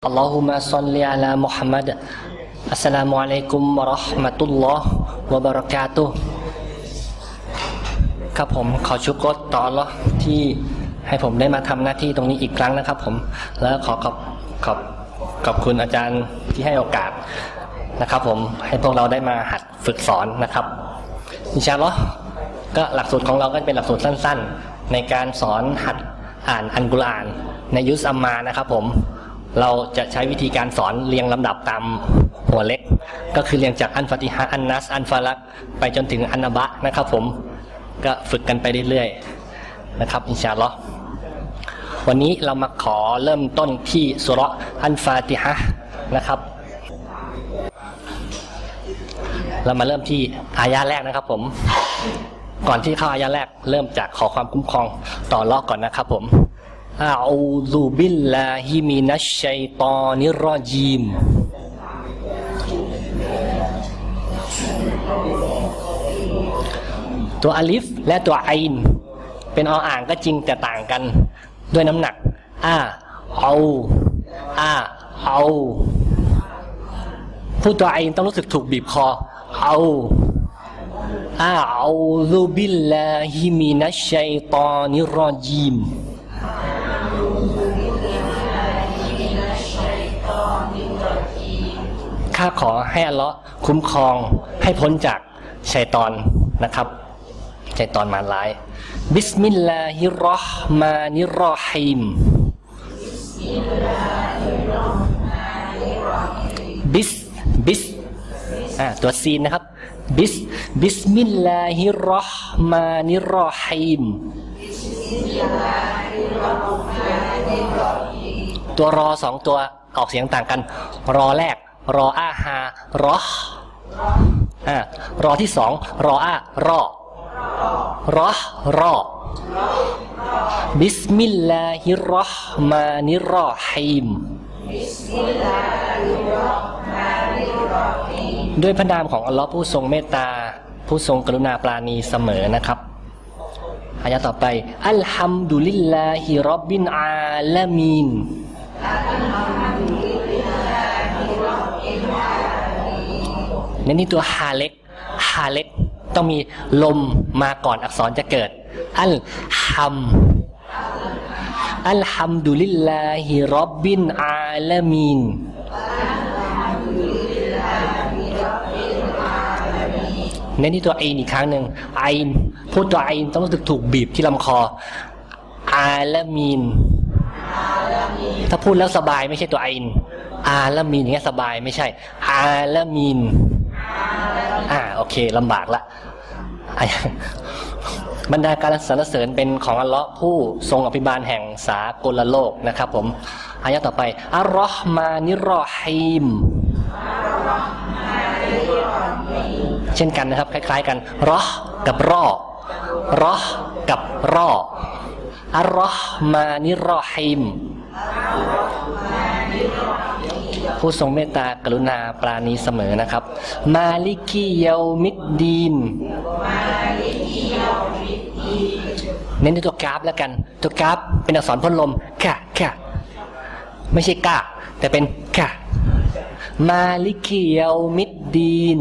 اللهم صل على محمد السلام عليكم ورحمة الله وبركاته ครับผมขอชุกรต่อละที่ให้ผมได้มาทำหน้าที่ตรงนี้อีกครั้งนะครับผม แล้วขอขอบขอบขอบคุณอาจารย์ที่ให้โอกาสนะครับผมให้พวกเราได้มาหัดฝึกสอนนะครับอินชาอัลลอฮ์ก็หลักสูตรของเราก็เป็นหลักสูตรสั้นๆ ในการสอนหัดอ่านอันกุรอานในยุสอัมมานะครับผม เราจะใช้วิธีการสอนเรียงลำดับตามหัวเล็ก ก็คือเรียงจากอันฟาติฮะอันนัส อันฟาลักไปจนถึงอันนบะนะครับ ผมก็ฝึกกันไปเรื่อยๆนะครับอินชาอัลลอฮ์วันนี้เรามาขอเริ่มต้นที่สุรอันฟาติฮะนะครับ เรามาเริ่มที่อายาแรกนะครับ ผม ก่อนที่เข้าอายาแรกเริ่มจากขอความคุ้มครองต่อลอกก่อนนะครับ ผม أعوذ بالله من الشيطان الرجيم ตัวอลิฟและตัวไอนเป็นออ่างก็จริงแต่ต่างกัน ด้วยน้ำหนักอาเอาอาเอาผู้ตัวไอนต้องรู้สึกถูกบีบคอเอาอาอูซุบิลลาฮิมินัชชัยตานิรรจีม ข้าขอให้อัลเลาะห์คุ้มครองให้พ้นจากชัยตอนนะครับชัยตอนมารร้าย بسم الله الرحمن الرحيم بس بس อ่าตัวซีนนะครับ بس بسم الله الرحمن الرحيم ตัวรอสองตัวออกเสียงต่างกัน รอแรก รออาฮารออ่ารอที่สองรออารอรอรอبسم الله الرมานิรเราะฮีมด้วยพระนามของอัลลอฮ์ผู้ทรงเมตตา ผู้ทรงกรุณาปราณีเสมอนะครับอายะต่อไป อัลฮัมดุลิลลาฮิรับบินอาลามีน นี่นี่ตัวฮาเล็กฮาเล็กต้องมีลมมาก่อนอักษรจะเกิด อัลฮัมอัลฮัมดุลิลลาฮิรับบินอาลามีนในนี่ตัวไออีกครั้งหนึ่งไอพูดตัวไอต้องรู้สึกถูกบีบที่ลำคอ อาลามีน ถ้าพูดแล้วสบายไม่ใช่ตัวไอน์อาลามีนอย่างเงี้ยสบายไม่ใช่ อาลามีน อ่าโอเคลำบากละบรรดาการสรรเสริญเป็นของอัลลอฮ์ผู้ทรงอภิบาลแห่งสากลโลกนะครับ ผมอายะต่อไปอัลลอฮ์มานิรอฮีมเช่นกันนะครับ คล้ายๆกันรอกับรอรอกับรออัลลอฮ์มานิรอฮีม ผู้ทรงเมตตากรุณาปราณีเสมอนะครับ มาลิกิเยามิดดีนเน้นด้วยตัวกราฟแล้วกัน ตัวกราฟเป็นอักษรพ่นลมกะกะไม่ใช่กะแต่เป็นกะมาลิกิเยามิดดีน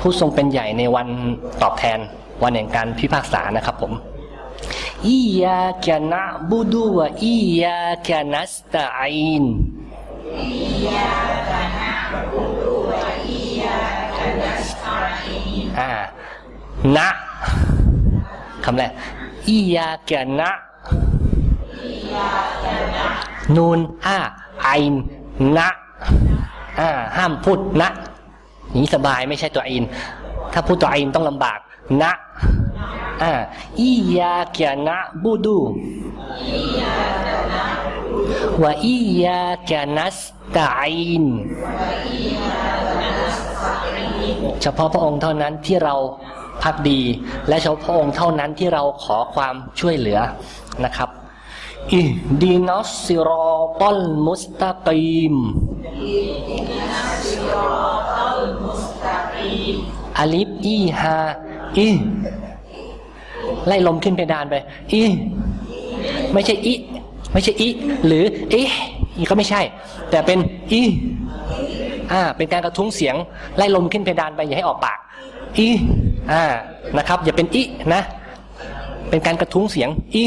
ผู้ทรงเป็นใหญ่ในวันตอบแทนวันแห่งการพิพากษานะครับผม อิยากนะบุดูวะอิยากะนัสตะอินอ่านะคำแรกอิยากะนะนูนอาไอนนะอ่าห้ามพูดนะนี้สบายไม่ใช่ตัวอิน ถ้าพูดตัวอินต้องลำบาก นะอ่าอียากะนะบูดูวะอียากะนัสตะอินเฉพาะพระองค์เท่านั้นที่เราพักดี และเฉพาะพระองค์เท่านั้นที่เราขอความช่วยเหลือนะครับอิดีนัสซิรอตัลมุสตะกีมอาลิฟอีฮา อีไล่ลมขึ้นเพดานไป อีไม่ใช่อิไม่ใช่อีหรืออีอีก็ไม่ใช่ แต่เป็นอีอ่า เป็นการกระทุ้งเสียง ไล่ลมขึ้นเพดานไปอย่าให้ออกปาก อีอ่านะครับ อย่าเป็นอีนะ เป็นการกระทุ้งเสียง อี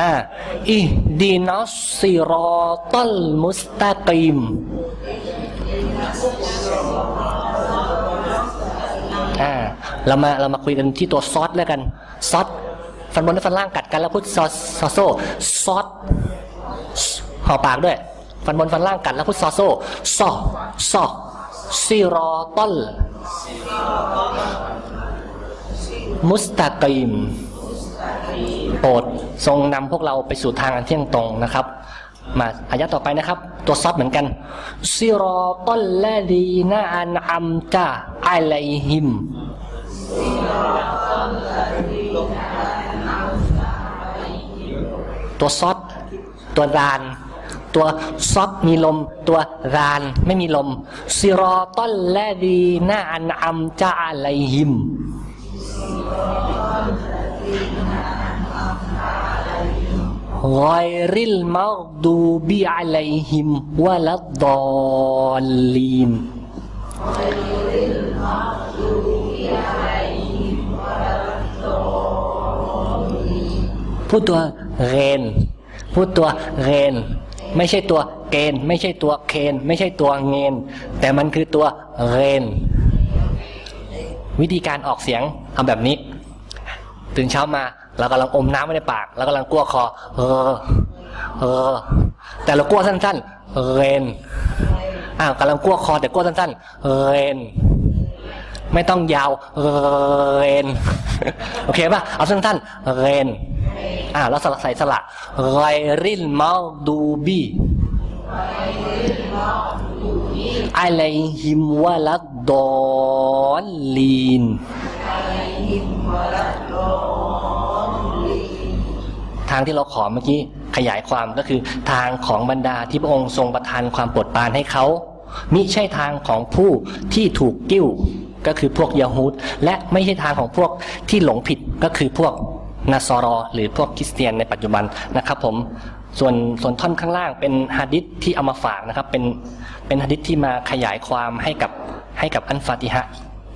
อ่าอีดีนอสซิรอตัลมุสตากีม อ่าเรามาเรามาคุยกันที่ตัวซอดแล้วกันซอดฟันบนและฟันล่างกัดกันแล้วพูดซอดซอโซซอดห่อปากด้วย ฟันบนฟันล่างกัดแล้วพูดซอโซซอ صراط المستقيم โปรดทรงนำพวกเราไปสู่ทางอันเที่ยงตรงนะครับ มาอายะต่อไปนะครับ ตัวซอดเหมือนกันซิรอตัลลดีนาอันอัมตะอะลัยฮิมตัวซอดตัวราน ตัวซอดมีลม ตัวรานไม่มีลมซิรอตัลลดีนาอันอัมตะอะลัยฮิม غير المغضوب عليهم ولا الضالين พูดตัวเรน พูดตัวเรน ไม่ใช่ตัวเกณฑ์ไม่ใช่ตัวเคนไม่ใช่ตัวเงินแต่มันคือตัวเรน วิธีการออกเสียงทำแบบนี้ ตื่นเช้ามา เรากำลังอมน้ำไว้ในปากเรากำลังกลัวคอ เออ เออ แต่เรากลัวสั้น ๆเรนอ้าวกำลังกลัวคอแต่กลัวสั้น ๆเรนไม่ต้องยาวเรนโอเคป่ะเอาสั้นๆเรนอ่าเราสลักใส่สละไรรินมาดูบีอะไรฮิมวะลัดดอนลีนทางที่เราขอเมื่อกี้ขยายความก็คือทางของบรรดาที่พระองค์ทรงประทานความโปรดปรานให้เขามิใช่ทางของผู้ที่ถูกกิ้วก็คือพวกยาฮูดและไม่ใช่ทางของพวกที่หลงผิดก็คือพวกนาซอรอ หรือพวกคริสเตียนในปัจจุบันนะครับ ผมส่วนส่วนท่อนข้างล่างเป็นฮะดิษที่เอามาฝากนะครับ เป็นเป็นฮะดิษที่มาขยายความให้กับให้กับอันฟาติฮะ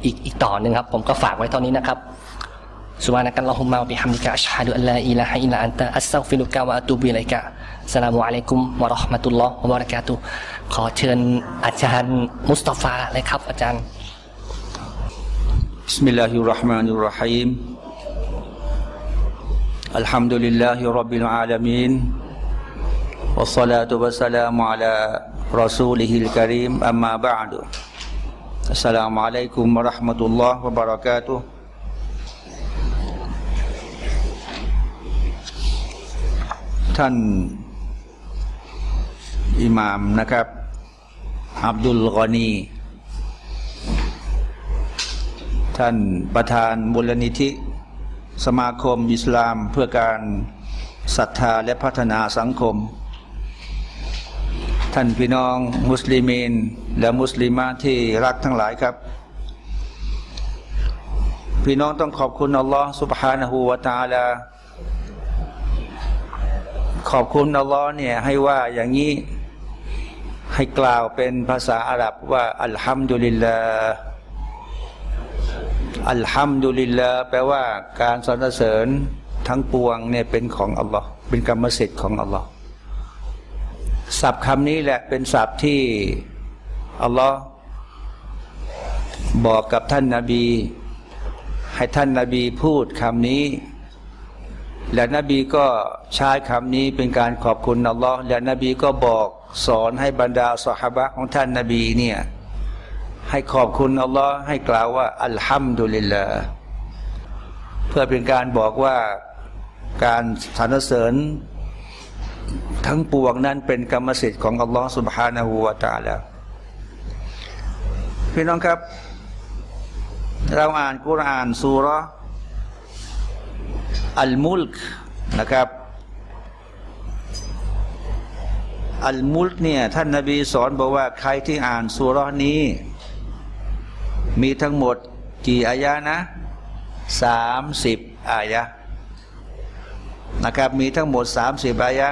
อีกอีกต่อหนึ่งครับ ผมก็ฝากไว้เท่านี้นะครับ سبحانك اللهم وبحمدك أشهد أن لا إله إلا أنت أستغفرك وأتوب إليك السلام عليكم ورحمة الله وبركاته ขอเชิญอาจารย์มุสตาฟาเลยครับ อาจารย์ بسم الله الرحمن الرحيم الحمد لله رب العالمين والصلاة والسلام على رسوله الكريم أما بعد السلام عليكم ورحمة الله وبركاته ท่านอิหมามนะครับ อับดุลกอนี ท่านประธานมูลนิธิ สมาคมอิสลามเพื่อการศรัทธาและพัฒนาสังคม ท่านพี่น้องมุสลิมีนและมุสลิมาที่รักทั้งหลายครับ พี่น้องต้องขอบคุณอัลลอฮ์ سبحانه และ تعالى ขอบคุณอัลลอฮ์เนี่ยให้ว่าอย่างนี้ให้กล่าวเป็นภาษาอาหรับว่า อัลฮัมดุลิลลาอัลฮัมดุลิลลาแปลว่าการสรรเสริญทั้งปวงเนี่ยเป็นของอัลลอฮ์เป็นกรรมสิทธิ์ของอัลลอฮ์ศัพท์คำนี้แหละเป็นศัพท์ที่อัลลอฮ์บอกกับท่านนาบี ให้ท่านนาบีพูดคำนี้ และนบีก็ใช้คำนี้เป็นการขอบคุณอัลลอฮ์และนบีก็บอกสอนให้บรรดาสหบะของท่านนาบีเนี่ยให้ขอบคุณอัลลอฮ์ให้กล่าวว่า อัลฮัมดุลิลลาห์เพื่อเป็นการบอกว่าการสรรเสริญ ทั้งปวงนั้นเป็นกรรมสิทธิ์ของอัลลอฮ์ سبحانه และ تعالى พี่น้องครับ เราอ่านกุรอานสุราะห์ อัลมุลกนะครับอัลมุลกเนี่ยท่านนาบีสอนบอกว่าใครที่อ่านสุรานี้ มีทั้งหมดกี่อายะนะสามสิบอายะนะครับมีทั้งหมดสามสิบอายะ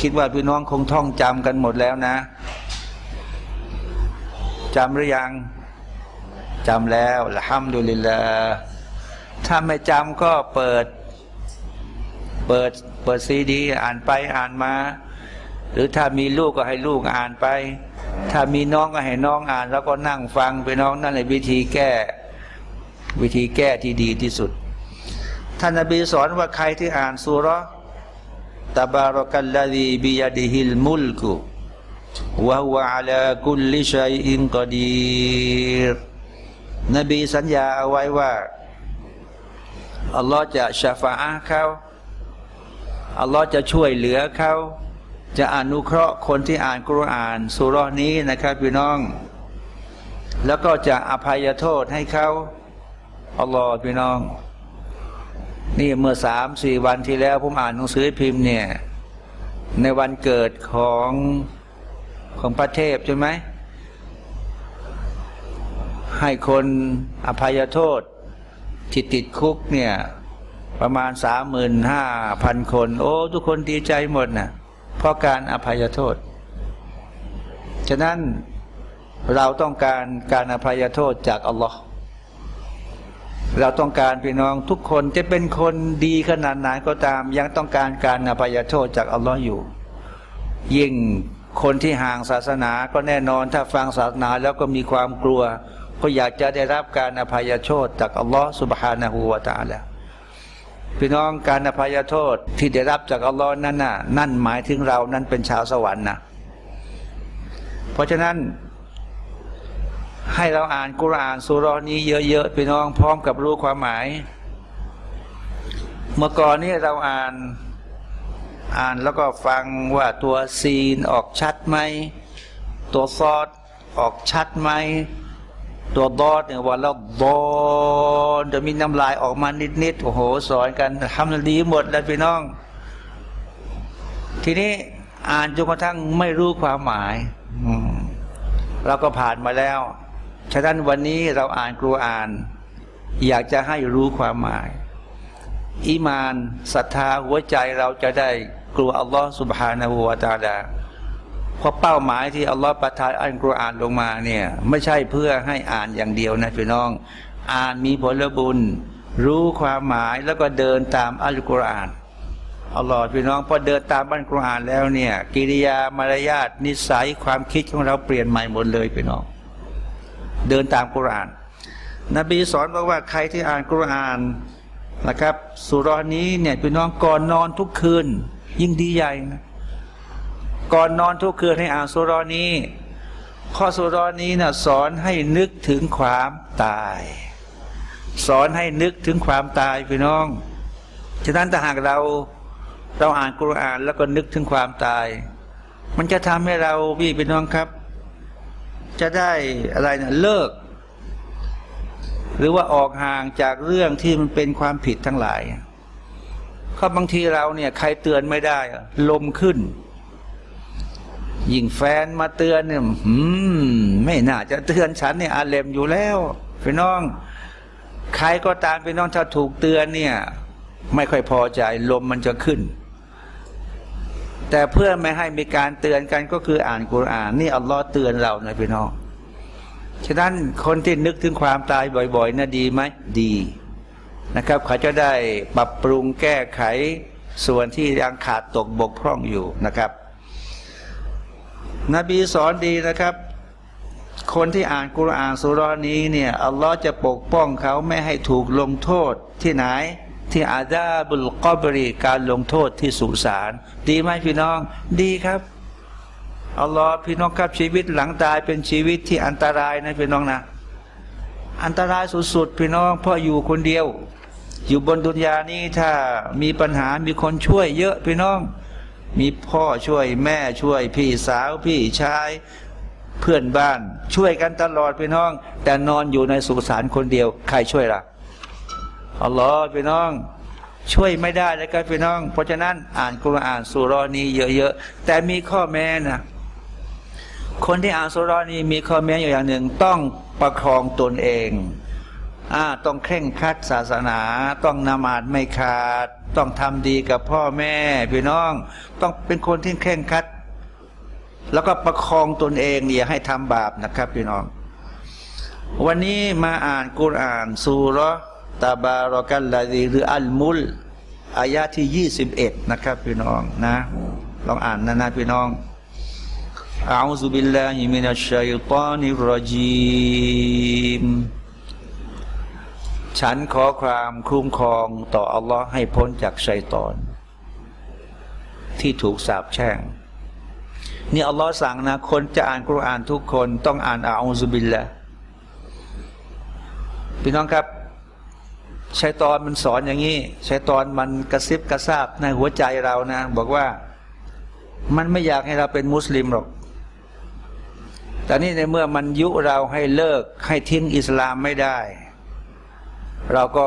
คิดว่าพี่น้องคงท่องจำกันหมดแล้วนะจำหรือยังจำแล้วละห้ามดุลิลละ ถ้าไม่จำก็เปิด เปิดเปิดซีดี อ่านไปอ่านมา หรือถ้ามีลูกก็ให้ลูกอ่านไป ถ้ามีน้องก็ให้น้องอ่าน แล้วก็นั่งฟังไปน้องนั่นแหละวิธีแก้ วิธีแก้ที่ดีที่สุด ท่านนบีสอนว่าใครที่อ่านสุราตบารกัลลดีบิยาดิฮิลมุลกุวะฮวะอัลกุลลิชัยอินกอดีรนบีสัญญาเอาไว้ว่า อัลลอฮ์จะชาฟาอะเขาอัลลอฮ์จะช่วยเหลือเขาจะอนุเคราะห์คนที่อ่านกุรอานสุรนี้นะครับพี่น้อง แล้วก็จะอภัยโทษให้เขาอัลลอฮ์พี่น้อง นี่เมื่อสามสี่วันที่แล้วผมอ่านหนังสือพิมพ์เนี่ย ในวันเกิดของของพระเทพใช่ไหมให้คนอภัยโทษ ที่ติดคุกเนี่ย ประมาณสามหมื่นห้าพันคน โอ้ ทุกคนดีใจหมดนะ่ะเพราะการอภัยโทษ ฉะนั้นเราต้องการการอภัยโทษจากอัลลอฮ์เราต้องการพี่น้องทุกคนจะเป็นคนดีขนาดไหนก็ตาม ยังต้องการการอภัยโทษจากอัลลอฮ์อยู่ ยิ่งคนที่ห่างศาสนาก็แน่นอนถ้าฟังศาสนาแล้วก็มีความกลัว ก็อยากจะได้รับการอภัยโทษจากอัลลอฮ์สุบฮานะฮูวาตาและพี่น้องการอภัยโทษที่ได้รับจากอัลลอฮ์นั่นน่ะนั่นหมายถึงเรานั้นเป็นชาวสวรรค์นะเพราะฉะนั้น ให้เราอ่านกุรอานสุรนี้เยอะๆพี่น้องพร้อมกับรู้ความหมาย เมื่อก่อนนี้เราอ่านอ่านแล้วก็ฟังว่าตัวซีนออกชัดไหม ตัวซอดออกชัดไหม ตัวดอดเนี่ยวันล้วดอจะมีน้ำลายออกมานิดๆโอ้โห สอนกันทำดีหมดแล้วพี่น้อง ทีนี้อ่านจนกระทั่งไม่รู้ความหมายเราก็ผ่านมาแล้ว ฉะนั้นวันนี้เราอ่านกลัวอ่าน อยากจะให้รู้ความหมาย อีมานศรัทธาหัวใจเราจะได้กลัวอัลลอฮ์สุบฮานาหูวาตาลา เพราะเป้าหมายที่อัลลอฮ์ประทานอัลกุรอานลงมาเนี่ยไม่ใช่เพื่อให้อ่านอย่างเดียวนะพี่น้อง อ่านมีผลบุญ รู้ความหมายแล้วก็เดินตามอัลกุรอานอัลลอฮ์พี่น้องพอเดินตามอัลกุรอานแล้วเนี่ยกิริยามารยาทนิสัยความคิดของเราเปลี่ยนใหม่หมดเลยพี่น้อง เดินตามกุรอาน นบีสอนบอกว่าใครที่อ่านกุรอานนะครับสุรนี้เนี่ยพี่น้องก่อนนอนทุกคืนยิ่งดีใหญ่นะ ก่อนนอนทุกคืนให้อ่านสุรนี้ข้อสุรนี้นะสอนให้นึกถึงความตาย สอนให้นึกถึงความตายพี่น้อง ฉะนั้นถ้าหากเราเราอ่านกุรอานแล้วก็นึกถึงความตาย มันจะทำให้เราพี่พี่น้องครับ จะได้อะไรนะเลิก หรือว่าออกห่างจากเรื่องที่มันเป็นความผิดทั้งหลายเพราะบางทีเราเนี่ย ใครเตือนไม่ได้ลมขึ้น ยิ่งแฟนมาเตือนเนี่ยหืมไม่น่าจะเตือนฉันเนี่ยอาเลมอยู่แล้วพี่น้อง ใครก็ตามพี่น้องถ้าถูกเตือนเนี่ย ไม่ค่อยพอใจลมมันจะขึ้น แต่เพื่อไม่ให้มีการเตือนกันก็คืออ่านกุรอาน นี่อัลลอฮ์เตือนเรานะพี่น้องฉะนั้นคนที่นึกถึงความตายบ่อยๆนะ่ะดีไหมดีนะครับ เขาจะได้ปรับปรุงแก้ไขส่วนที่ยังขาดตกบกพร่องอยู่นะครับ นบีสอนดีนะครับ คนที่อ่านกุรอานสุรานี้เนี่ยอัลลอฮ์จะปกป้องเขาไม่ให้ถูกลงโทษที่ไหน ที่อาดาบุลกอบรีการลงโทษที่สุสานดีไหมพี่น้อง ดีครับอัลลอฮ์พี่น้องครับชีวิตหลังตายเป็นชีวิตที่อันตรายนะพี่น้องนะ อันตรายสุดๆพี่น้องเพราะอยู่คนเดียว อยู่บนดุนยานี้ถ้ามีปัญหามีคนช่วยเยอะพี่น้อง มีพ่อช่วยแม่ช่วยพี่สาวพี่ชายเพื่อนบ้าน ช่วยกันตลอดพี่น้อง แต่นอนอยู่ในสุสานคนเดียว ใครช่วยล่ะอัลลอฮ์พี่น้อง ช่วยไม่ได้เลยครับพี่น้อง เพราะฉะนั้นอ่านกุรอานสุรอนี้เยอะๆแต่มีข้อแม้นะคนที่อ่านสุรอนี้มีข้อแม้อยู่อย่างหนึ่งต้องประคองตนเองอ่าต้องเคร่งครัดศาสนา ต้องนมาดไม่ขาด ต้องทำดีกับพ่อแม่พี่น้อง ต้องเป็นคนที่แข่งขัด แล้วก็ประคองตนเองอย่าให้ทำบาปนะครับ พี่น้อง วันนี้มาอ่านกุรอานซูเราะห์ตาบารอกัลลาดีหรืออัลมุลอายะที่ยี่สิบเอ็ดนะครับ พี่น้องนะ ลองอ่านนะนะพี่น้อง أعوذ بالله من الشيطان الرجيم ฉันขอความคุ้มครองต่ออัลลอฮ์ให้พ้นจากชัยตอน ที่ถูกสาปแช่งนี่อัลลอฮ์สั่งนะ คนจะอ่านกุรอานทุกคนต้องอ่านอาอูซุบิลละพี่น้องครับชัยตอนมันสอนอย่างนี้ชัยตอนมันกระซิบกระซาบในหัวใจเรานะ บอกว่ามันไม่อยากให้เราเป็นมุสลิมหรอก แต่นี่ในเมื่อมันยุเราให้เลิกให้ทิ้งอิสลามไม่ได้ เราก็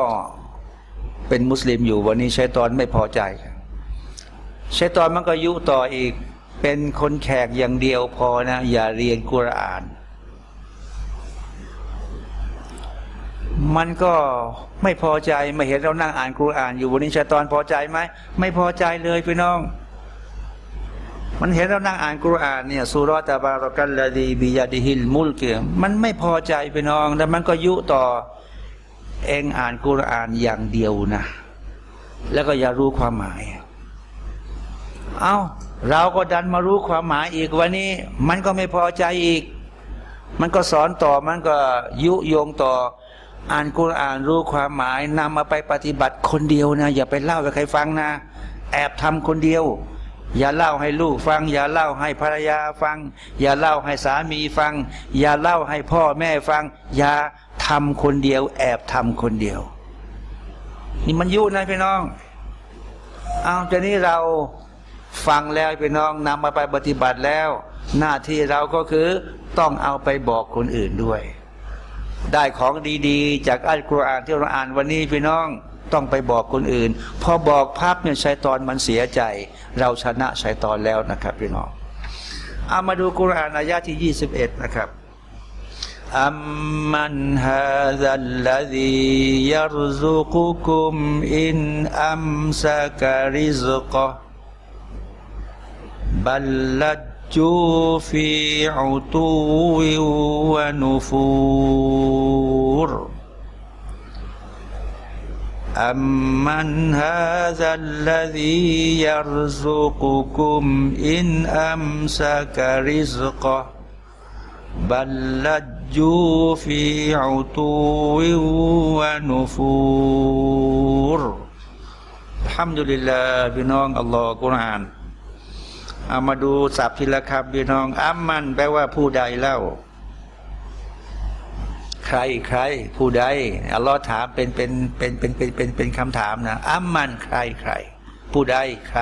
เป็นมุสลิมอยู่วันนี้ชัยตอนไม่พอใจชัยตอนมันก็ยุต่ออีก เป็นคนแขกอย่างเดียวพอนะ อย่าเรียนกุรอาน มันก็ไม่พอใจไมาเห็นเรานั่งอ่านกุรอาน อยู่วันนี้ชัยตอนพอใจไหมไม่พอใจเลยพี่น้อง มันเห็นเรานั่งอ่านกุรอานเนี่ยสุรตะบารกัลลาดีบิยาดิฮิลมุลเกียมันไม่พอใจพี่น้อง แล้วมันก็ยุต่อ เองอ่านกุรอานอย่างเดียวนะ แล้วก็อย่ารู้ความหมาย เอา้า เราก็ดันมารู้ความหมายอีกวันนี้ มันก็ไม่พอใจอีก มันก็สอนต่อมันก็ยุโยงต่อ อ่านกุรอานรู้ความหมายนำมาไปปฏิบัติคนเดียวนะ อย่าไปเล่าให้ใครฟังนะ แอบทำคนเดียว อย่าเล่าให้ลูกฟัง อย่าเล่าให้ภรรยาฟัง อย่าเล่าให้สามีฟัง อย่าเล่าให้พ่อแม่ฟัง อย่า ทำคนเดียว แอบทำคนเดียว นี่มันยุ่นะพี่น้องเอาจะนี้เราฟังแล้วพี่น้องนำมาไปปฏิบัติแล้ว หน้าที่เราก็คือต้องเอาไปบอกคนอื่นด้วย ได้ของดีๆ จากอัลกุรอานที่เราอ่านวันนี้พี่น้องต้องไปบอกคนอื่น พอบอกภาพเนี่ยชัยตอนมันเสียใจ เราชนะชัยตอนแล้วนะครับพี่น้องเอามาดูกุรอานอายะที่ยี่สิบเอ็ดนะครับ อัมมันฮาซัลลซียัรซุกุคุมอินอัมซ อยู่ฟีอุตูวิวานูฟูรฮัมดุลิลลาพี่น้องอัลลอฮ์กุรอานเอามาดูสับทีละคำพี่น้องอัมมันแปลว่าผู้ใดเล่า ใครใคร ผู้ใดอัลลอฮ์ถามเป็นเป็นเป็นเป็นเป็นเป็นเป็นคำถามนะอัมมันใครใคร ผู้ใดใคร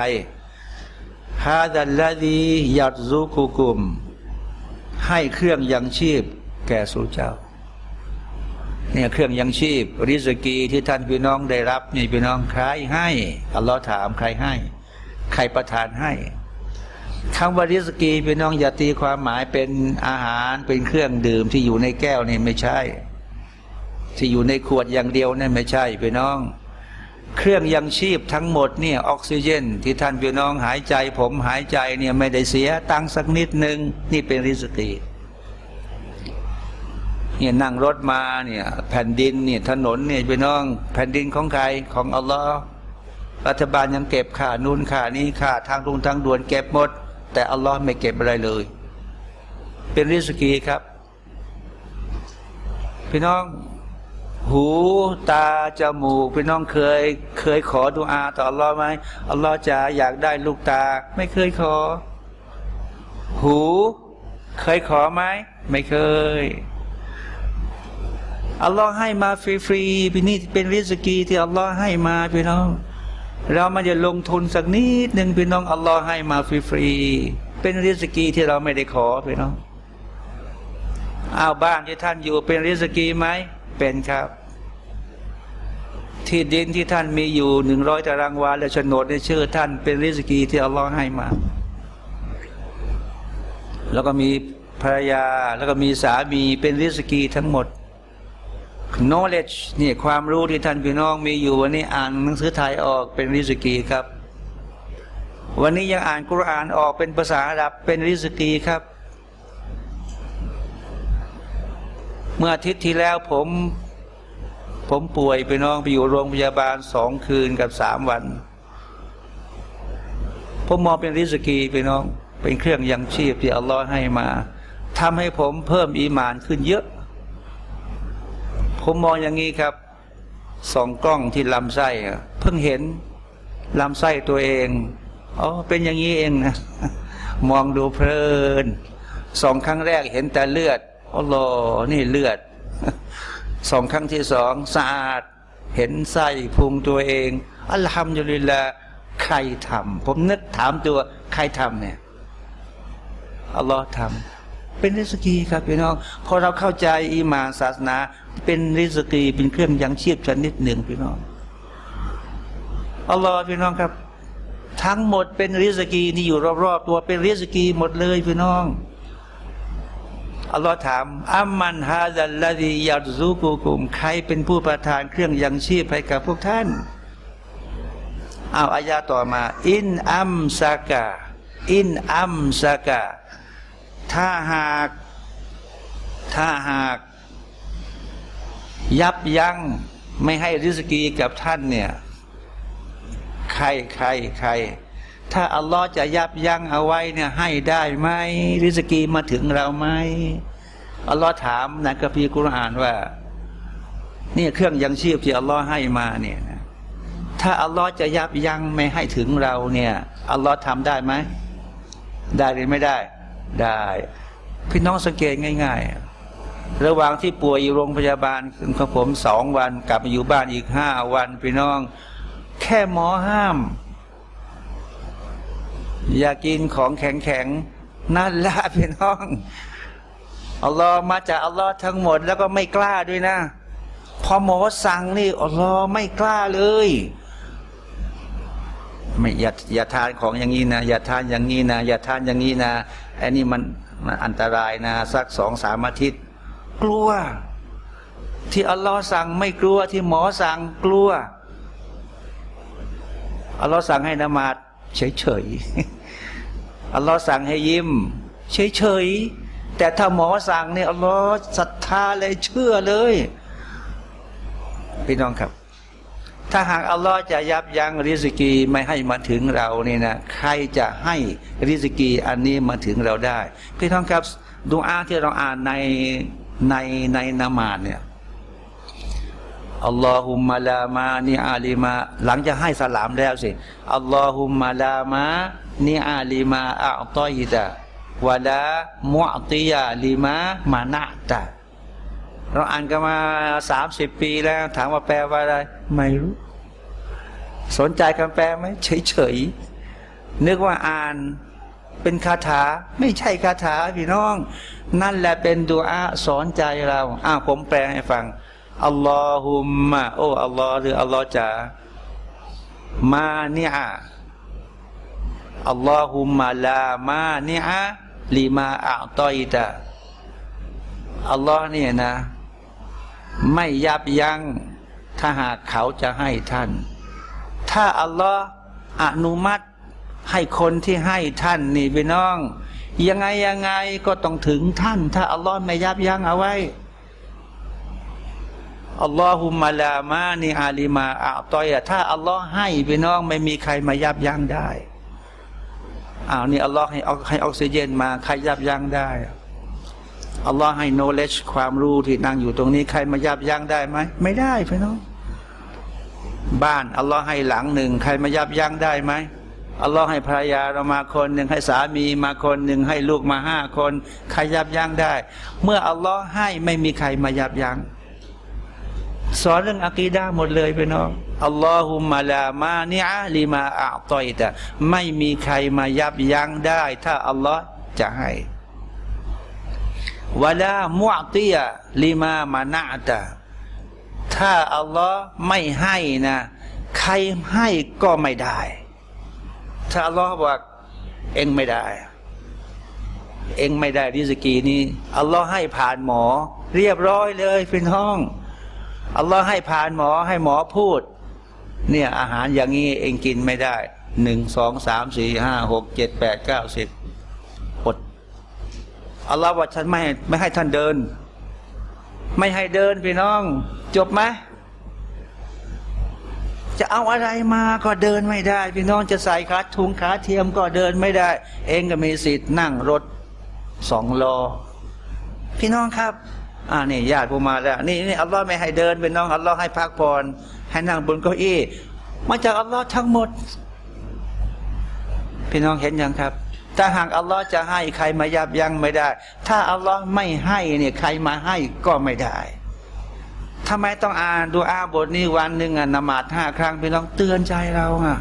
ฮาดัลลาดียัดซุกุกุม ให้เครื่องยังชีพ แก่สู่เจ้า เนี่ยเครื่องยังชีพ ริสกีที่ท่านพี่น้องได้รับนี่พี่น้องใครให้อัลลอฮ์ถามใครให้ ใครประทานให้คำว่าริสกีพี่น้องอย่าตีความหมายเป็นอาหารเป็นเครื่องดื่มที่อยู่ในแก้วนี่ไม่ใช่ ที่อยู่ในขวดอย่างเดียวนี่ไม่ใช่พี่น้อง เครื่องยังชีพทั้งหมดเนี่ยออกซิเจน ที่ท่านพี่น้องหายใจ ผมหายใจเนี่ยไม่ได้เสียตังสักนิดหนึ่งนี่เป็นริสกี เนี่ยนั่งรถมาเนี่ยแผ่นดินเนี่ยถนนเนี่ยพี่น้อง แผ่นดินของใครของอัลลอฮ์รัฐบาลยังเก็บค่านู่นค่านี้ค่าทางลงทางด่วนเก็บหมด แต่อัลลอฮ์ไม่เก็บอะไรเลย เป็นริสกีครับ พี่น้อง หูตาจมูกพี่น้องเคย เคยขอดุอาต่ออัลลอฮ์ไหมอัลลอฮ์จะอยากได้ลูกตา ไม่เคยขอ หู เคยขอไหมไม่เคย อัลลอฮ์ให้มาฟรีๆพี่นี่เป็นริสกีที่อัลลอฮ์ให้มาพี่น้อง เรามาจะลงทุนสักนิดหนึ่งพี่น้องอัลลอฮ์ให้มาฟรีๆเป็นริสกีที่เราไม่ได้ขอพี่น้องเอาบ้านที่ท่านอยู่เป็นริสกีไหมเป็นครับ ที่ดินที่ท่านมีอยู่หนึ่งร้อยตารางวาและโฉนดในชื่อท่านเป็นริสกีที่อัลลอฮ์ให้มา แล้วก็มีภรรยาแล้วก็มีสามีเป็นริสกีทั้งหมด knowledge นี่ความรู้ที่ท่านพี่น้องมีอยู่วันนี้อ่านหนังสือไทยออกเป็นริสกีครับ วันนี้ยังอ่านกุรอานออกเป็นภาษาอาหรับเป็นริสกีครับ เมื่ออาทิตย์ที่แล้วผม ผมป่วยไปน้องไปอยู่โรงพยาบาลสองคืนกับสามวัน ผมมองเป็นริสกีไปน้อง เป็นเครื่องยังชีพที่อัลลอฮ์ให้มาทำให้ผมเพิ่มอีมานขึ้นเยอะ ผมมองอย่างนี้ครับสองกล้องที่ลำไส้เพิ่งเห็นลำไส้ตัวเองอ๋อเป็นอย่างนี้เองนะมองดูเพลินสองครั้งแรกเห็นแต่เลือดอ๋อโลนี่เลือดสองครั้งที่สองสะอาด เห็นไส้พุงตัวเอง อัลฮัมดุลิลละใครทำผมนึกถามตัวใครทำเนี่ยอัลลอฮ์ทำเป็นริสกีครับพี่น้องพอเราเข้าใจอีมาศาสนา เป็นริสกีเป็นเครื่องยังชีพชนิดหนึ่งพี่น้องอัลลอฮ์พี่น้องครับ ทั้งหมดเป็นริสกีที่อยู่รอบๆตัวเป็นริสกีหมดเลยพี่น้องอัลลอฮ์ถามอัมมันฮาดัลลดียัดซูกุกุมใครเป็นผู้ประทานเครื่องยังชีพให้กับพวกท่านเอาอายาต่อมา อินอัมซากะอินอัมซากะถ้าหาก ถ้าหาก ยับยั้งไม่ให้ริสกีกับท่านเนี่ย ใครใครใคร ถ้าอัลลอฮ์จะยับยั้งเอาไว้เนี่ย ให้ได้ไหมริสกีมาถึงเราไหมอัลลอฮ์ถามในกัมภีร์กุรอานว่านี่เครื่องยังชีพที่อัลลอฮ์ให้มาเนี่ยถ้าอัลลอฮ์จะยับยั้งไม่ให้ถึงเราเนี่ยอัลลอฮ์ทำได้ไหมได้หรือไม่ได้ ได้ พี่น้องสังเกตง่าย ๆ ระหว่างที่ป่วยอยู่โรงพยาบาลของผมสองวันกลับมาอยู่บ้านอีกห้าวันพี่น้อง แค่หมอห้าม อย่ากินของแข็งๆนั่นละพี่น้องอัลลอฮ์มาจากอัลลอฮ์ทั้งหมดแล้วก็ไม่กล้าด้วยนะ พอหมอสั่งนี่อัลลอฮ์ไม่กล้าเลยไม่อย่าอย่าทานของอย่างนี้นะ อย่าทานอย่างนี้นะ อย่าทานอย่างนี้นะไอันนี้มันมันอันตรายนะ สักสองสามอาทิตย์ กลัว ที่อัลลอฮ์สั่งไม่กลัว ที่หมอสั่งกลัวอัลลอฮ์สั่งให้นมาดเฉยๆอัลลอฮ์สั่งให้ยิ้ม เฉยๆแต่ถ้าหมอสั่งเนี่ยอัลลอฮ์ศรัทธาเลยเชื่อเลยพี่น้องครับ ถ้าหากอัลลอฮ์จะยับยั้งริสกีไม่ให้มาถึงเรานี่นะใครจะให้ริสกีอันนี้มาถึงเราได้ พี่น้องครับดูอาที่เราอ่านใน ในในนามาดเนี่ยอัลลอฮุมมาลามานิอาลิมา หลังจะให้สลามแล้วสิอัลลอฮุมมาลามานิอาลิมาอัลตอยิดะวะลามุอติยาลิมามานะตะเราอ่านกันมาสามสิบปีแล้ว ถามว่าแปลว่าอะไร ไม่รู้ สนใจคำแปลไหมเฉยๆนึกว่าอ่าน เป็นคาถาไม่ใช่คาถาพี่น้อง นั่นแหละเป็นดุอาสอนใจเราอ้าวผมแปลให้ฟังอัลลอฮุมมะโอ้อัลลอฮ์หรืออัลลอฮ์จะมาเนียอัลลอฮุมมะลามาเนียลิมาอัตอยตะอัลลอฮ์เนี่ยนะ ไม่ยับยั้งถ้าหากเขาจะให้ท่าน ถ้าอัลลอฮ์อนุมัติ ให้คนที่ให้ท่านนี่พี่น้อง ยังไงยังไงก็ต้องถึงท่าน ถ้าอัลลอฮ์ไม่ยับยั้งเอาไว้อัลลอฮุมะลามานีอาลิมาอัตอยถ้าอัลลอฮ์ให้พี่น้องไม่มีใครมายับยั้งได้อ้าวนี่อัลลอฮ์ให้ให้ออกซิเจนมาใครยับยั้งได้อัลลอฮ์ให้ knowledge ความรู้ที่นั่งอยู่ตรงนี้ใครมายับยั้งได้ไหมไม่ได้พี่น้อง บ้านอัลลอฮ์ให้หลังหนึ่งใครมายับยั้งได้ไหม อัลลอฮ์ให้ภรรยาเรามาคนหนึ่งให้สามีมาคนหนึ่งให้ลูกมาห้าคนใครยับยั้งได้ เมื่ออัลลอฮ์ให้ไม่มีใครมายับยั้งสอนเรื่องอะกีดาหมดเลยพี่น้องอัลลอฮุมะลามานิอาลิมาอัตอยตะไม่มีใครมายับยั้งได้ ถ้าอัลลอฮ์จะให้วะลามุอติยะลิมามานาตะถ้าอัลลอฮ์ไม่ให้นะ ใครให้ก็ไม่ได้ ถ้าอัลลอฮ์บอกเองไม่ได้ เองไม่ได้ริสกีนี้อัลลอฮ์ให้ผ่านหมอ เรียบร้อยเลยพี่น้องอัลลอฮ์ให้ผ่านหมอให้หมอพูด เนี่ยอาหารอย่างนี้เองกินไม่ได้หนึ่งสองสามสี่ห้าหกเจ็ดแปดเก้าสิบอดอัลลอฮ์ว่าฉันไม่ให้ไม่ให้ท่านเดิน ไม่ให้เดินพี่น้อง จบไหม จะเอาอะไรมาก็เดินไม่ได้ พี่น้องจะใส่ขาทุงขาเทียมก็เดินไม่ได้ เองก็มีสิทธิ์นั่งรถสองล้อพี่น้องครับอ่านี่ญาติผมมาแล้ว นี่นี่อัลลอฮ์ไม่ให้เดินพี่น้องอัลลอฮ์ให้พักผ่อนให้นั่งบนเก้าอี้มาจากอัลลอฮ์ทั้งหมด พี่น้องเห็นยังครับ ถ้าหากอัลลอฮ์จะให้ใครมายับยั้งไม่ได้ ถ้าอัลลอฮ์ไม่ให้เนี่ยใครมาให้ก็ไม่ได้ ทำไมต้องอ่านดูอาบทนี้วันหนึ่งอะนมาดห้าครั้งพี่น้องเตือนใจเราอะ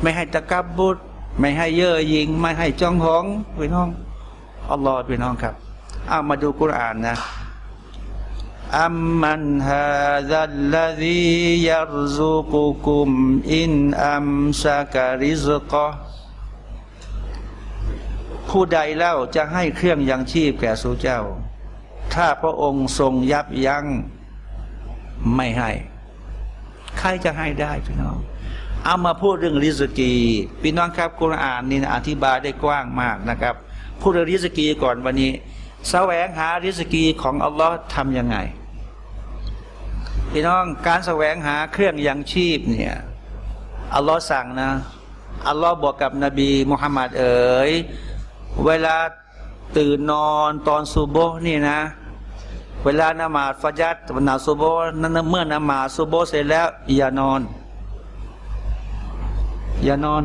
ไม่ให้ตะกับบุตรไม่ให้เย่อหยิง ไม่ให้จ้องหองพี่น้องอัลลอฮ์พี่น้องครับเอามาดูกุรอานนะอัมมันฮาซัลลซียัรซุกุคุมอินอัมซักริซกะผู้ใดเล่าจะให้เครื่องยังชีพแก่สู่เจ้า ถ้าพระองค์ทรงยับยั้ง ไม่ให้ ใครจะให้ได้พี่น้อง เอามาพูดเรื่องริสกีพี่น้องครับกุรอานนี่นะอธิบายได้กว้างมากนะครับ พูดเรื่องริสกีก่อนวันนี้แสวงหาริสกีของอัลลอฮ์ทำยังไง พี่น้องการแสวงหาเครื่องยังชีพเนี่ยอัลลอฮ์สั่งนะอัลลอฮ์บอกกับนบีมุฮัมมัดเอ๋ยเวลาตื่นนอนตอนซูโบนี่นะ เวลานามาฟัจัดนาซุโบนั้นเมื่อนามาซุโบเสร็จแล้ว อย่านอน อย่านอน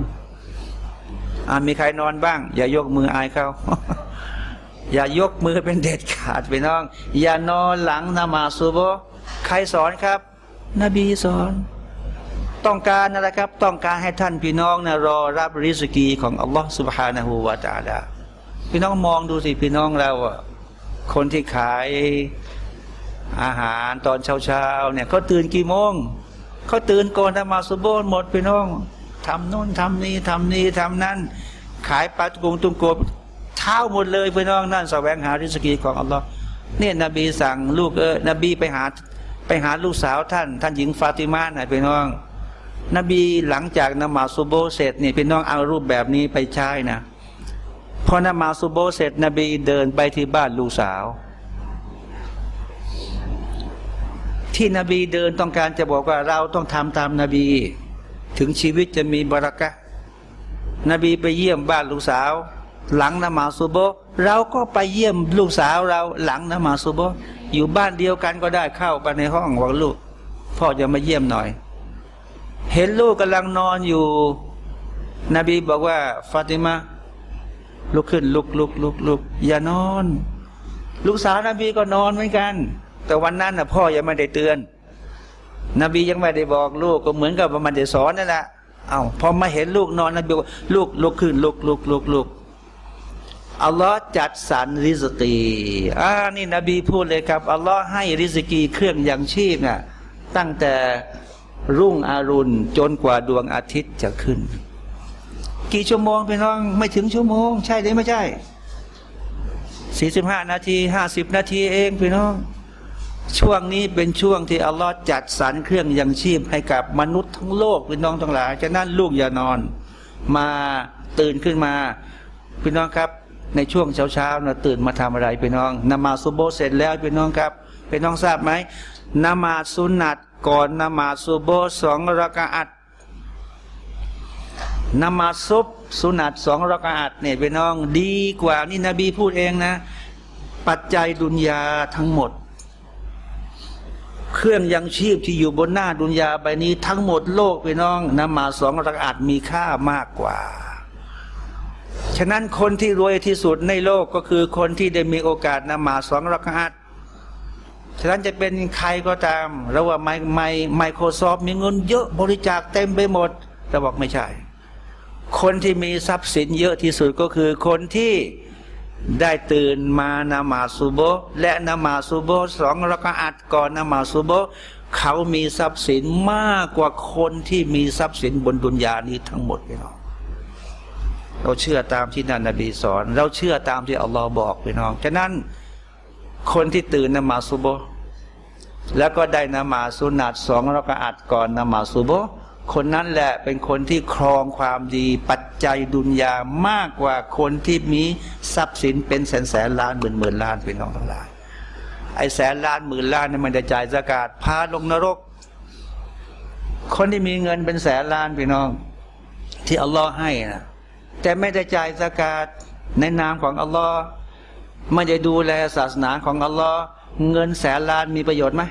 อามีใครนอนบ้าง อย่ายกมืออายเขาอย่ายกมือเป็นเด็ดขาดไปน้อง อย่านอนหลังนามาซุโบใครสอนครับ นบีสอน ต้องการอะไรครับ ต้องการให้ท่านพี่น้องนะรอรับริสกีของอัลลอฮฺสุบฮานาฮูวาตาลาพี่น้องมองดูสิพี่น้องเราอะ คนที่ขายอาหารตอนเช้าๆเนี่ยเขาตื่นกี่โมงเขาตื่นก่อนนมาสุโบนหมดพี่น้องทำโน่นทำนี้ทำนี้ทำนั้นขายปลาตุงตุงกบเท้าหมดเลยพี่น้องนั่นแสวงหาริสกีของอัลลอฮ์เนี่ยนบีสั่งลูกเออนบีไปหาไปหาลูกสาวท่าน ท่านหญิงฟาติมาน่ะพี่น้อง นบีหลังจากนมาสุโบเสร็จนี่พี่น้องเอารูปแบบนี้ไปใช้นะ พอนมาสุโบเสร็จนบีเดินไปที่บ้านลูกสาว ที่นบีเดินต้องการจะบอกว่าเราต้องทำตามนาบี ถึงชีวิตจะมีบารักะนบีไปเยี่ยมบ้านลูกสาว หลังนมาสุโบเราก็ไปเยี่ยมลูกสาวเราหลังนมาสุโบอยู่บ้านเดียวกันก็ได้เข้าไปในห้องบอกลูก พ่อจะมาเยี่ยมหน่อย เห็นลูกกำลังนอนอยู่ นบีบอกว่าฟาติมา ลุกขึ้นลุกลุกลุกลุกอย่านอน ลูกสาวนบีก็นอนเหมือนกัน แต่วันนั้นนะพ่อยังไม่ได้เตือน นบียังไม่ได้บอกลูกก็เหมือนกับมันได้สอนนั่นแหละเอา้าพอมาเห็นลูกนอนนบีบอกลูกลุกขึ้นลุกลุกลุกลุกอัลลอฮ์จัดสรรริสกีอ่านี่นบีพูดเลยครับอัลลอฮ์ให้ริสกีเครื่องยังชีพน่ะตั้งแต่รุ่งอรุณจนกว่าดวงอาทิตย์จะขึ้น กี่ชั่วโมงพี่น้อง ไม่ถึงชั่วโมง ใช่หรือไม่ใช่สี่สิบห้านาทีห้าสิบนาทีเองพี่น้อง ช่วงนี้เป็นช่วงที่อัลลอฮ์จัดสรรเครื่องยังชีพให้กับมนุษย์ทั้งโลกพี่น้องทั้งหลายฉะนั้นลูกอย่านอน มาตื่นขึ้นมา พี่น้องครับ ในช่วงเช้าเช้านะตื่นมาทำอะไรพี่น้องนมาซุโบเสร็จแล้วพี่น้องครับพี่น้องทราบไหมนมาสุนัตก่อนนมาซุโบสองรากาอัด นมาซุบสุนัตสองรากาอัดเนี่ยพี่น้องดีกว่านี่นบีพูดเองนะ ปัจจัยดุนยาทั้งหมด เครื่องยังชีพที่อยู่บนหน้าดุนยาใบนี้ทั้งหมดโลกพี่น้องนมาสองรากาอัดมีค่ามากกว่า ฉะนั้นคนที่รวยที่สุดในโลกก็คือคนที่ได้มีโอกาสนมาสองรักอัดฉะนั้นจะเป็นใครก็ตามเราว่าไมไมไมโครซอฟท์มีเงินเยอะบริจาคเต็มไปหมดเราบอกไม่ใช่ คนที่มีทรัพย์สินเยอะที่สุดก็คือคนที่ได้ตื่นมานามาสุโบและนามาสุโบสองรักอัดก่อนนามาสุโบเขามีทรัพย์สินมากกว่าคนที่มีทรัพย์สินบนดุนยานี้ทั้งหมดพี่น้องเราเชื่อตามที่นันนบีสอน เราเชื่อตามที่อัลลอฮ์บอกพี่น้องฉะนั้นคนที่ตื่นนมาซุโบแล้วก็ได้นมาสุนัตสองราก็อัดก่อนนมาสุโบ คนนั้นแหละเป็นคนที่ครองความดี ปัจจัยดุนยามากกว่าคนที่มีทรัพย์สินเป็นแสนแสนล้านหมื่นหมื่นล้านเป็นน้องทั้งหลายไอ้แสนล้านหมื่นล้านนี่มันจะจ่ายสกาดพาลงนรก คนที่มีเงินเป็นแสนล้านพี่น้อง ที่อัลลอฮ์ให้นะแต่ไม่ได้จ่ายสกาดในนามของอัลลอฮ์ไม่ได้ดูแลศาสนาของอัลลอฮ์เงินแสนล้านมีประโยชน์ไหม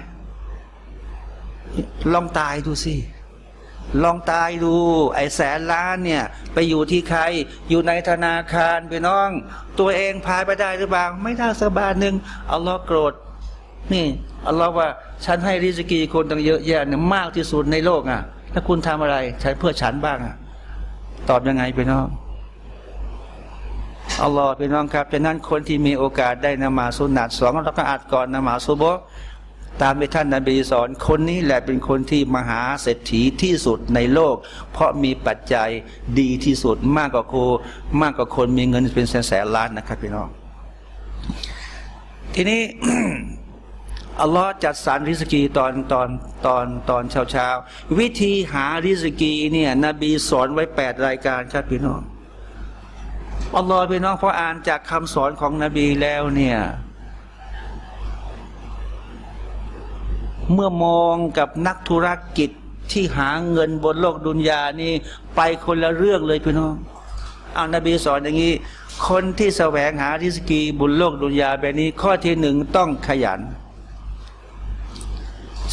ลองตายดูสิ ลองตายดู ไอ้แสนล้านเนี่ย ไปอยู่ที่ใคร อยู่ในธนาคารพี่น้อง ตัวเองพายไปได้หรือเปล่าไม่ได้สักบาทหนึ่งอัลลอฮ์โกรธ นี่อัลลอฮ์ว่าฉันให้ริสกีคนตั้งเยอะแยะเนี่ยมากที่สุดในโลกอะถ้าคุณทำอะไรฉันเพื่อฉันบ้างอะ ตอบยังไงพี่น้องอัลลอฮ์พี่น้องครับฉะนั้นคนที่มีโอกาสได้นมาสุนัตสองแล้วก็อัดก่อนนมาสุโบ ตามที่ท่านนาบีสอนคนนี้แหละเป็นคนที่มหาเศรษฐีที่สุดในโลก เพราะมีปัจจัยดีที่สุดมากกว่าโคมากกว่าคนมีเงินเป็นแสนแสนล้านนะครับพี่น้อง ทีนี้อัลลอฮ์จัดสรรริสกีตอนตอนตอนตอนเช้าเช้าวิธีหาริสกีเนี่ยนบีสอนไว้แปดรายการครับพี่น้องอัลลอฮ์พี่น้องพออ่านจากคำสอนของนบีแล้วเนี่ย เมื่อมองกับนักธุรกิจที่หาเงินบนโลกดุนยานี่ไปคนละเรื่องเลยพี่น้องเอานบีสอนอย่างนี้ คนที่แสวงหาริสกีบนโลกดุนยาแบบนี้ ข้อที่หนึ่งต้องขยัน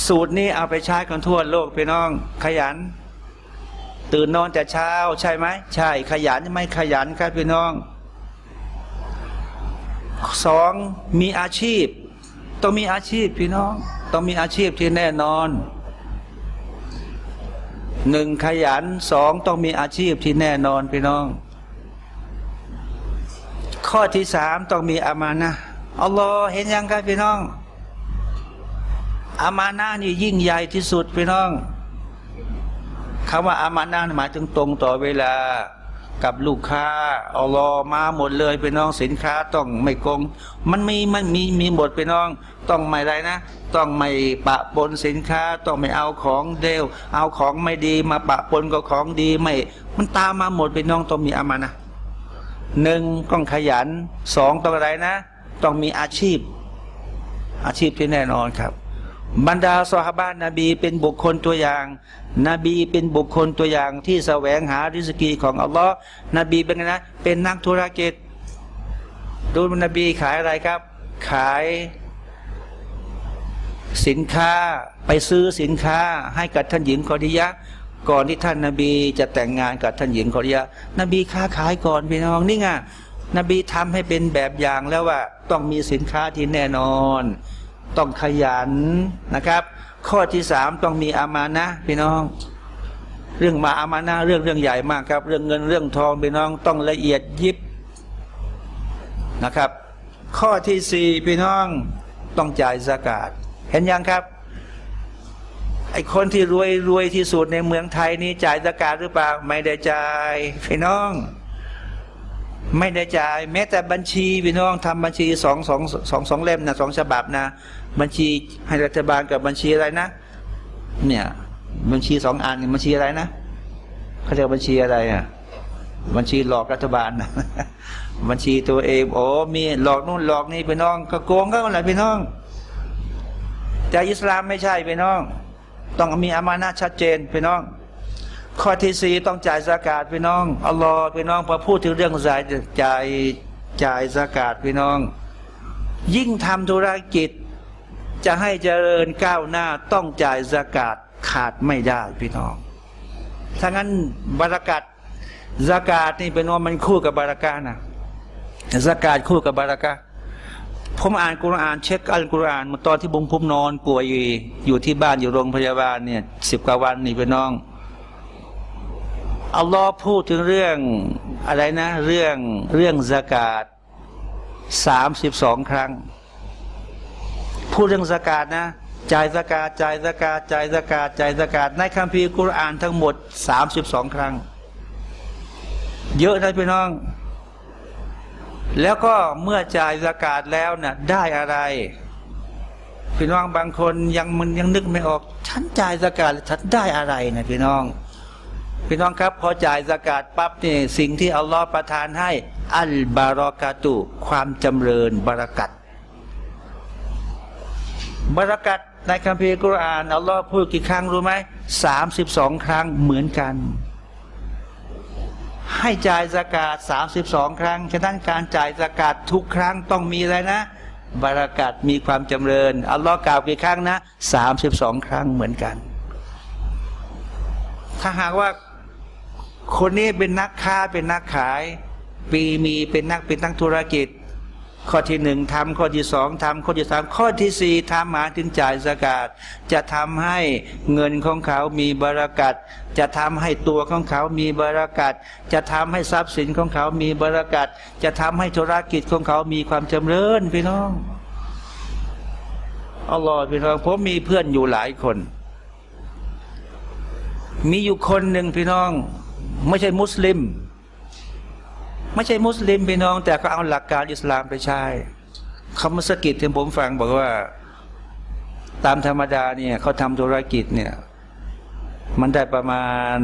สูตรนี้เอาไปใช้กันทั่วโลกพี่น้อง ขยัน ตื่นนอนแต่เช้า ใช่ไหมใช่ ขยันไม่ขยันครับพี่น้องสองมีอาชีพ ต้องมีอาชีพพี่น้อง ต้องมีอาชีพที่แน่นอนหนึ่งขยันสองต้องมีอาชีพที่แน่นอนพี่น้อง ข้อที่สามต้องมีอามานะอัลลอฮ์เห็นยังครับพี่น้อง อามานะนี่ยิ่งใหญ่ที่สุดพี่น้องคำว่าอามานะหมายถึงตรงต่อเวลา กับลูกค้าอัลลอฮ์มาหมดเลยพี่น้องสินค้าต้องไม่โกงมันมีมันมีมีหมดพี่น้อง ต้องไม่ไรนะ ต้องไม่ปะปนสินค้าต้องไม่เอาของเดวเอาของไม่ดีมาปะปนกับของดีไม่ มันตามมาหมดพี่น้องต้องมีอามานะหนึ่งต้องขยันสองต้องอะไรนะ ต้องมีอาชีพ อาชีพที่แน่นอนครับ บรรดาสหบ้านนบีเป็นบุคคลตัวอย่าง นบีเป็นบุคคลตัวอย่างที่แสวงหาริสกีของอัลลอฮ์นบีเป็นไงนะ เป็นนักธุรกิจ ดูนบีขายอะไรครับ ขายสินค้าไปซื้อสินค้าให้กับท่านหญิงคอดิยะ ก่อนที่ท่านนาบีจะแต่งงานกับท่านหญิงคอดิยะ นบีค้าขายก่อนพี่น้องนี่ไงนบีทำให้เป็นแบบอย่างแล้วว่าต้องมีสินค้าที่แน่นอน ต้องขยันนะครับ ข้อที่สามต้องมีอามานะพี่น้อง เรื่องมาอามานะเรื่องเรื่องใหญ่มากครับ เรื่องเงินเรื่องทองพี่น้องต้องละเอียดยิบนะครับ ข้อที่สี่พี่น้องต้องจ่ายสกาดเห็นยังครับไอคนที่รวยรวยที่สุดในเมืองไทยนี่จ่ายสกาดหรือเปล่าไม่ได้จ่ายพี่น้อง ไม่ได้จ่าย แม้แต่บัญชีพี่น้องทำบัญชีสองสองสองสองเล่มนะสองฉบับนะ บัญชีให้รัฐบาลกับบัญชีอะไรนะ เนี่ย บัญชีสองอันบัญชีอะไรนะเขาเรียกบัญชีอะไรอะ บัญชีหลอกรัฐบาลนะบัญชีตัวเองโอ้มีหลอกนู่นหลอกนี่พี่น้องก็โกงก็อะไรพี่น้อง แต่อิสลามไม่ใช่พี่น้อง ต้องมีอามานะชัดเจนพี่น้อง ข้อที่สี่ต้องจ่ายสากาศพี่น้องอัลลอฮ์พี่น้องพอพูดถึงเรื่องจ่ายจ่ายจ่ายสากาศพี่น้อง ยิ่งทำธุรกิจ จะให้เจริญก้าวหน้าต้องจ่ายสากาศขาดไม่ได้พี่น้องถ้างั้นบารักัดสากาศนี่เป็นว่ามันคู่กับบารักานะสากาศคู่กับบารักาผมอ่านกุรอานเช็คอัลกุรอานมาตอนที่บุ้มพุ่มนอนป่วยอยู่อยู่ที่บ้านอยู่โรงพยาบาลเนี่ยสิบกว่าวันนี่พี่น้อง อัลลอฮ์พูดถึงเรื่องอะไรนะ เรื่องเรื่องสกาดสามสิบสองครั้ง พูดเรื่องสกาดนะจ่ายสกาดจ่ายสกาดจ่ายสกาดจ่ายสกาดในคัมภีร์กุรอานทั้งหมดสามสิบสองครั้ง เยอะนะพี่น้อง แล้วก็เมื่อจ่ายสกาดแล้วนะ่ะได้อะไรพี่น้องบางคนยังมันยังนึกไม่ออก ฉันจ่ายสกาดฉันได้อะไรนะพี่น้อง พี่น้องครับพอจ่ายสกาดปั๊บนี่สิ่งที่อัลลอฮ์ประทานให้ อัลบารอกาตุความจำเริญบารักัตบารักัตในคัมภีร์กุรอานอัลลอฮ์พูดกี่ครั้งรู้ไหมสามสิบสองครั้งเหมือนกัน ให้จ่ายสกาดสามสิบสองครั้งฉะนั้นการจ่ายสกาดทุกครั้งต้องมีอะไรนะบารักัตมีความจำเริญอัลลอฮ์กล่าวกี่ครั้งนะสามสิบสองครั้งเหมือนกัน ถ้าหากว่า คนนี้เป็นนักค้าเป็นนักขาย ปีมีเป็นนักเป็นนักธุรกิจ ข้อที่หนึ่งทำข้อที่สองทำข้อที่สามข้อที่สี่ทำหมาถึงจ่ายสกาดจะทำให้เงินของเขามีบารักัตจะทำให้ตัวของเขามีบารักัตจะทำให้ทรัพย์สินของเขามีบารักัตจะทำให้ธุรกิจของเขามีความจำเริญพี่น้องอัลลอฮ์พี่น้องผมมีเพื่อนอยู่หลายคน มีอยู่คนหนึ่งพี่น้อง ไม่ใช่มุสลิม ไม่ใช่มุสลิมพี่น้อง แต่เขาเอาหลักการอิสลามไปใช้เขามาสกิดที่ผมฟังบอกว่า ตามธรรมดาเนี่ยเขาทำธุรกิจเนี่ย มันได้ประมาณ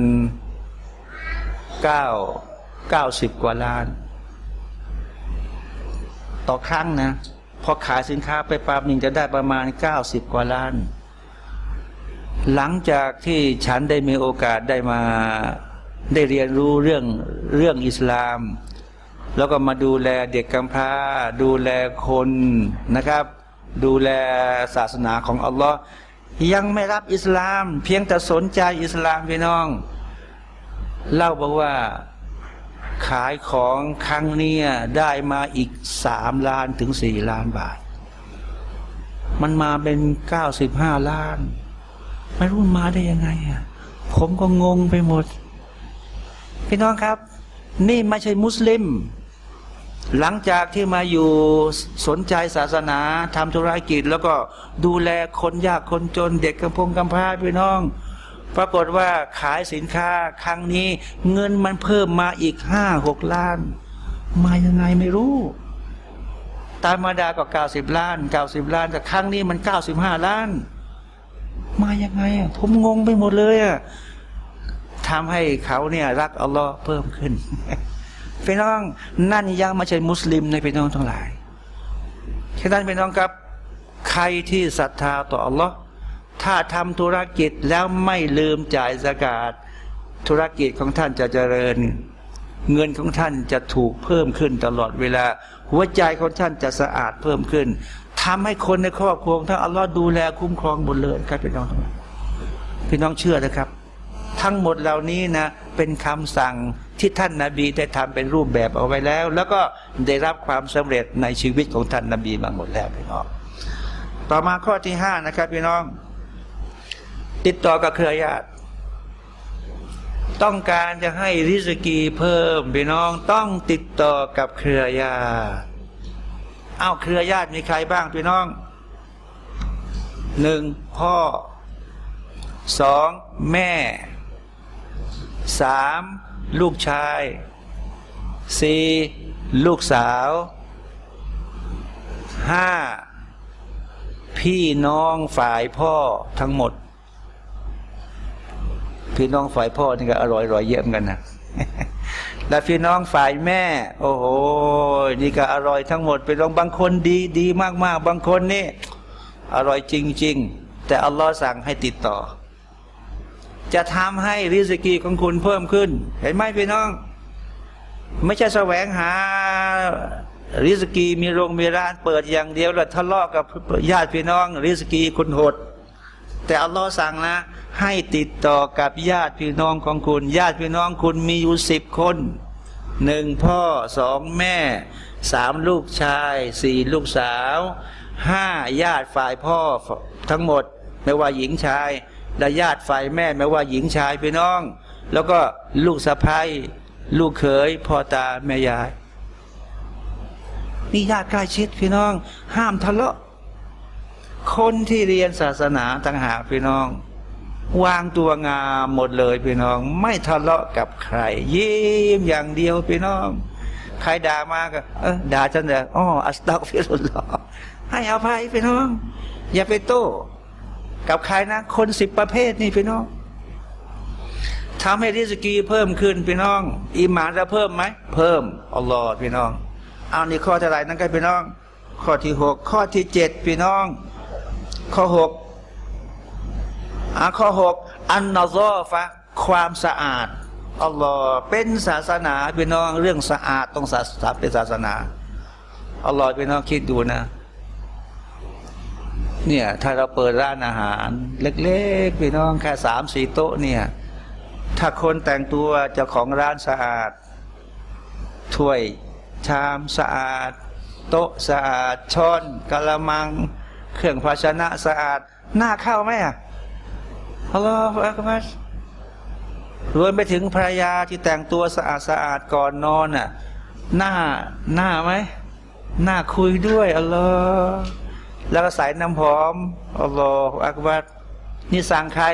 เก้าเก้าสิบกว่าล้าน ต่อครั้งนะพอขายสินค้าไปปั๊บหนึ่งจะได้ประมาณเก้าสิบกว่าล้าน หลังจากที่ฉันได้มีโอกาสได้มา ได้เรียนรู้เรื่องเรื่องอิสลาม แล้วก็มาดูแลเด็กกำพร้า ดูแลคนนะครับ ดูแลศาสนาของอัลลอฮ์ยังไม่รับอิสลาม เพียงแต่สนใจอิสลามพี่น้อง เล่าบอกว่าขายของครั้งเนี้ยได้มาอีกสามล้านถึงสี่ล้านบาท มันมาเป็นเก้าสิบห้าล้าน ไม่รู้มาได้ยังไงอะผมก็งงไปหมด พี่น้องครับ นี่ไม่ใช่มุสลิม หลังจากที่มาอยู่สนใจศาสนาทำธุรกิจ แล้วก็ดูแลคนยากคนจนเด็กกำพงกำพร้าพี่น้อง ปรากฏว่าขายสินค้าครั้งนี้เงินมันเพิ่มมาอีกห้าหกล้าน มายังไงไม่รู้ ตามมาดาก็เก้าสิบล้านเก้าสิบล้าน แต่ครั้งนี้มันเก้าสิบห้าล้าน มายังไงอะผมงงไปหมดเลยอะ ทำให้เขาเนี่ยรักอัลลอฮ์เพิ่มขึ้นพี่น้องนั่นยังไม่ใช่มุสลิมในพี่น้องทั้งหลายฉะนั้นพี่น้องครับ ใครที่ศรัทธาต่ออัลลอฮ์ถ้าทำธุรกิจแล้วไม่ลืมจ่ายสกาดธุรกิจของท่านจะเจริญ เงินของท่านจะถูกเพิ่มขึ้นตลอดเวลา หัวใจของท่านจะสะอาดเพิ่มขึ้นทำให้คนในครอบครัวท่านอัลลอฮ์ดูแลคุ้มครองหมดเลยครับพี่น้องทั้งหลายพี่น้องเชื่อนะครับ ทั้งหมดเหล่านี้นะเป็นคำสั่งที่ท่านนาบีได้ทำเป็นรูปแบบเอาไว้แล้ว แล้วก็ได้รับความสำเร็จในชีวิตของท่านนาบีมาหมดแล้วพี่น้องต่อมาข้อที่ห้านะครับพี่น้อง ติดต่อกับเครือญาติต้องการจะให้ริสกีเพิ่มพี่น้องต้องติดต่อกับเครือญาติเอาเครือญาติมีใครบ้างพี่น้องหนึ่งพ่อสองแม่ สามลูกชายสี่ลูกสาวห้าพี่น้องฝ่ายพ่อทั้งหมด พี่น้องฝ่ายพ่อนี่ก็อร่อยรอยเยี่ยมกันนะและพี่น้องฝ่ายแม่ โอ้โหนี่ก็อร่อยทั้งหมดไปลองบางคนดีดีมากๆ บางคนนี่ อร่อยจริง ๆ แต่อัลลอฮ์สั่งให้ติดต่อ จะทำให้ริสกีของคุณเพิ่มขึ้น เห็นไหมพี่น้อง ไม่ใช่แสวงหาริสกีมีโรงมีร้านเปิดอย่างเดียวแล้วทะเลาะกับญาติพี่น้อง ริสกีคุณหด แต่อัลลอฮ์สั่งนะ ให้ติดต่อกับญาติพี่น้องของคุณ ญาติพี่น้องคุณมีอยู่สิบคนหนึ่งพ่อสองแม่สามลูกชายสี่ลูกสาวห้าญาติฝ่ายพ่อทั้งหมด ไม่ว่าหญิงชาย และญาติฝ่ายแม่ไม่ว่าหญิงชายพี่น้อง แล้วก็ลูกสะพ้ายลูกเขยพ่อตาแม่ยายนี่ญาติใกล้ชิดพี่น้อง ห้ามทะเลาะ คนที่เรียนศาสนาต่างหากพี่น้อง วางตัวงามหมดเลยพี่น้อง ไม่ทะเลาะกับใคร ยิ้มอย่างเดียวพี่น้อง ใครด่ามาก็เออด่าฉันเลยอ๋ออัสตักฟิรุลลอให้อภัยพี่น้อง อย่าไปโต้ กับใครนะ คนสิบประเภทนี่พี่น้องทำให้ริสกีเพิ่มขึ้นพี่น้องอีหมานจะเพิ่มไหมเพิ่มอัลลอฮ์พี่น้อง เอานี่ข้อเท่าไหร่นั่นกันพี่น้อง ข้อที่หกข้อที่เจ็ดพี่น้อง ข้อหกอ่าข้อหกอันนอซอฟะความสะอาดอัลลอฮ์เป็นศาสนาพี่น้องเรื่องสะอาดต้องศาสนาเป็นศาสนาอัลลอฮ์พี่น้องคิดดูนะ เนี่ยถ้าเราเปิดร้านอาหาร เล็กๆพี่น้องแค่สามสี่โต๊ะเนี่ย ถ้าคนแต่งตัวเจ้าของร้านสะอาด ถ้วยชามสะอาด โต๊ะสะอาดช้อนกะละมัง เครื่องภาชนะสะอาดหน้าเข้าไหมอะอัลลอฮฺอักบัรรวมไปถึงภรรยาที่แต่งตัวสะอาดสะอาดก่อนนอนอะหน้าหน้าไหมหน้าคุยด้วยอัลลอฮ์ แล้วก็ใส่น้ำหอมอัลลอฮฺอักบัรนี่สั่งใคร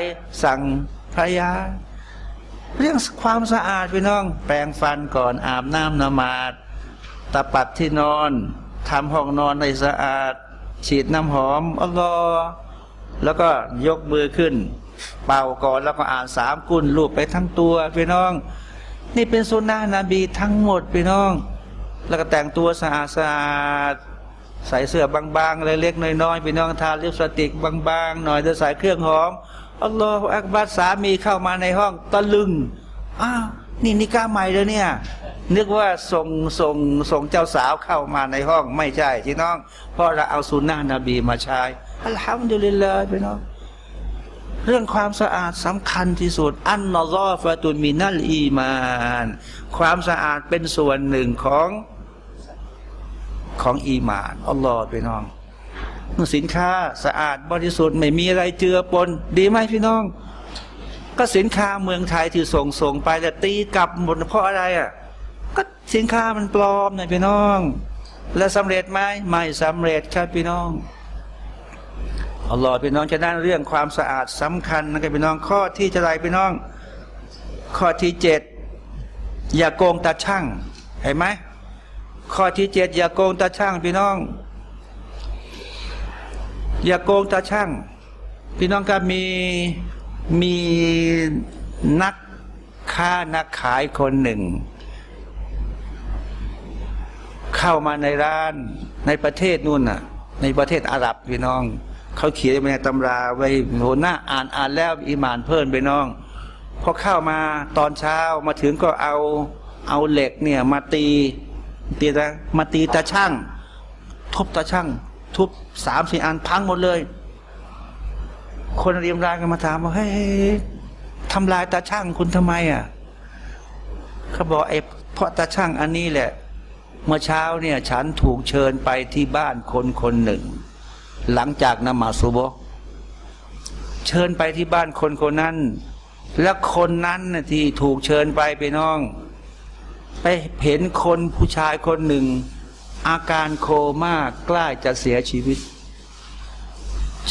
สั่งภรรยา เรื่องความสะอาดพี่น้อง แปรงฟันก่อนอาบน้ำนมาดตะปัดที่นอนทำห้องนอนให้สะอาด ฉีดน้ำหอมอัลลอฮแล้วก็ยกมือขึ้น เป่าก่อนแล้วก็อ่านสามกุลรูปไปทั้งตัวพี่น้อง นี่เป็นสุนนะนบีทั้งหมดพี่น้อง แล้วก็แต่งตัวสะอาดสะอาด ใส่เสื้อบางๆเล็กๆน้อยๆพี่น้องทาลิปสติกบางๆหน่อยจะใส่เครื่องหอมอัลลอฮฺอักบัรสามีเข้ามาในห้องตะลึงอ้าวนี่นิก้าใหม่เลยเนี่ย นึกว่าส่งส่งส่งเจ้าสาวเข้ามาในห้องไม่ใช่ที่น้อง เพราะเราเอาสุนนะนบีมาใช้อัลฮัมดุลิลลาห์พี่น้องเรื่องความสะอาดสำคัญที่สุด อันนอซอฟะตุนมินัลอีมาน ความสะอาดเป็นส่วนหนึ่งของ ของอีมานอัลลอฮฺพี่น้องสินค้าสะอาดบริสุทธิ์ไม่มีอะไรเจือปน ดีไหมพี่น้อง ก็สินค้าเมืองไทยที่ส่งส่งไปแต่ตีกลับหมดเพราะอะไรอะ ก็สินค้ามันปลอมนะพี่น้อง แล้วสำเร็จไหมไม่สำเร็จครับพี่น้องอัลลอฮ์พี่น้องจะนั่นเรื่องความสะอาดสำคัญนะครับพี่น้องข้อที่จะไรพี่น้อง ข้อที่เจ็ดอย่าโกงตาช่างเห็นไหม ข้อที่เจ็ดอย่าโกงตาช่างพี่น้อง อย่าโกงตาช่าง พี่น้องครับมีมีนักค้านักขายคนหนึ่ง เข้ามาในร้านในประเทศนู่นน่ะ ในประเทศอาหรับพี่น้อง เขาเขียนไว้ในตำราไว้โหหน้าอ่านอ่านแล้วอิมานเพิ่มไปน้องพอเข้ามาตอนเช้ามาถึงก็เอาเอาเหล็กเนี่ยมาตี ตีตามาตีตาช่าง ทุบตาช่าง ทุบสามสี่อันพังหมดเลย คนเรียมรายกันมาถามว่าเฮ้ยทำลายตาช่างคุณทำไมอะเขาบอกไอ้เพราะตาช่างอันนี้แหละ เมื่อเช้าเนี่ย ฉันถูกเชิญไปที่บ้านคนคนหนึ่ง หลังจากนมาสุโบฮ์เชิญไปที่บ้านคนคนนั้น แล้วคนนั้นที่ถูกเชิญไปไปน้อง ไปเห็นคนผู้ชายคนหนึ่ง อาการโคม่าใกล้จะเสียชีวิต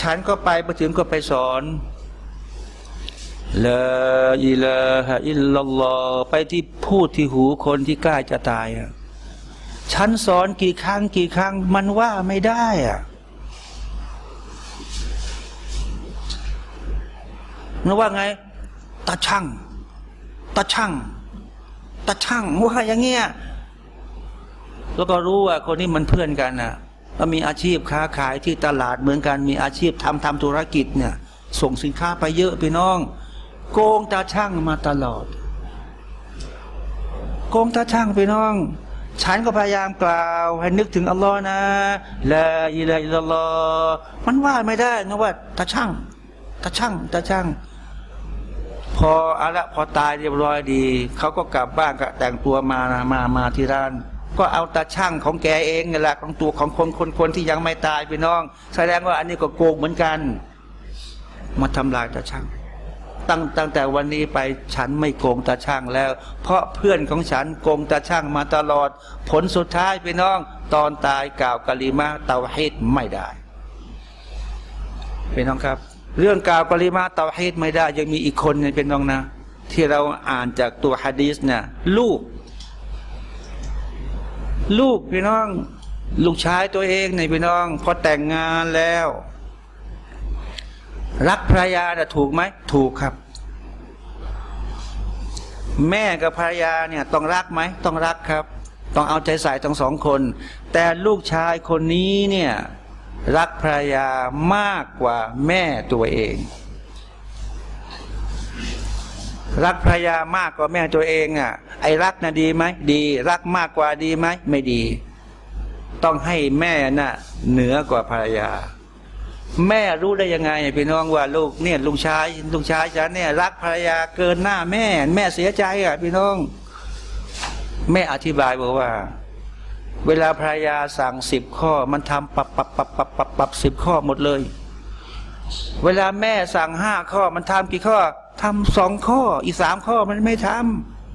ฉันก็ไปไปถึงก็ไปสอนละอิลาฮะอิลลัลลอไปที่พูดที่หูคนที่ใกล้จะตายอะฉันสอนกี่ครั้งกี่ครั้ง มันว่าไม่ได้อะนึกว่าไงตาช่างตาช่าง ตาช่างว่าอย่างเงี้ยแล้วก็รู้ว่าคนนี้มันเพื่อนกันน่ะก็มีอาชีพค้าขายที่ตลาดเหมือนกันมีอาชีพทำทำธุรกิจเนี่ย ส่งสินค้าไปเยอะพี่น้อง โกงตาช่างมาตลอด โกงตาช่างพี่น้อง ฉันก็พยายามกล่าว ให้นึกถึงอัลลอฮ์นะละอิละอิลลอมันว่าไม่ได้นะว่าตาช่างตาช่างตาช่าง พออะละพอตายเรียบร้อยดี เขาก็กลับบ้านก็แต่งตัวมามามาที่ร้าน ก็เอาตาช่างของแกเองนี่แหละของตัวของคนคนคนที่ยังไม่ตายพี่น้อง แสดงว่าอันนี้ก็โกงเหมือนกัน มาทำลายตาช่าง ตั้งตั้งแต่วันนี้ไปฉันไม่โกงตาช่างแล้ว เพราะเพื่อนของฉันโกงตาช่างมาตลอด ผลสุดท้ายพี่น้อง ตอนตายกล่าวกะลิมาเตาฮิดไม่ได้พี่น้องครับ เรื่องกล่าวกลิมาเตาฮิดไม่ได้ ยังมีอีกคนเป็นน้องนะ ที่เราอ่านจากตัวฮะดีสเนี่ยลูก ลูกพี่น้อง ลูกชายตัวเองในพี่น้อง พอแต่งงานแล้ว รักภรรยาน่ะถูกไหมถูกครับ แม่กับภรรยาเนี่ย ต้องรักไหมต้องรักครับ ต้องเอาใจใส่ทั้งสองคน แต่ลูกชายคนนี้เนี่ย รักภรรยามากกว่าแม่ตัวเอง รักภรรยามากกว่าแม่ตัวเองอะ ไอ้รักน่ะดีไหมดี รักมากกว่าดีไหมไม่ดี ต้องให้แม่น่ะเหนือกว่าภรรยา แม่รู้ได้ยังไงพี่น้องว่าลูกเนี่ยลูกชายลูกชายฉันเนี่ยรักภรรยาเกินหน้าแม่ แม่เสียใจอะพี่น้องแม่อธิบายบอกว่า เวลาภรรยาสั่งสิบข้อ มันทำปับปับปับปับปับปับสิบข้อหมดเลย เวลาแม่สั่งห้าข้อ มันทำกี่ข้อทำสองข้อ อีกสามข้อมันไม่ท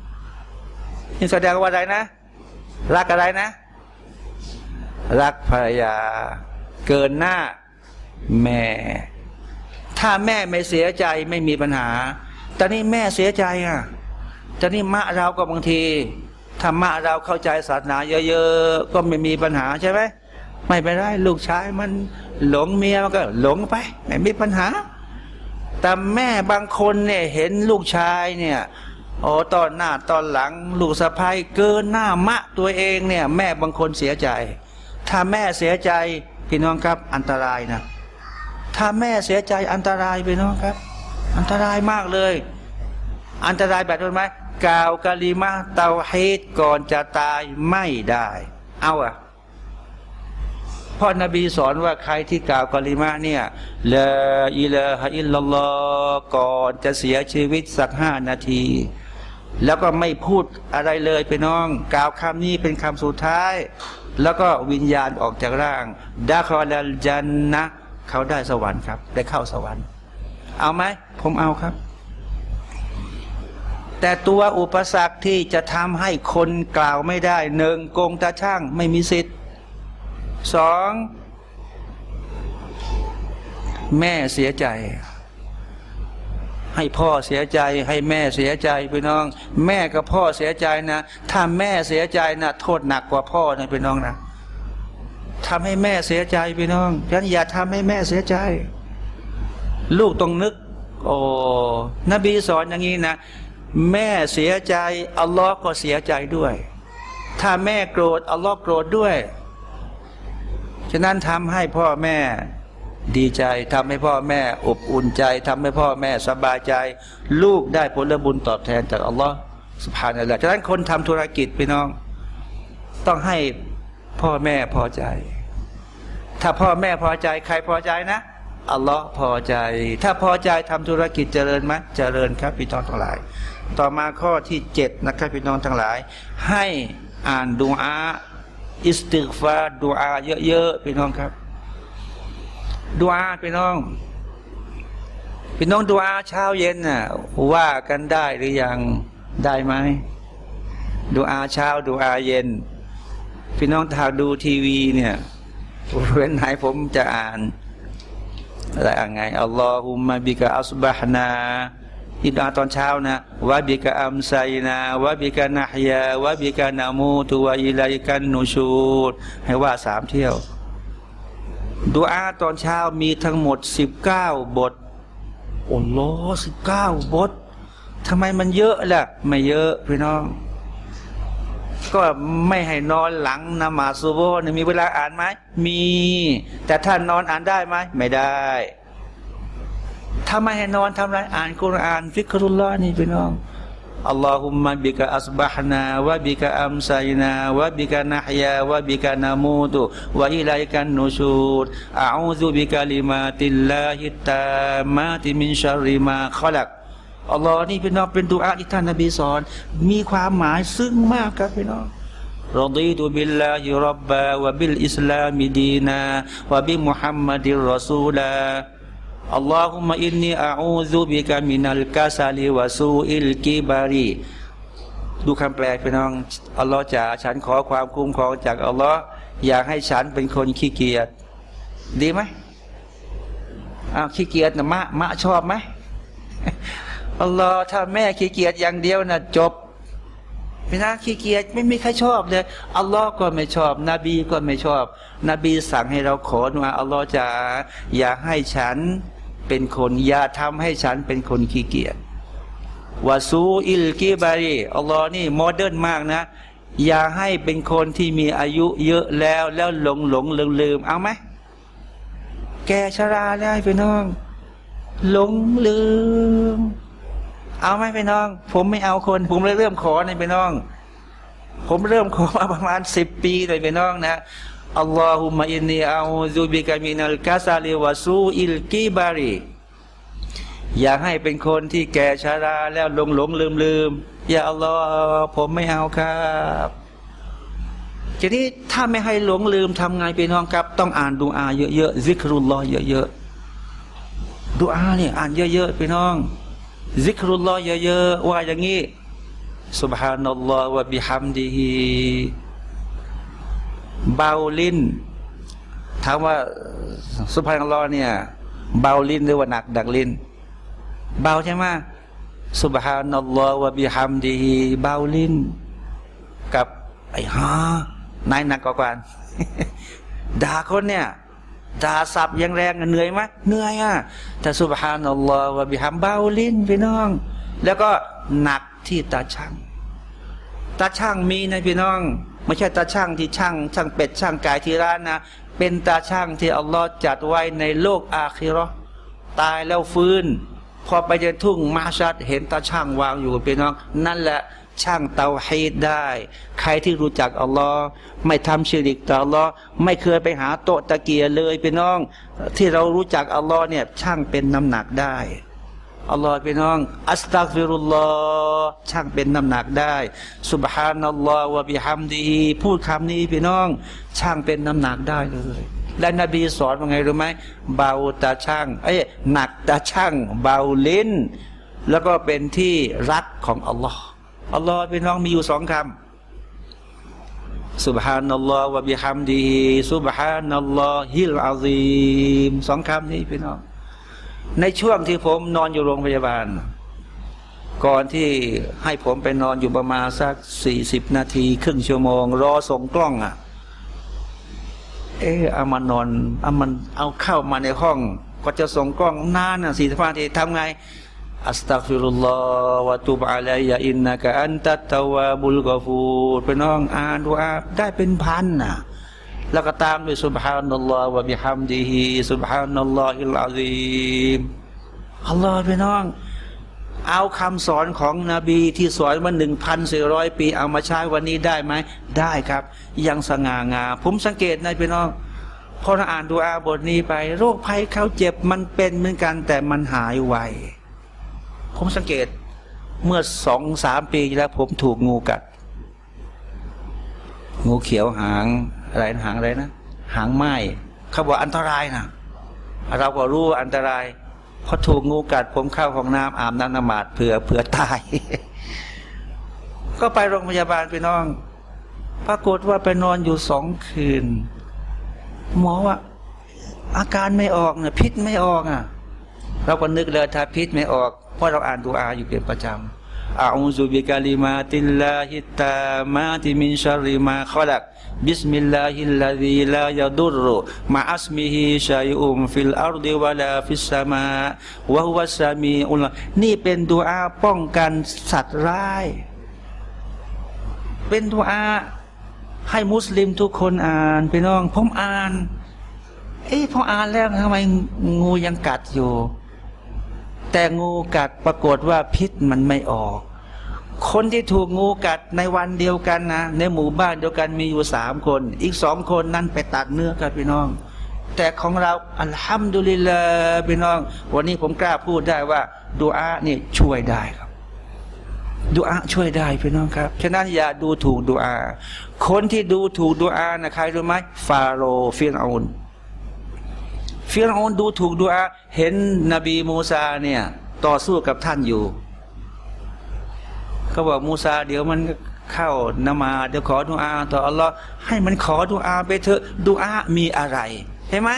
ำนี่แสดงว่าอะไรนะ รักอะไรนะ รักภรรยา เกินหน้าแม่ ถ้าแม่ไม่เสียใจไม่มีปัญหา แต่นี่แม่เสียใจอะแต่นี่มะเราก็บางที ถ้ามะเราเข้าใจศาสนาเยอะๆก็ไม่มีปัญหาใช่ไหมไม่เป็นไรลูกชายมันหลงเมียมันก็หลงไป ไม่มีปัญหา แต่แม่บางคนเนี่ยเห็นลูกชายเนี่ยโอ้ตอนหน้าตอนหลัง ลูกสะพ้ายเกินหน้ามะตัวเองเนี่ย แม่บางคนเสียใจ ถ้าแม่เสียใจพี่น้องครับ อันตรายนะถ้าแม่เสียใจอันตรายพี่น้องครับ อันตรายมากเลย อันตรายแบบนั้นไหม กล่าวกะลิมาเตาเฮีดก่อนจะตายไม่ได้ เอาอะพ่อนบีสอนว่าใครที่กล่าวกะลิมาเนี่ยละอิละฮะอิลลัลลอก่อนจะเสียชีวิตสักห้านาที แล้วก็ไม่พูดอะไรเลยพี่น้อง กล่าวคำนี้เป็นคำสุดท้าย แล้วก็วิญญาณออกจากร่างดาคอลัลจันนะเขาได้สวรรค์ครับ ได้เข้าสวรรค์ เอาไหมผมเอาครับ แต่ตัวอุปสรรคที่จะทำให้คนกล่าวไม่ได้หนึ่งโกงตาช่างไม่มีสิทธิ์สองแม่เสียใจ ให้พ่อเสียใจให้แม่เสียใจพี่น้อง แม่กับพ่อเสียใจนะ ถ้าแม่เสียใจนะโทษหนักกว่าพ่อนะพี่น้องนะทำให้แม่เสียใจพี่น้องฉะนั้นอย่าทำให้แม่เสียใจ ลูกต้องนึก โอ้นบีสอนอย่างนี้นะ แม่เสียใจอัลลอฮ์ก็เสียใจด้วย ถ้าแม่โกรธอัลลอฮ์โกรธด้วย ฉะนั้นทำให้พ่อแม่ดีใจทำให้พ่อแม่อบอุ่นใจทำให้พ่อแม่สบายใจ ลูกได้ผลบุญตอบแทนจากอัลลอฮ์สุภาพนั่นแหละฉะนั้นคนทำธุรกิจพี่น้อง ต้องให้พ่อแม่พอใจ ถ้าพ่อแม่พอใจใครพอใจนะอัลลอฮ์พอใจ ถ้าพอใจทำธุรกิจเจริญไหมเจริญครับพี่น้องทั้งหลาย ต่อมาข้อที่เจ็ดนะครับพี่น้องทั้งหลาย ให้อ่านดูอาอิสติกฟาดูอาเยอะๆพี่น้องครับดูอาพี่น้องพี่น้องดูอาเช้าเย็นน่ะว่ากันได้หรือยังได้ไหมดูอาเช้าดูอาเย็น พี่น้องถ้าดูทีวีเนี่ยเว้นไหนผมจะอ่านอะไรอ่านไงอัลลอฮุมะบิกะอัสบะฮนา อิดาตอนเช้านะวะบิกะอัมไซนาวะบิกะนะฮยาวะบิกะนามูตุวะอิลัยกันนูชูดให้ว่าสามเที่ยวดูอาตอนเช้ามีทั้งหมดสิบเก้าบทโอ้โหสิบเก้าบททำไมมันเยอะล่ะ ไม่เยอะพี่น้อง ก็ไม่ให้นอนหลังนมาซูโบเนี่ยมีเวลาอ่านไหมมี แต่ท่านนอนอ่านได้ไหมไม่ได้ ทำไม่ให้นอนทำไรอ่านกุรอานذكر الله นี่พี่น้องاللهم بك أصبحنا وبك أمسينا وبك نحيا وبك نموت وإليك النشور أعوذ بكلمات الله التامات من شر ما خلق อัลลอฮ์นี่พี่น้องเป็นดุอาที่ท่านนบีสอน มีความหมายซึ้งมากครับพี่น้องرضيت بالله ربا وبالإسلام ديناวะบิมุฮัมมัดิรรอซูลา คำแปลพี่น้องอัลลอฮ์จ๋าฉันขอความคุ้มครองจากอัลลอฮ์อยากให้ฉันเป็นคนขี้เกียจดีไหมอ้าวขี้เกียจนะมะมะชอบไหมอัลลอฮ์ถ้าแม่ขี้เกียจอย่างเดียวนะจบ พี่น้องขี้เกียจไม่มีใครชอบเลยอัลลอฮ์ก็ไม่ชอบ นบีก็ไม่ชอบ นบีสั่งให้เราขอว่าอัลลอฮ์จะอย่าให้ฉันเป็นคนอย่าทำให้ฉันเป็นคนขี้เกียจوسوء الكبر อัลลอฮ์นี่ modern มากนะ อย่าให้เป็นคนที่มีอายุเยอะแล้วแล้วหลงหลงลืมลืมเอาไหมแกชราแล้วพี่น้อง หลงลืม เอาไหมพี่น้อง ผมไม่เอาคน ผมเลยเริ่มขอในพี่น้อง ผมเริ่มขอมาประมาณสิบปีเลยพี่น้องนะอัลลอฮุมะอินนีอาซูบิกามินัลกาซาลิวาซูอิลกิบารีอยากให้เป็นคนที่แก่ชาราแล้วหลงหลงลืมลืมอย่าอัลลอฮ์ผมไม่เอาครับทีนี้ถ้าไม่ให้หลงลืมทำไงพี่น้องครับ ต้องอ่านดูอาเยอะๆซิกรุลลอเยอะๆดูอาเนี่ยอ่านเยอะๆพี่น้อง ซิกรุลลอฮ์เยอะๆว่าอย่างนี้สุบฮานัลลอฮ์วะบิฮัมดีฮีเบาลิ้นถามว่าสุบฮานัลลอฮ์เนี่ย เบาลิ้นหรือว่าหนักดักลิ้น เบาใช่ไหมสุบฮานัลลอฮ์วะบิฮัมดีฮีเบาลิ้น กับไอ้ฮะนายหนักกว่ากันด่าคนเนี่ย ด่าสับยังแรงเหนื่อยไหมเหนื่อยอะแต่สุบฮานัลลอฮ์วะบิฮัมเบาลิ้นพี่น้อง แล้วก็หนักที่ตาช่างตาช่างมีนะพี่น้อง ไม่ใช่ตาช่างที่ช่าง ช่างเป็ดช่างไก่ที่ร้านนะเป็นตาช่างที่อัลลอฮ์จัดไว้ในโลกอาคิรอตายแล้วฟื้น พอไปเดินทุ่งมาชัดเห็นตาช่างวางอยู่พี่น้อง นั่นแหละ ช่างเตาฮีดได้ ใครที่รู้จักอัลลอฮ์ไม่ทำชิริกต่ออัลลอฮ์ไม่เคยไปหาโตะตะเกียเลยพี่น้อง ที่เรารู้จักอัลลอฮ์เนี่ยช่างเป็นน้ำหนักได้อัลลอฮ์พี่น้อง อัสตักฟิรุลลอฮ์ช่างเป็นน้ำหนักได้สุบฮานัลลอฮ์วะบิฮัมดีพูดคำนี้พี่น้อง ช่างเป็นน้ำหนักได้เลย และนบีสอนว่าไงรู้ไหมเบาตาช่างเอ้ยหนักตาช่างเบาลิ้น แล้วก็เป็นที่รักของอัลลอฮ์ อัลลอฮ์พี่น้องมีอยู่สองคำสุบฮานัลลอฮ์วะบิฮัมดีสุบฮานัลลอฮิลอาซีมสองคำนี้พี่น้อง ในช่วงที่ผมนอนอยู่โรงพยาบาล ก่อนที่ให้ผมไปนอนอยู่ประมาณสักสี่สิบนาที ครึ่งชั่วโมง รอส่งกล้องอะ เออเอามานอนเอามันเอาเข้ามาในห้อง ก็จะส่องกล้องนานอะสี่สิบนาทีทำไง อัสตักฟิรุลลอฮ์วะตุบอะลัยยะอินนะกะอันตัตตาวาบุลกอฟูรไปน้องอ่านดูอาได้เป็นพันนะแล้วก็ตามด้วยسبحان الله وبحمده سبحان الله العظيم อัลลอฮ์พี่น้อง เอาคำสอนของนบีที่สอนมาหนึ่งพันสี่ร้อยปี เอามาใช้วันนี้ได้ไหม ได้ครับ ยังสง่างามผมสังเกตนะพี่น้องพอเราอ่านดูอาบทนี้ไป โรคภัยเขาเจ็บมันเป็นเหมือนกันแต่มันหายไว ผมสังเกตเมื่อสองสามปีแล้วผมถูกงูกัด งูเขียวหางอะไรนะหางอะไรนะ หางไหมเขาบอกอันตรายนะเราก็รู้ว่าอันตรายพอถูกงูกัด ผมเข้าห้องน้ำอาบน้ำนมาดเผื่อเผื่อตาย ก็ไปโรงพยาบาลพี่น้อง ปรากฏว่าไปนอนอยู่สองคืน หมอว่า อาการไม่ออกเนี่ยพิษไม่ออกอะ เราก็นึกเลยถ้าพิษไม่ออก เพราะเราอ่านดูอาอยู่เป็นประจำأعوذ بكلمات الله التامات من شر ما خلق بسم الله الذي لا يضر مع اسمه شيء في الأرض ولا في السماء وهو السميع الนี่เป็นดูอาป้องกันสัตว์ร้าย เป็นดูอาให้มุสลิมทุกคนอ่านพี่น้องผมอ่าน เอ้พออ่านแล้วทำไมงูยังกัดอยู่ แต่งูกัดปรากฏว่าพิษมันไม่ออก คนที่ถูกงูกัดในวันเดียวกันนะในหมู่บ้านเดียวกันมีอยู่สามคน อีกสองคนนั้นไปตัดเนื้อกันพี่น้อง แต่ของเราอัลฮัมดุลิลลาพี่น้อง วันนี้ผมกล้าพูดได้ว่าดูอาเนี่ยช่วยได้ครับดูอาช่วยได้พี่น้องครับ ฉะนั้นอย่าดูถูกดูอา คนที่ดูถูกดูอานะใครรู้ไหมฟาโรฟิรเอาน ฟิรอนดูถูกดูอา เห็นนบีมูซาเนี่ย ต่อสู้กับท่านอยู่เขาบอกมูซาเดี๋ยวมันเข้านมาเดี๋ยวขอดูอาต่ออัลลอฮ์ให้มันขอดูอาไปเถอะดูอามีอะไรเห็นไหม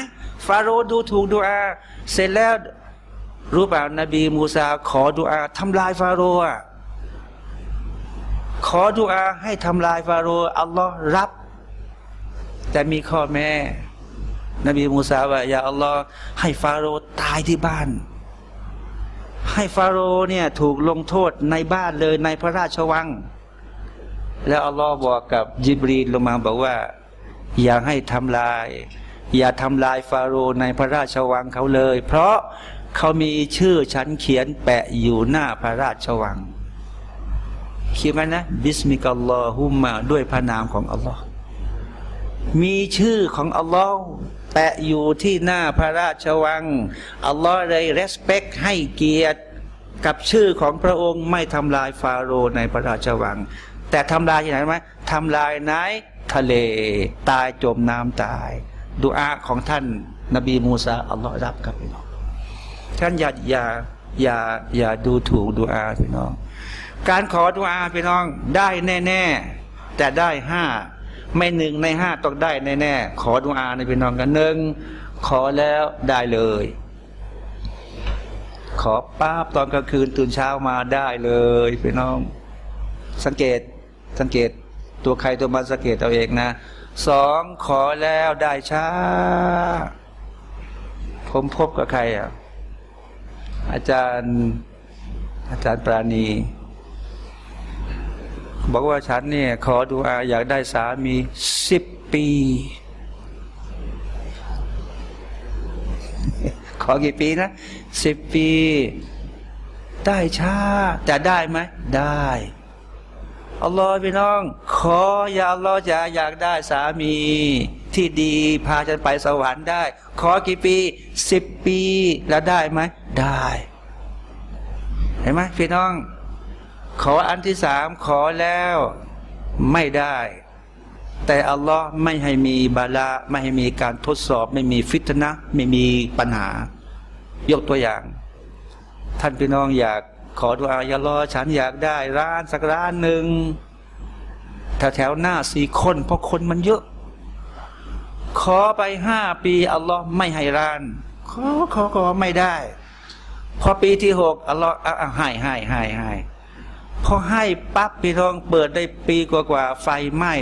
ฟาโรห์ดูถูกดูอา เสร็จแล้วรู้เปล่านบีมูซาขอดูอาทำลายฟาโรห์อะขอดุอาให้ทำลายฟาโรห์อัลลอฮ์รับ แต่มีข้อแม้ นบีมูซาว่าอย่าอัลลอฮ์ให้ฟาโรห์ตายที่บ้าน ให้ฟาโรห์เนี่ยถูกลงโทษในบ้านเลยในพระราชวัง แล้วอัลลอฮ์บอกกับยิบรีลลงมาบอกว่า อย่าให้ทำลาย อย่าทำลายฟาโรห์ในพระราชวังเขาเลย เพราะเขามีชื่อฉันเขียนแปะอยู่หน้าพระราชวังเขียนไหมนะ باسمك اللهم ด้วยพระนามของอัลลอฮ์มีชื่อของอัลลอฮ์ แปะอยู่ที่หน้าพระราชวัง อัลลอฮ์เลย respect ให้เกียรติกับชื่อของพระองค์ไม่ทำลายฟาโรห์ในพระราชวัง แต่ทำลายที่ไหนไหมทำลายในทะเล ตายจมน้ำตาย ดุอาของท่าน นบีมูซาอัลลอฮ์รับครับพี่น้องท่านอย่าอย่าอย่าอย่าดูถูกดุอาพี่น้อง การขอดุอาพี่น้องได้แน่ ๆ แต่ได้ห้า ไม่หนึ่งในห้าต้องได้แน่ๆขอดุอาในพี่น้องกันหนึ่งขอแล้วได้เลย ขอป้าบตอนกลางคืนตื่นเช้ามาได้เลยพี่น้อง สังเกตสังเกตตัวใครตัวมันสังเกตเอาเองนะสองขอแล้วได้ช้า ผมพบกับใครอะอาจารย์อาจารย์ปราณี บอกว่าฉันเนี่ย ขอดูอาอยากได้สามีสิบปี ขอกี่ปีนะสิบปี ได้ช้าแต่ได้ไหมได้อัลลอฮ์พี่น้อง ขออย่าอัลลอฮ์จะอยากได้สามี ที่ดีพาฉันไปสวรรค์ได้ ขอกี่ปีสิบปีแล้วได้ไหมได้ เห็นไหมพี่น้อง ขออันที่สามขอแล้วไม่ได้ แต่อัลลอฮ์ไม่ให้มีบาลาไม่ให้มีการทดสอบ ไม่มีฟิตนะไม่มีปัญหา ยกตัวอย่าง ท่านพี่น้องอยากขอดุอาย่ารอฉันอยากได้ร้านสักร้านหนึ่งแถวแถวหน้าสี่คนเพราะคนมันเยอะ ขอไปห้าปี อัลลอฮ์ไม่ให้ร้าน ขอขอขอไม่ได้ พอปีที่หกอัลลอฮ์ให้ให้ให้ให้ พอให้ปั๊บพี่น้องเปิดได้ปีกว่าๆไฟไหม้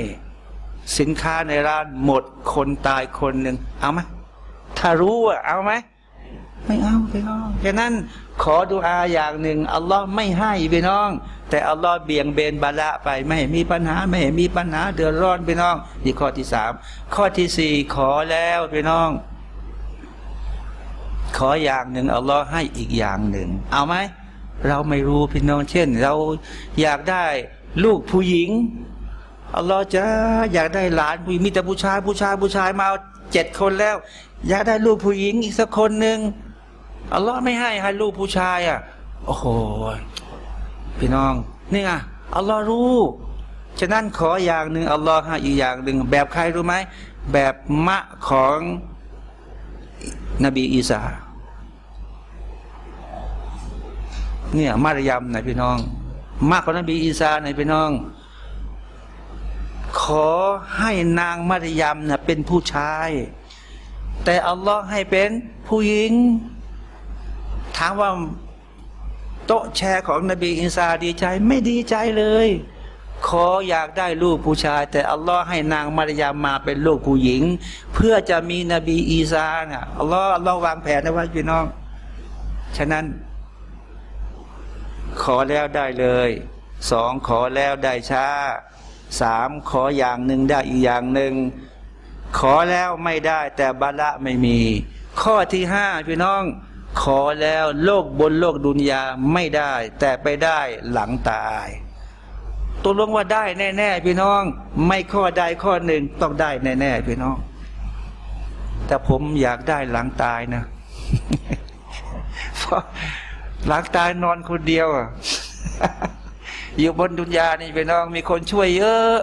สินค้าในร้านหมดคนตายคนหนึ่งเอาไหมถ้ารู้อะเอาไหมไม่เอาพี่น้องฉะนั้นขอดุอาอย่างหนึ่งอัลลอฮ์ไม่ให้พี่น้อง แต่อัลลอฮ์เบี่ยงเบนบาละไปไม่มีปัญหาไม่มีปัญหาเดือดร้อนพี่น้องนี่ข้อที่สามข้อที่สี่ขอแล้วพี่น้อง ขออย่างหนึ่งอัลลอฮ์ให้อีกอย่างหนึ่ง เอาไหม เราไม่รู้พี่น้องเช่น เราอยากได้ลูกผู้หญิงอัลลอฮ์จะอยากได้หลานผู้หญิงมีแต่ผู้ชายผู้ชายผู้ชายมาเจ็ดคนแล้ว อยากได้ลูกผู้หญิงอีกสักคนหนึ่งอัลลอฮ์ไม่ให้ให้ลูกผู้ชายอะ โอ้โหพี่น้องนี่ไงอัลลอฮ์รู้ฉะนั้นขออย่างหนึ่งอัลลอฮ์ให้อีกอย่างหนึ่งแบบใครรู้ไหมแบบมะของนบีอีสา เนี่ยมารยามไหนพี่น้อง มากกว่านบีอีสาไหนพี่น้อง ขอให้นางมารยามเน่ะเป็นผู้ชาย แต่อัลลอฮ์ให้เป็นผู้หญิง ถามว่าโต๊ะแชร์ของนบีอิสาดีใจไม่ดีใจเลย ขออยากได้ลูกผู้ชาย แต่อัลลอฮ์ให้นางมารยามมาเป็นลูกผู้หญิง เพื่อจะมีนบีอีสาเนี่ยอัลลอฮ์อัลลอฮ์วางแผนนะว่าพี่น้อง ฉะนั้น ขอแล้วได้เลยสองขอแล้วได้ช้าสามขออย่างหนึ่งได้อีกอย่างหนึ่งขอแล้วไม่ได้แต่บาละไม่มี ข้อที่ห้าพี่น้อง ขอแล้วโลกบนโลกดุนยาไม่ได้ แต่ไปได้หลังตายตกลงว่าได้แน่ ๆ พี่น้อง ไม่ข้อใดข้อหนึ่งต้องได้แน่ ๆ พี่น้อง แต่ผมอยากได้หลังตายนะเพราะ หลังตายนอนคนเดียวอะอยู่บนดุนยานี่พี่น้อง มีคนช่วยเยอะ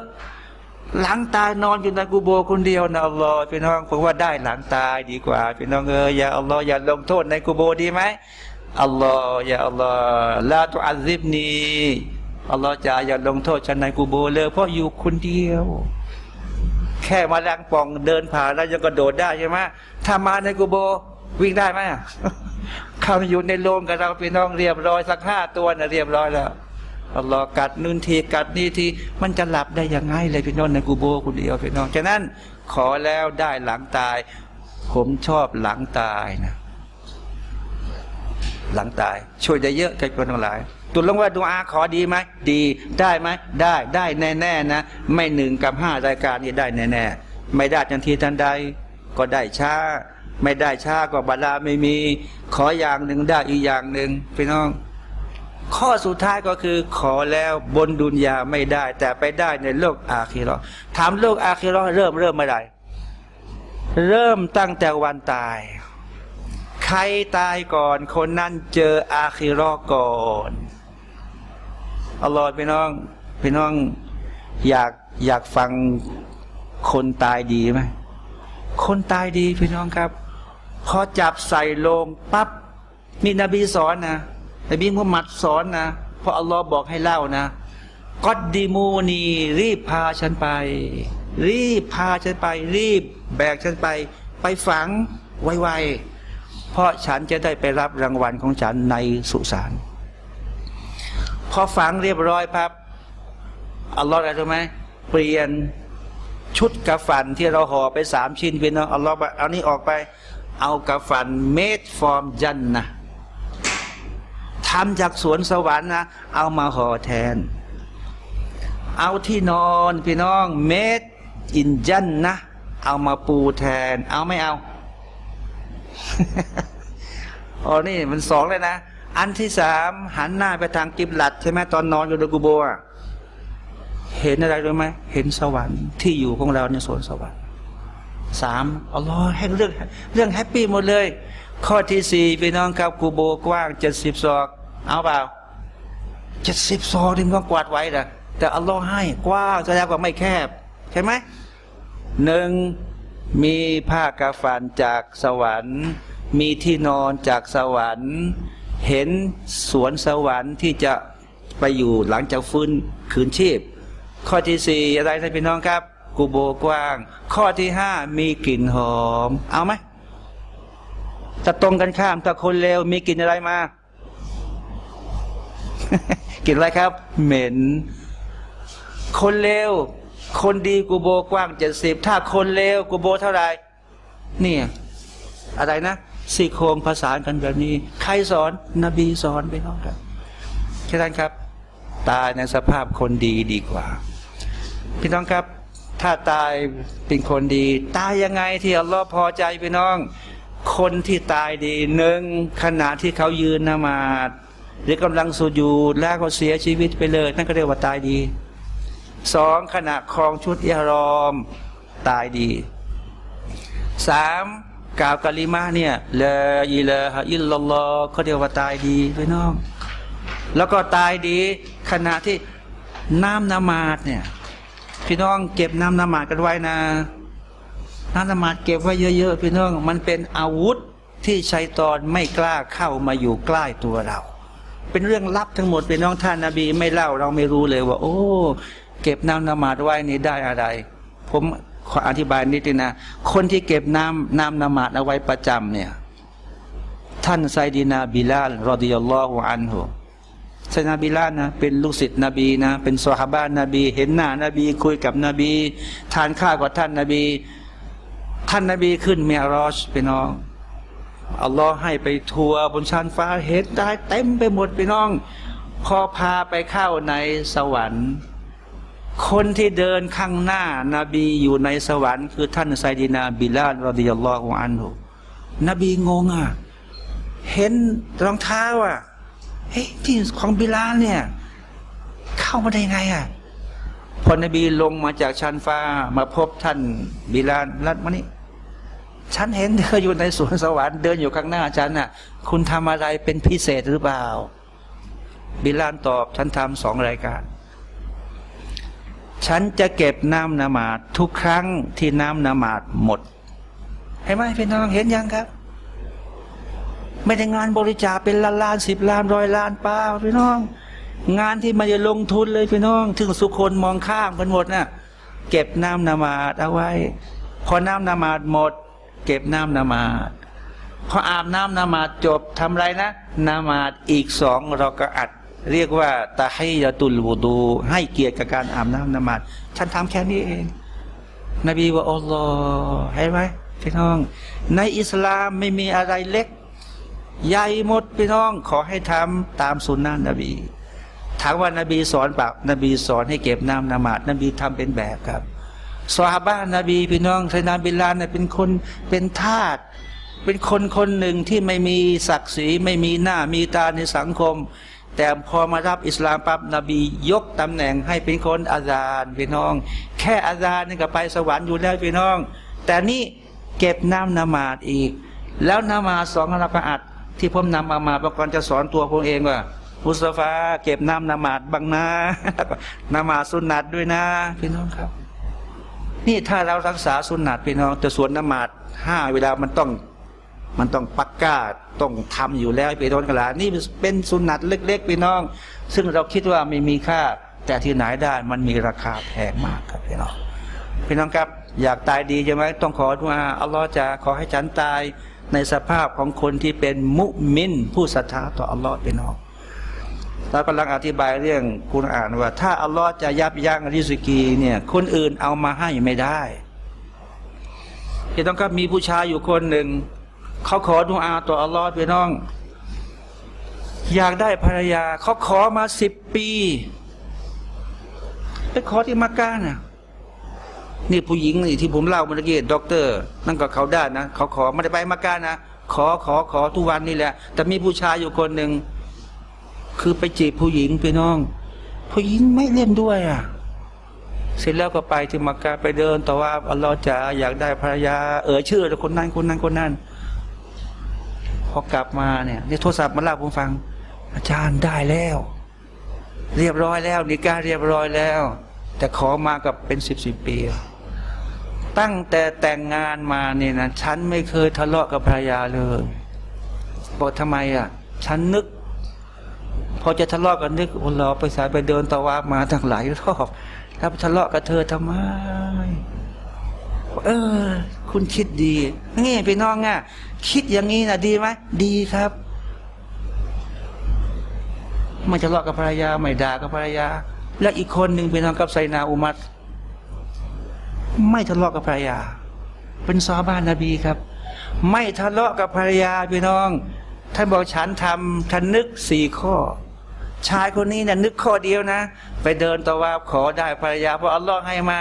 หลังตายนอนอยู่ในกูโบคนเดียวนะอัลลอฮ์พี่น้องผมว่าได้หลังตายดีกว่าพี่น้องเอออย่าอัลลอฮ์อย่าลงโทษในกูโบดีไหมอัลลอฮ์อย่าอัลลอฮ์ลาตุอัลซิบนีอัลลอฮ์จะอย่าลงโทษฉันในกูโบเลยเพราะอยู่คนเดียว แค่มาแรงป่องเดินผ่านแล้วยังกระโดดได้ใช่ไหมถ้ามาในกูโบ วิ่งได้ไหมเข้ามาอยู่ในโรงกับเราพี่น้องเรียบร้อยสักห้าตัวนะเรียบร้อยแล้วอัลลอฮ์กัดนู่นทีกัดนี่ทีมันจะหลับได้ยังไงเลยพี่น้องในกูโบกูเดียวพี่น้องฉะนั้นขอแล้วได้หลังตาย ผมชอบหลังตายนะหลังตาย ช่วยได้เยอะกับคนทั้งหลายตุลงว่าดูอาขอดีไหมดีได้ไหมได้ได้แน่ๆนะ ไม่หนึ่งกับห้ารายการนี้ได้แน่ๆไม่ได้ทันทีทันใดก็ได้ช้า ไม่ได้ช้าก็บาลาไม่มี ขออย่างหนึ่งได้อีกอย่างหนึ่งพี่น้อง ข้อสุดท้ายก็คือ ขอแล้วบนดุนยาไม่ได้ แต่ไปได้ในโลกอาคีรอถามโลกอาคีรอเริ่มเริ่มเมื่อไหร่เริ่มตั้งแต่วันตาย ใครตายก่อน คนนั้นเจออาคิรอก่อนอัลอฮ์พี่น้องพี่น้องอยากอยากฟังคนตายดีไหมคนตายดีพี่น้องครับ พอจับใส่ลงปั๊บมีนบีสอนนะนบีมุฮัมมัดสอนนะพราะอัลลอฮ์บอกให้เล่านะกอดดีมูนีรีบพาฉันไป รีบพาฉันไป รีบแบกฉันไป ไปฝังไวๆเพราะฉันจะได้ไปรับรางวัลของฉันในสุสานพอฝังเรียบร้อยพับอัลลอฮ์อะไรรู้ไหมเปลี่ยนชุดกระฝันที่เราห่อไปสามชิ้นพี่น้องอัลลอฮ์บอกเอานี้ออกไป เอากระฝันเมดฟอร์มจันนะทำจากสวนสวรรค์นะเอามาห่อแทน เอาที่นอนพี่น้องเมดอินจันนะเอามาปูแทน เอาไม่เอาอ๋อนี่มันสองเลยนะ อันที่สามหันหน้าไปทางกิบลัดใช่ไหมตอนนอนอยู่ในกุโบะเห็นอะไรรู้ไหมเห็นสวรรค์ที่อยู่ของเราในสวนสวรรค์ สามอัลลอฮ์ให้เรื่องเรื่องแฮปปี้หมดเลย ข้อที่สี่พี่น้องครับกูโบกว้างเจ็ดสิบศอกเอาเปล่าเจ็ดสิบศอกที่มันกวาดไว้นะแต่อัลลอฮ์ให้กว้างแสดงว่าไม่แคบ ใช่ไหมหนึ่งมีผ้ากาฟันจากสวรรค์ มีที่นอนจากสวรรค์ เห็นสวนสวรรค์ที่จะไปอยู่หลังจากฟื้นคืนชีพ ข้อที่สี่อะไรท่านพี่น้องครับ กูโบกว้าง ข้อที่ห้ามีกลิ่นหอม เอาไหมถ้าตรงกันข้ามถ้าคนเลวมีกลิ่นอะไรมากลิ่นอะไรครับ เหม็น คนเลวคนดีกูโบกว้างเจ็ดสิบถ้าคนเลวกูโบเท่าไหร่เนี่ย อะไรนะสี่โครงภาษานกันแบบนี้ ใครสอนนบีสอนไปน้องกันแค่นั้นครับ ตายในสภาพคนดีดีกว่า พี่น้องครับ ถ้าตายเป็นคนดี ตายยังไงที่อัลลอฮ์พอใจพี่น้อง คนที่ตายดีหนึ่งขณะที่เขายืนนมาดหรือกำลังสุญูดแล้วก็เสียชีวิตไปเลย นั่นก็เรียกว่าตายดีสองขณะครองชุดอิหรอม ตายดีสามกล่าวกะลิมาเนี่ยละอิละฮะอิลลัลลอฮ์เขาเรียกว่าตายดีพี่น้อง แล้วก็ตายดีขณะที่น้ำนมาดเนี่ย พี่น้องเก็บน้ำนมาดกันไว้นะน้ำนมาดเก็บไว้เยอะๆพี่น้อง มันเป็นอาวุธที่ชัยตอนไม่กล้าเข้ามาอยู่ใกล้ตัวเรา เป็นเรื่องลับทั้งหมดพี่น้องท่านนาบีไม่เล่าเราไม่รู้เลยว่า โอ้ เก็บน้ำนมาดไว้นี่ได้อะไร ผมขออธิบายนิดนึงนะ คนที่เก็บน้ำน้ำนมาดเอาไว้ประจำเนี่ย ท่านไซดีนาบิลาลรอดิยัลลอฮุอันฮุ ไซนาบิลานะเป็นลูกศิษย์นบีนะ เป็นสหบ้านนบี เห็นหน้านบีคุยกับนบี ทานข้าวกับท่านนบี ท่านนบีขึ้นเมียรอชไปน้อง อัลลอฮ์ให้ไปทัวร์บนชานฟ้าเห็นได้เต็มไปหมดพี่น้อง พอพาไปเข้าในสวรรค์ คนที่เดินข้างหน้านาบีอยู่ในสวรรค์ คือท่านไซดีนาบิลาลรอดิยัลลอฮุอันฮุนบีงงอะ เห็นรองเท้าอะ เฮ้ยที่ของบิลาเนี่ย เข้ามาได้ไงอะพอนบีลงมาจากชั้นฟ้ามาพบท่านบิลาลรัดมานี่ฉันเห็นเธออยู่ในสวนสวรรค์เดินอยู่ข้างหน้าฉันน่ะ คุณทำอะไรเป็นพิเศษหรือเปล่า บิลานตอบฉันทำสองรายการ ฉันจะเก็บน้ำนมาดทุกครั้งที่น้ำนมาดหมดเห็นไหมพี่น้องเห็นยังครับ ไม่ได้งานบริจาคเป็นล้านล้านสิบล้านร้อยล้านเปล่าพี่น้อง งานที่มันจะลงทุนเลยพี่น้อง ถึงสุคนมองข้ามกันหมดน่ะเก็บน้ำนมาดเอาไว้ พอน้ำนมาดหมด เก็บน้ำนมาดพออาบน้ำนมาดจบทำไรนะนมาดอีกสองเราก็อัด เรียกว่าตาให้ยาตุลวูดู ให้เกียรติกับการอาบน้ำนมาดฉันทำแค่นี้เอง นบีว่าอัลลอฮ์ให้ไหมพี่น้อง ในอิสลามไม่มีอะไรเล็ก ใหญ่หมดพี่น้องขอให้ทำตามสุนนะนบีถามว่านบีสอนปากนบีสอนให้เก็บน้ำนมาดนบีทำเป็นแบบครับสวาบ้านนบีพี่น้องไซนาบิลานเนี่ยเป็นคนเป็นทาสเป็นคนคนหนึ่งที่ไม่มีศักดิ์ศรีไม่มีหน้ามีตาในสังคม แต่พอมารับอิสลามปั๊บนบียกตำแหน่งให้เป็นคนอาจารย์พี่น้อง แค่อาจารย์นี่ก็ไปสวรรค์อยู่แล้วพี่น้อง แต่นี่เก็บน้ำนมาดอีก แล้วนมาสองรักอัด ที่ผมนำมามาประกอบจะสอนตัวผมเองว่ามุสตาฟาเก็บน้ำนมาดบังนานมาดสุนัตด้วยนะพี่น้องครับ นี่ถ้าเรารักษาสุนัตพี่น้องแต่ส่วนนมาดห้าเวลามันต้อง มันต้องปักกาต้องทำอยู่แล้วพี่น้องกลานี่เป็นสุนนัตเล็ก ๆ พี่น้อง ซึ่งเราคิดว่าไม่มีค่า แต่ที่ไหนได้มันมีราคาแพงมากครับพี่น้องพี่น้องครับ อยากตายดีใช่ไหมต้องขอดุอาอัลลอฮ์จะขอให้ฉันตาย ในสภาพของคนที่เป็นมุมิน ผู้ศรัทธาต่ออัลลอฮ์พี่น้องเรากำลังอธิบายเรื่องกุรอานว่า ถ้าอัลลอฮ์จะยับยั้งริสกีเนี่ย คนอื่นเอามาให้ไม่ได้พี่น้องครับมีผู้ชายอยู่คนหนึ่ง เขาขอดุอาต่ออัลลอฮ์พี่น้อง อยากได้ภรรยา เขาขอมาสิบปี ไปขอที่มักกะน่ะ นี่ผู้หญิงนี่ที่ผมเล่าเมื่อกี้ด็อกเตอร์นั่นก็เขาได้นะเขาขอไม่ได้ไปมักกะนะขอขอขอทุกวันนี่แหละ แต่มีผู้ชายอยู่คนหนึ่งคือไปจีบผู้หญิงพี่น้อง ผู้หญิงไม่เล่นด้วยอะเสร็จแล้วก็ไปที่มักกะไปเดินแต่ว่าอัลลอฮ์จะอยากได้ภรรยา เออชื่อคนนั้นคนนั้นคนนั้นพอกลับมาเนี่ยนี่โทรศัพท์มาเล่าผมฟัง อาจารย์ได้แล้ว เรียบร้อยแล้วนิกาเรียบร้อยแล้ว แต่ขอมากับเป็นสิบสิบปี ตั้งแต่แต่งงานมาเนี่ยนะฉันไม่เคยทะเลาะกับภรรยาเลยบอกทำไมอะ ฉันนึก พอจะทะเลาะกันนึกโอ้เราไปสายไปเดินตะวามาทั้งหลายรอบแล้วไปทะเลาะกับเธอทำไม เออ คุณคิดดีงี้พี่น้องอะคิดอย่างนี้นะดีไหมดีครับไม่ทะเลาะกับภรรยาไม่ด่ากับภรรยา และอีกคนหนึ่งเป็นทางกับไซนาอุมัต ไม่ทะเลาะกับภรรยา เป็นซอบ้านนบีครับ ไม่ทะเลาะกับภรรยาพี่น้องท่านบอกฉันทำท่านนึกสี่ข้อ ชายคนนี้นี่ยนึกข้อเดียวนะ ไปเดินตะวาบขอได้ภรรยาเพราะอัลลอฮ์ให้มา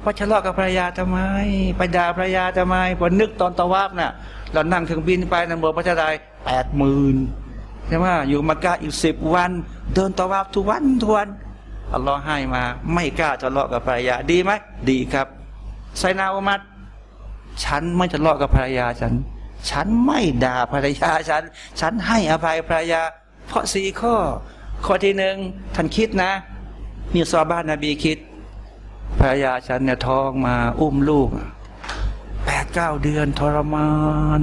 เพราะทะเลาะกับภรรยาทำไมไปด่าภรรยาทำไมพอนึกตอนตะวาบน่ะ เรานั่งเครื่องบินไปนำเบอร์พระเจ้าใดแปดหมื่นใช่ไหมอยู่มักกะอีกสิบวัน เดินตะวาบทุกวันทุกวันอัลลอฮ์ให้มา ไม่กล้าทะเลาะกับภรรยาดีไหมดีครับ ไซนาอุมัดฉันไม่ทะเลาะกับภรรยาฉัน ฉันไม่ด่าภรรยาฉัน ฉันให้อภัยภรรยา เพราะสี่ข้อ ข้อที่หนึ่งท่านคิดนะมีซอบ้านนบีคิดภรรยาฉันเนี่ยท้องมาอุ้มลูกแปดเก้าเดือนทรมาน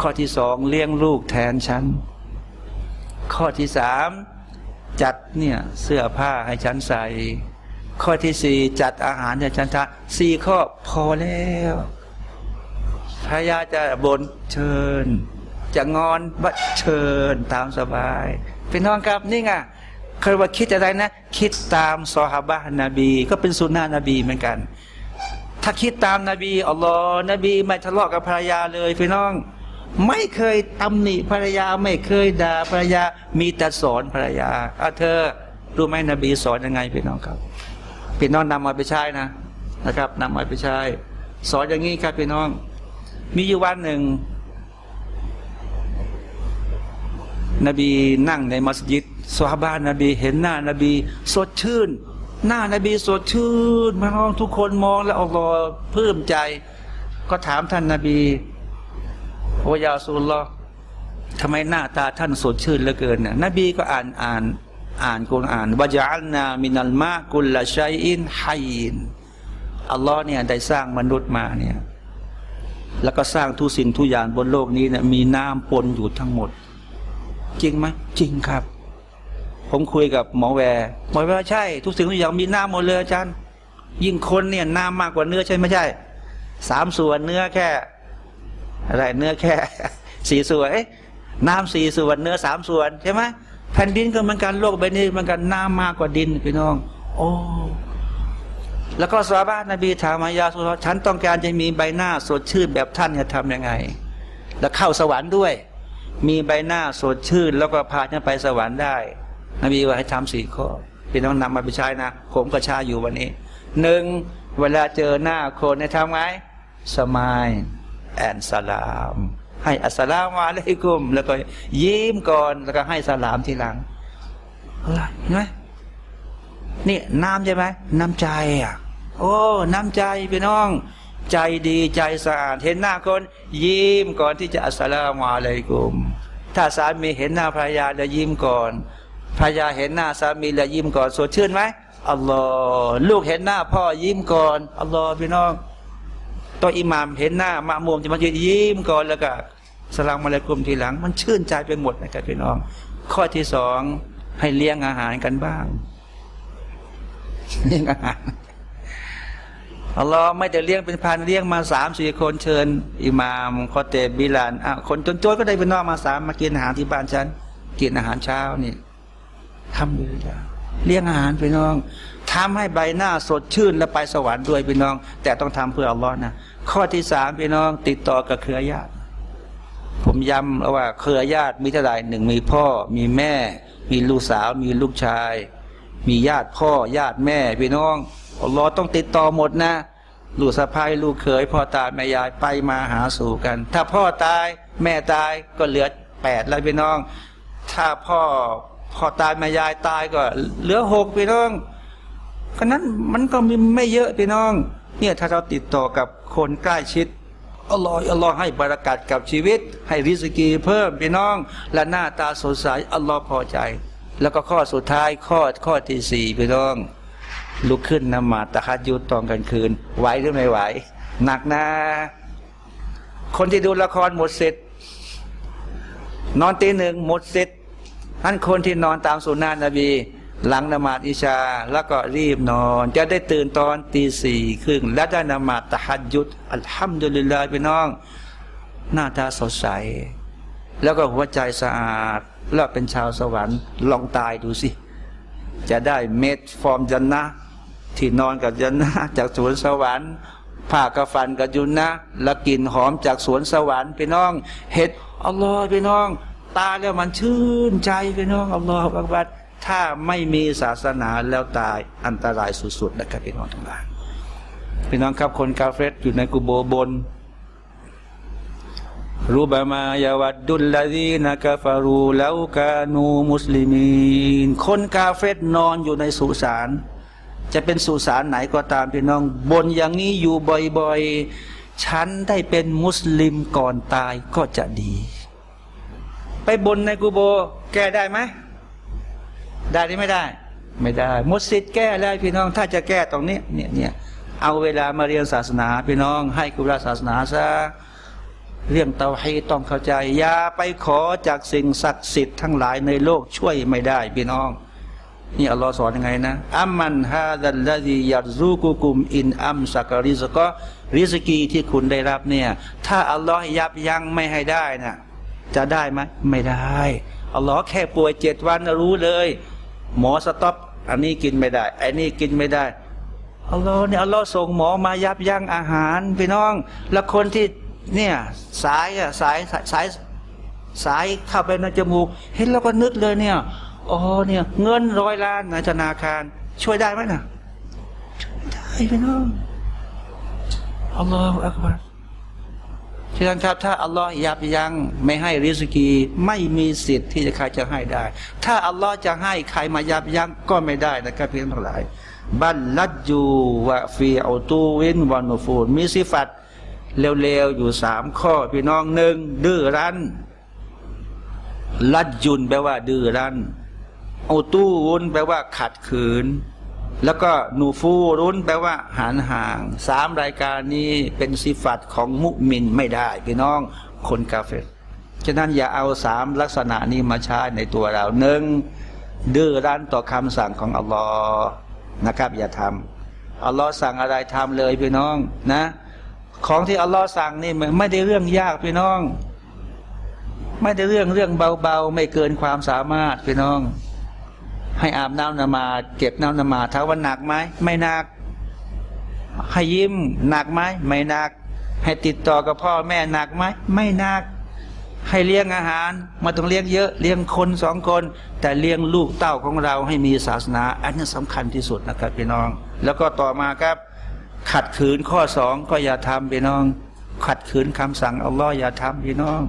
ข้อที่สองเลี้ยงลูกแทนฉัน ข้อที่สามจัดเนี่ยเสื้อผ้าให้ฉันใส่ ข้อที่สี่จัดอาหารให้ฉันทาสี่ข้อพอแล้วภรรยาจะบนเชิญ จะงอนบัดเชิญตามสบายพี่น้องครับนี่ไงเคยว่าคิดอะไรนะ คิดตามซอฮาบะนบี ก็เป็นสุนนะนบีเหมือนกัน ถ้าคิดตามนาบีอัลลอฮ์นบีไม่ทะเลาะกับภรรยาเลยพี่น้อง ไม่เคยตำหนิภรรยาไม่เคยด่าภรรยามีแต่สอนภรรยาอาเธอรู้ไหมนบีสอนยังไงพี่น้องครับ พี่น้องนำมาไปใช้นะนะครับนำมาไปใช้ สอนอย่างนี้ครับพี่น้อง มีอยู่วันหนึ่ง นบีนั่งในมัสยิดสวาบานนบีเห็นหน้านบีสดชื่น หน้านบีสดชื่นพี่น้องทุกคนมองแล้วอัลลอฮ์ปลื้มใจ ก็ถามท่านนาบีโอ يا رسول الله ทำไมหน้าตาท่านสดชื่นเหลือเกินเนี่ยนบีก็อ่านอ่าน อ่านกุรอ่านوجعلنا من الماء كل شيء حي อัลลอฮ์เนี่ยได้สร้างมนุษย์มาเนี่ยแล้วก็สร้างทุกสิ่งทุกอย่างบนโลกนี้เนี่ยมีน้ำปนอยู่ทั้งหมด จริงไหมจริงครับ ผมคุยกับหมอแวร์หมอแวร์ใช่ ทุกสิ่งทุกอย่างมีน้ำหมดเลยอาจารย์ ยิ่งคนเนี่ยน้ำมากกว่าเนื้อใช่ไม่ใช่สามส่วนเนื้อแค่ อะไรเนื้อแค่สี่ส่วนน้ำสี่ส่วนเนื้อสามส่วนใช่ไหม แผ่นดินก็เหมือนกันโลกใบนี้เหมือนกันน้ำมากกว่าดินพี่น้อง โอ้แล้วก็สวาบานบีถามมายาสุลฉันต้องการจะมีใบหน้าสดชื่นแบบท่านจะทำยังไง แล้วเข้าสวรรค์ด้วย มีใบหน้าสดชื่น แล้วก็พาฉันไปสวรรค์ได้ นบีว่าให้ทำสี่ข้อพี่น้องนำมาไปใช้นะ ผมก็ชาอยู่วันนี้หนึ่งเวลาเจอหน้าคนเนี่ยทำไงสมายแอนสลาม ให้อัสลามอะลัยกุม แล้วก็ยิ้มก่อนแล้วก็ให้สลามทีหลังเห็นไหมนี่น้ำใช่ไหมน้ำใจอะ โอ้ น้ำใจพี่น้อง ใจดีใจสะอาดเห็นหน้าคน ยิ้มก่อนที่จะอัสลามอะลัยกุม ถ้าสามีเห็นหน้าภรรยาแล้วยิ้มก่อนภรรยาเห็นหน้าสามีแล้วยิ้มก่อนสดชื่นไหมอัลลอฮ์ลูกเห็นหน้าพ่อยิ้มก่อนอัลลอฮ์พี่น้อง ตัวอิหมามเห็นหน้ามะมุมจะมายิ้มก่อนแล้วก็สลามอะลัยกุมทีหลัง มันชื่นใจไปหมดนะครับพี่น้อง ข้อที่สองให้เลี้ยงอาหารกันบ้าง เลี้ยงอาหารอัลลอฮ์ไม่ได้เลี้ยงเป็นพันเลี้ยงมาสามสี่คนเชิญ อิหมามคอเตบบิลานอะคนจนๆก็ได้เป็นนอกมาสามมากินอาหารที่บ้านฉัน กินอาหารเช้านี่ทำเลยจ้ะเลี้ยงอาหารพี่น้อง ทำให้ใบหน้าสดชื่นและไปสวรรค์ด้วยพี่น้อง แต่ต้องทำเพื่ออัลลอฮ์นะ ข้อที่สามพี่น้องติดต่อกับเครือญาติ ผมย้ำว่าเครือญาติมีเท่าไหร่หนึ่งมีพ่อ มีแม่ มีลูกสาว มีลูกชาย มีญาติพ่อ ญาติแม่ พี่น้องอัลลอฮ์ต้องติดต่อหมดนะลูกสะพ้ายลูกเขยพ่อตายแม่ยายไปมาหาสู่กัน ถ้าพ่อตายแม่ตายก็เหลือแปดแล้วพี่น้อง ถ้าพ่อพ่อตายแม่ยายตายก็เหลือหกพี่น้อง เพราะนั้นมันก็มีไม่เยอะพี่น้อง เนี่ยถ้าเราติดต่อกับคนใกล้ชิดอัลลอฮ์อัลลอฮ์ให้บารักัดกับชีวิต ให้ริสกีเพิ่มพี่น้อง และหน้าตาสดใสอัลลอฮ์พอใจ แล้วก็ข้อสุดท้ายข้อข้อที่สี่พี่น้อง ลุกขึ้นนมาตะคัดยุดตอนกลางคืน ไหวหรือไม่ไหว หนักนะคนที่ดูละครหมดเสร็จนอนตีหนึ่งหมดเสร็จท่านคนที่นอนตามสุนนะนบี หลังนมาตอิชาแล้วก็รีบนอน จะได้ตื่นตอนตีสี่ครึ่งและได้นมาตะฮัดยุดอัลฮัมดุลิลลาห์พี่น้อง หน้าตาสดใส แล้วก็หัวใจสะอาด แล้วเป็นชาวสวรรค์ลองตายดูสิ จะได้เม็ดฟอร์มจันนะที่นอนกับจันนะจากสวนสวรรค์ผ้ากระฟันกับยุนนะและกลิ่นหอมจากสวนสวรรค์พี่น้อง เห็ดอัลลอฮ์พี่น้อง ตาแล้วมันชื่นใจพี่น้องอัลลอฮ์อักบัด ถ้าไม่มีศาสนาแล้วตายอันตรายสุดๆนะครับพี่น้องทั้งหลายพี่น้องครับคนกาเฟตอยู่ในกุโบบนรูบามายาวัดดุลลาดีนักฟารูแล้วกานูมุสลิมีนคนกาเฟตนอนอยู่ในสุสานจะเป็นสุสานไหนก็ตามพี่น้อง บนอย่างนี้อยู่บ่อยๆ ฉันได้เป็นมุสลิมก่อนตายก็จะดี ไปบนในกูโบ แก้ได้ไหม ได้หรือไม่ได้ ไม่ได้ มุสิดแก้แล้พี่น้อง ถ้าจะแก้ตรงนี้เนี่ยเนี่ยเอาเวลามาเรียนศาสนา พี่น้อง ให้กุลศาสนาซะเรื่องเตาให้ต้องเข้าใจอย่าไปขอจากสิ่งศักดิ์สิทธิ์ทั้งหลายในโลกช่วยไม่ได้พี่น้องนี่อัลลอฮ์สอนยังไงนะอัมมันฮาดัลลดียัรซูกุกุมอินอัมสักริสก็ริสกีที่คุณได้รับเนี่ย ถ้าอัลลอฮ์ยับยั้งไม่ให้ได้น่ะจะได้ไหมไม่ได้ อัลลอฮ์แค่ป่วยเจ็ดวันรู้เลย หมอ stop อันนี้กินไม่ได้ไอ้นี่กินไม่ได้อัลลอฮ์เนี่ยอัลลอฮ์ส่งหมอมายับยั้งอาหารพี่น้อง แล้วคนที่เนี่ยสายอะสายสายสายเข้าไปในจมูก เห็นแล้วก็นึกเลยเนี่ยอ๋อเนี่ย เงินร้อยล้านในธนาคาร ช่วยได้ไหมนะช่วยได้พี่น้องالله أكبر ฉะนั้นครับ ถ้าอัลลอฮ์ยับยั้งไม่ให้ริสกีไม่มีสิทธิ์ที่จะใครจะให้ได้ ถ้าอัลลอฮ์จะให้ใครมายับยั้งก็ไม่ได้นะครับพี่น้องทั้งหลายบัลลัดจูวะฟีอัตูวินวานูฟูนมีสิฟัตเร็วๆอยู่สามข้อพี่น้องหนึ่งดื้อรั้น ลัดยุนแปลว่าดื้อรั้นอูตู้รุนแปลว่าขัดขืน แล้วก็นูฟูรุนแปลว่าหานห่างสามรายการนี้เป็นสิฟัตของมุมินไม่ได้พี่น้องคนกาเฟรฉะนั้นอย่าเอาสามลักษณะนี้มาใช้ในตัวเราหนึ่งดื้อรั้นต่อคำสั่งของอัลลอฮ์นะครับ อย่าทำอัลลอฮ์สั่งอะไรทำเลยพี่น้องนะ ของที่อัลลอฮ์สั่งนี่ไม่ได้เรื่องยากพี่น้อง ไม่ได้เรื่องเรื่องเบาๆ ไม่เกินความสามารถพี่น้อง ให้อาบน้ำนมาเก็บน้ำนมาดถ้าว่าหนักไหมไม่หนัก ให้ยิ้มหนักไหมไม่หนัก ให้ติดต่อกับพ่อแม่หนักไหมไม่หนัก ให้เลี้ยงอาหารมาต้องเลี้ยงเยอะเลี้ยงคนสองคน แต่เลี้ยงลูกเต้าของเราให้มีศาสนา อันนี้สำคัญที่สุดนะครับพี่น้อง แล้วก็ต่อมาครับ ขัดขืนข้อสองก็อย่าทำพี่น้อง ขัดขืนคำสั่งอัลลอฮ์อย่าทำพี่น้อง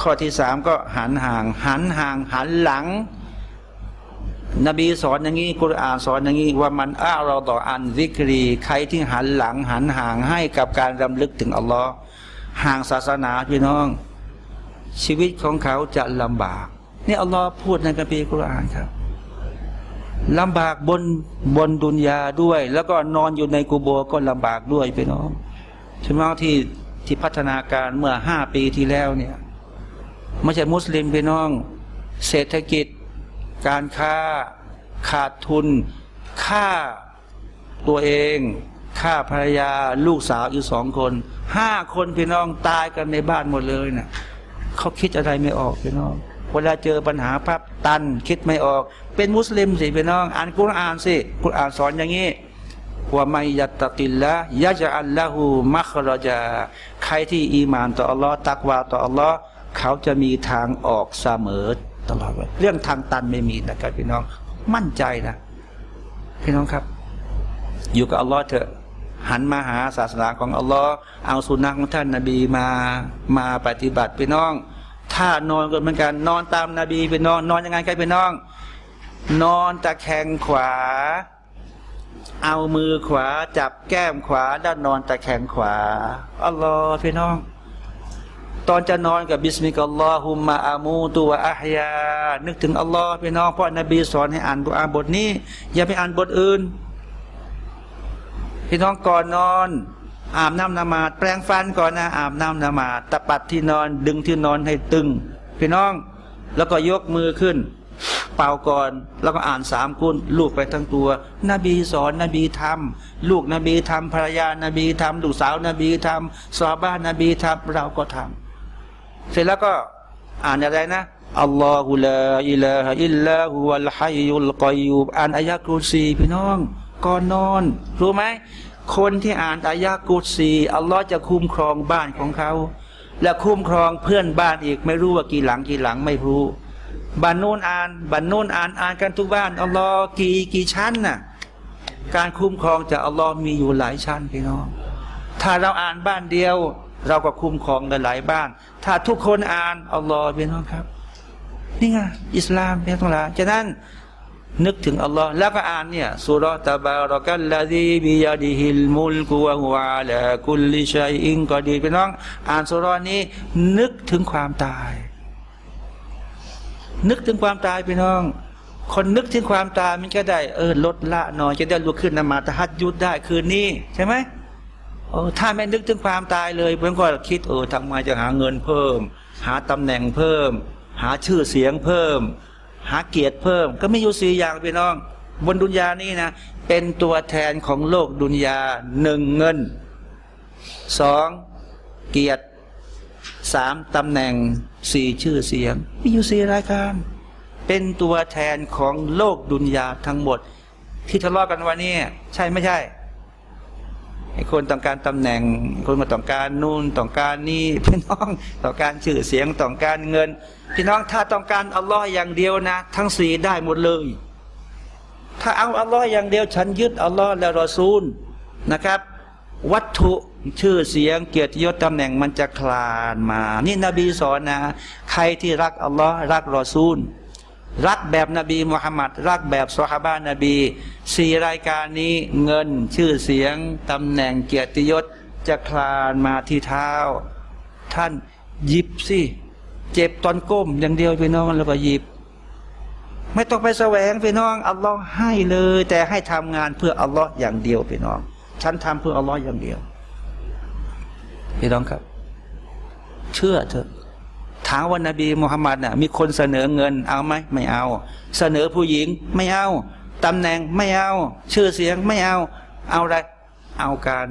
ข้อที่สามก็หันห่าง หันห่างหันหลัง นบีสอนอย่างนี้กุรอานสอนอย่างนี้ว่ามันอ้าเราต่ออันวิกรี ใครที่หันหลังหันห่างให้กับการรำลึกถึงอัลลอฮ์ห่างศาสนาพี่น้อง ชีวิตของเขาจะลำบาก นี่อัลลอฮ์พูดในกัมภีร์กุรอานครับลำบากบนบนดุนยาด้วย แล้วก็นอนอยู่ในกูโบก็ลำบากด้วยพี่น้องใช่ไหมที่ที่พัฒนาการเมื่อห้าปีที่แล้วเนี่ยไม่ใช่มุสลิมพี่น้อง เศรษฐกิจ การค้าขาดทุนค่าตัวเองค่าภรรยาลูกสาวอยู่สองคนห้าคนพี่น้องตายกันในบ้านหมดเลยนะ่ะเขาคิดอะไรไม่ออกพี่น้อง เวลาเจอปัญหาพับตันคิดไม่ออก เป็นมุสลิมสิพี่น้อง อ่านกุรอานสิกุรอานสอนอย่างนี้ว่าไม่ยัตตกิลละยะจะอัลละหูมัครจาใครที่อีมานต่ออัลลอฮ์ตักวาต่ออัลลอฮ์เขาจะมีทางออกเสมอ ตลอดเวลาเรื่องทางตันไม่มีนะครับพี่น้องมั่นใจนะ พี่น้องครับ อยู่กับอัลลอฮ์เถอะหันมาหาศาสนาของอัลลอฮ์เอาสุนัขของท่านนาบีมามาปฏิบัติพี่น้อง ถ้านอนก็เหมือนกัน นอนตามนาบีพี่น้อง นอนยังไงกันพี่น้อง นอนตะแคงขวา เอามือขวา จับแก้มขวาแล้วนอนตะแคงขวาอัลลอฮ์พี่น้อง ตอนจะนอนกับบิสมิลลอฮุมมาอามูตัวอัฮยา นึกถึงอัลลอฮ์พี่น้องเพราะนบีสอนให้อ่านดุอานบทนี้ อย่าไปอ่านบทอื่น พี่น้องก่อนนอน อาบน้ำนมาดแปรงฟันก่อนนะอาบน้ำนมาดตะปัดที่นอนดึงที่นอนให้ตึง พี่น้อง แล้วก็ยกมือขึ้น เป่าก่อนแล้วก็อ่านสามกุลลูกไปทั้งตัว นบีสอนนบีทำลูกนบีทำภรรยา นบีทำลูกสาวนบีทำสาบ้านนบีทำเราก็ทำ เสร็จแล้วก็อ่านอะไรนะอัลลอฮุลาอิลาฮอิลลาฮุวัลฮัยยุลกอยูบอ่านอายะกุรซีพี่น้องก่อนนอน รู้ไหมคนที่อ่านอายะกุรซีอัลลอฮ์จะคุ้มครองบ้านของเขา และคุ้มครองเพื่อนบ้านอีกไม่รู้ว่ากี่หลังกี่หลังไม่รู้บ้านโน้นอ่านบ้านโน้นอ่านอ่านกันทุกบ้านอัลลอฮ์กี่กี่ชั้นน่ะการคุ้มครองจากอัลลอฮ์มีอยู่หลายชั้นพี่น้อง ถ้าเราอ่านบ้านเดียว เราก็คุ้มครองหลายบ้าน ถ้าทุกคนอ่านอัลลอฮ์พี่น้องครับ นี่ไงอิสลามเป็นทั้งหลาฉะนั้นนึกถึงอัลลอฮ์แล้วก็อ่านเนี่ยสุรตะบารอกัลลาดีบิยาดิฮิลมุลกุวะฮุอาลากุลลิชัยอิงก็ดีพี่น้อง อ่านสุรนี้นึกถึงความตาย นึกถึงความตายพี่น้อง คนนึกถึงความตายมันก็ได้ เออลดละหน่อยจะได้ลุกขึ้นนมาตะฮัดยุดได้คืนนี้ใช่ไหม เออถ้าไม่นึกถึงความตายเลยเพื่อนก็คิดเออทำไมจะหาเงินเพิ่ม หาตำแหน่งเพิ่ม หาชื่อเสียงเพิ่ม หาเกียรติเพิ่ม ก็ไม่อยู่สี่อย่างพี่น้อง บนดุนยานี่นะ เป็นตัวแทนของโลกดุนยาหนึ่งเงินสองเกียรติสามตำแหน่งสี่ชื่อเสียงมีอยู่สี่รายการ เป็นตัวแทนของโลกดุนยาทั้งหมด ที่ทะเลาะกันวันนี้ใช่ไม่ใช่ คนต้องการตำแหน่ง คนมาต้องการนู่นต้องการนี่พี่น้องต้องการชื่อเสียงต้องการเงิน พี่น้องถ้าต้องการอัลลอฮ์อย่างเดียวนะ ทั้งสี่ได้หมดเลย ถ้าเอาอัลลอฮ์อย่างเดียว ฉันยึดอัลลอฮ์และรอซูลนะครับ วัตถุชื่อเสียงเกียรติยศตำแหน่งมันจะคลานมา นี่นบีสอนนะ ใครที่รักอัลลอฮ์รักรอซูล รักแบบนบีมุฮัมมัดรักแบบสฮาบานบีสี่รายการนี้เงินชื่อเสียงตำแหน่งเกียรติยศจะคลานมาที่เท้า ท่านหยิบสิเจ็บตอนก้มอย่างเดียวพี่น้องแล้วก็หยิบ ไม่ต้องไปแสวงพี่น้องอัลลอฮ์ให้เลย แต่ให้ทำงานเพื่ออัลลอฮ์อย่างเดียวพี่น้อง ฉันทำเพื่ออัลลอฮ์อย่างเดียว พี่น้องครับ เชื่อเถอะ ถามว่านบีมุฮัมมัดน่ะมีคนเสนอเงินเอาไหมไม่เอา เสนอผู้หญิงไม่เอาตำแหน่งไม่เอา ชื่อเสียงไม่เอา เอาอะไร เอาการ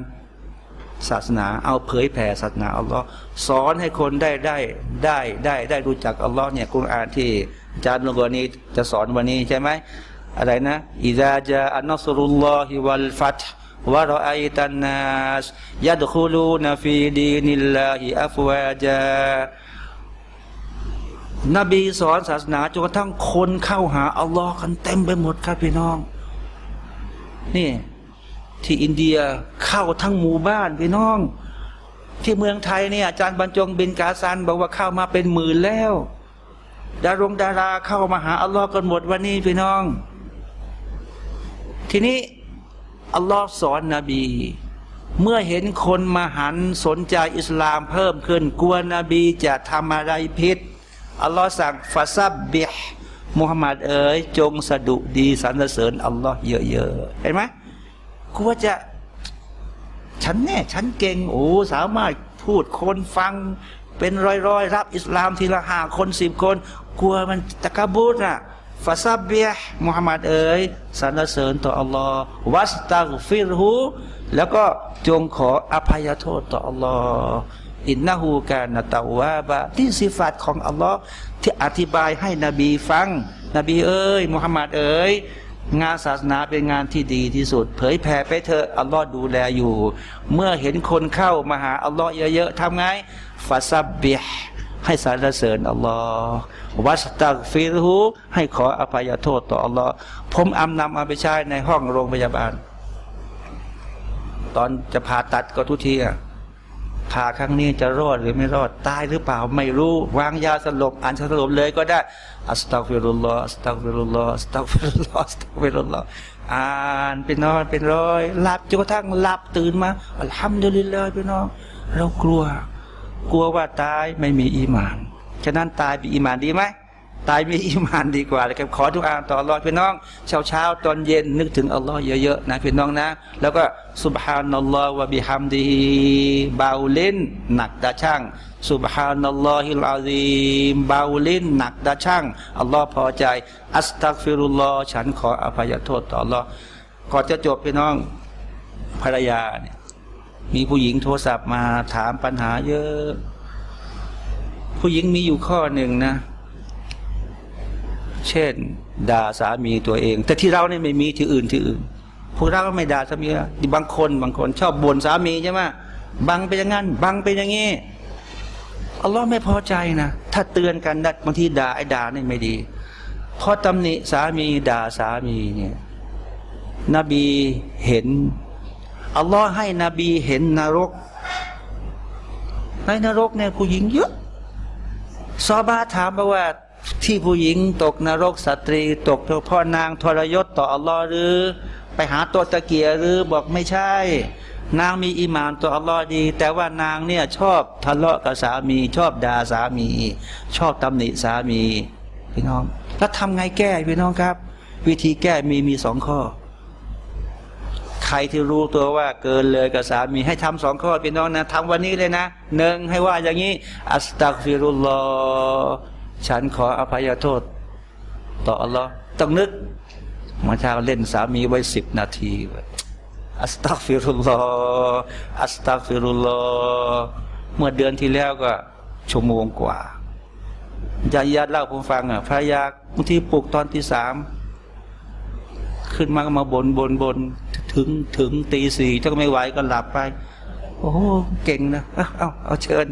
ศาสนา เอาเผยแผ่ศาสนาอัลลอฮ์สอนให้คนได้ได้ได้ได้ได้รู้จักอัลลอฮ์เนี่ยกุรอานที่อาจารย์ลงวันนี้จะสอนวันนี้ใช่ไหมอะไรนะإذا جاء نصر الله والفتح ورأيت الناس يدخلون في دين الله أفواجا นบีสอนศาสนาจนกระทั่งคนเข้าหาอัลลอฮ์กันเต็มไปหมดครับพี่น้อง นี่ที่อินเดียเข้าทั้งหมู่บ้านพี่น้อง ที่เมืองไทยเนี่ยอาจารย์บรรจงบินกาซันบอกว่าเข้ามาเป็นหมื่นแล้ว ดารงดาราเข้ามาหาอัลลอฮ์กันหมดวันนี้พี่น้อง ทีนี้อัลลอฮ์สอนนบี เมื่อเห็นคนมาหันสนใจอิสลามเพิ่มขึ้นกลัวนบีจะทำอะไรผิด อัลลอฮ์สั่งฟาซับบิฮมุฮัมมัดเอ๋ยจงสะดุดีสรรเสริญอัลลอฮ์เยอะๆเห็นไหมกลัวจะ ฉันแน่ฉันเก่งโอ้สามารถพูดคนฟัง เป็นร้อยๆรับอิสลามทีละห้าคนสิบคน กลัวมันตะกบูดน่ะฟาซับเบียมุฮัมมัดเอ๋ยสรรเสริญต่ออัลลอฮ์วัสตักฟิรหูแล้วก็จงขออภัยโทษต่ออัลลอฮ์ อินนาหูกานตาวาบะที่สิฟัตของอัลลอฮ์ที่อธิบายให้นบีฟัง นบีเอ๋ยมุฮัมมัดเอ๋ยงานศาสนาเป็นงานที่ดีที่สุด เผยแผ่ไปเถอะอัลลอฮ์ดูแลอยู่ เมื่อเห็นคนเข้ามาหาอัลลอฮ์เยอะๆทำไงฟาซับเบียให้สรรเสริญอัลลอฮ์วัสตักฟิรหูให้ขออภัยโทษต่ออัลลอฮ์ผมอำนำเอาไปใช้ในห้องโรงพยาบาล ตอนจะผ่าตัดก็ทุกทีอะ ผ่าครั้งนี้จะรอดหรือไม่รอดตายหรือเปล่าไม่รู้ วางยาสลบอ่านสลบเลยก็ได้أستغفر الله أستغفر الله أستغفر الله أستغفر الله อ่านเป็นนอนเป็นร้อยหลับจนกระทั่งหลับตื่นมาالحمد لله พี่น้องเรากลัว กลัวว่าตายไม่มีอีมานฉะนั้นตายมีอีมานดีไหม ตายมีอีมานดีกว่าเลยครับขอดุอาอ์ต่ออัลลอฮ์พี่น้อง เช้าเช้าตอนเย็นนึกถึงอัลลอฮ์เยอะๆนะพี่น้องนะ แล้วก็سبحان الله وبحمده เบาเล่น หนักตาช่างสุบฮานัลลอฮิลอาซีมเบาเล่นหนักตาช่างอัลลอฮ์พอใจ อัสตักฟิรุลลอฮ์ฉันขออภัยโทษต่ออัลลอฮ์ก่อนจะจบพี่น้องภรรยาเนี่ยมีผู้หญิงโทรศัพท์มาถามปัญหาเยอะ ผู้หญิงมีอยู่ข้อหนึ่งนะ เช่น ด่าสามีตัวเอง แต่ที่เราเนี่ยไม่มีที่อื่นที่อื่นพวกเราก็ไม่ด่าสามีนะบางคนบางคนชอบบ่นสามีใช่ไหมบังไปอย่างนั้นบังไปอย่างนี้อัลลอฮ์ไม่พอใจนะ ถ้าเตือนกันนะบางทีด่าไอ้ด่านี่ไม่ดี เพราะตำหนิสามีด่าสามีเนี่ยนบีเห็นอัลลอฮ์ให้นบีเห็นนรก ในนรกเนี่ยผู้หญิงเยอะซอบาถามมาว่า ที่ผู้หญิงตกนรกสตรี ตกเพราะนางทรยศต่ออัลลอฮ์หรือ ไปหาตัวตะเกียหรือบอกไม่ใช่ นางมีอิมานต่ออัลลอฮ์ดี แต่ว่านางเนี่ยชอบทะเลาะกับสามี ชอบด่าสามี ชอบตำหนิสามี พี่น้อง แล้วทำไงแก้พี่น้องครับ วิธีแก้มีมีสองข้อ ใครที่รู้ตัวว่าเกินเลยกับสามีให้ทำสองข้อพี่น้องนะทำวันนี้เลยนะหนึ่งให้ว่าอย่างนี้อัสตักฟิรุลลอฮ์ ฉันขออภัยโทษ ต่ออัลลอฮ์ต้องนึกมื่อเช้าเล่นสามีไว้สิบนาทีอัสตักฟิรุลลออัสตักฟิรุลลอเมื่อเดือนที่แล้วก็ชั่วโมงกว่าญาติญาติเล่าผมฟังอะภรรยาบางทีปลุกตอนที่สามขึ้นมาก็มาบนบนบนถึงถึงตีสี่ถ้าไม่ไหวก็หลับไป โอ้เก่งนะเอาเอาเอาเชิญ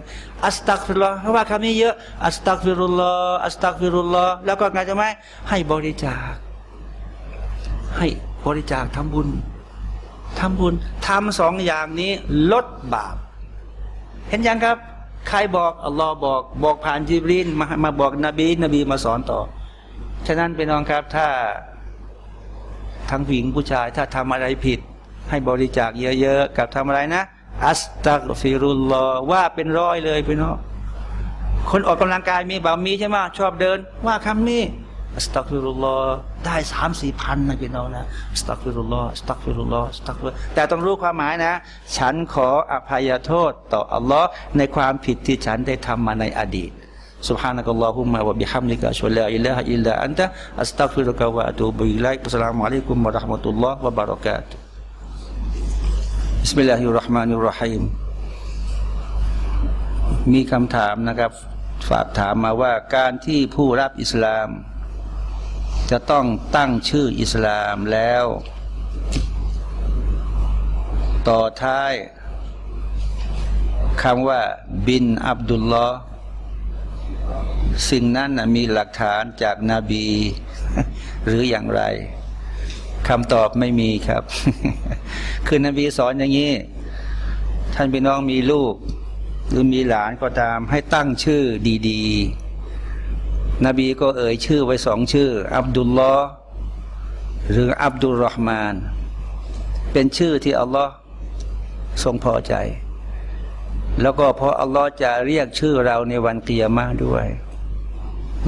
อัสตักฟิรุลลอฮ์เพราะว่าคำนี้เยอะ อัสตักฟิรุลลอฮ์อัสตักฟิรุลลอฮ์แล้วก็ไงจะไหมให้บริจาค ให้บริจาคทำบุญทำบุญทำสองอย่างนี้ลดบาป เห็นยังครับ ใครบอกอัลลอฮ์บอก บอกผ่านจิบรีนมามาบอกนบี นบีมาสอนต่อ ฉะนั้นเป็นน้องครับถ้าทั้งผู้หญิงผู้ชายถ้าทำอะไรผิด ให้บริจาคเยอะๆกับทำอะไรนะ อัสตักฟิรุลลอฮ์ว่าเป็นร้อยเลยพี่น้องคนออกกำลังกายมีบ่ามีใช่ไหมชอบเดิน ว่าคำนี้อัสตักฟิรุลลอฮ์ได้สามสี่พันนะพี่น้องนะอัสตักฟิรุลลอฮ์อัสตักฟิรุลลอฮ์อัสตักฟิรุแต่ต้องรู้ความหมายนะ ฉันขออภัยโทษ ต่ออัลลอฮ์ในความผิดที่ฉันได้ทำมาในอดีต سبحانك اللهم وبحمدك أشهد أن لا إله إلا أنت أستغفرك وأتوب إليك السلام عليكم ورحمة الله وبركاته بسم الله الرحمن الرحيم มีคำถามนะครับ ฝากถามมาว่าการที่ผู้รับอิสลาม จะต้องตั้งชื่ออิสลามแล้ว ต่อท้ายคำว่า บินอับดุลลอฮ์สิ่งนั้นนะมีหลักฐานจากนาบี หรืออย่างไร คำตอบไม่มีครับ คือนบีสอนอย่างนี้ ท่านพี่น้องมีลูก หรือมีหลานก็ตามให้ตั้งชื่อดี ๆ นบีก็เอ่ยชื่อไว้สองชื่อ อับดุลลอ์หรืออับดุลรอฮ์มาน เป็นชื่อที่อัลลอฮ์ทรงพอใจ แล้วก็เพราะอัลลอฮ์จะเรียกชื่อเราในวันเตียมาด้วย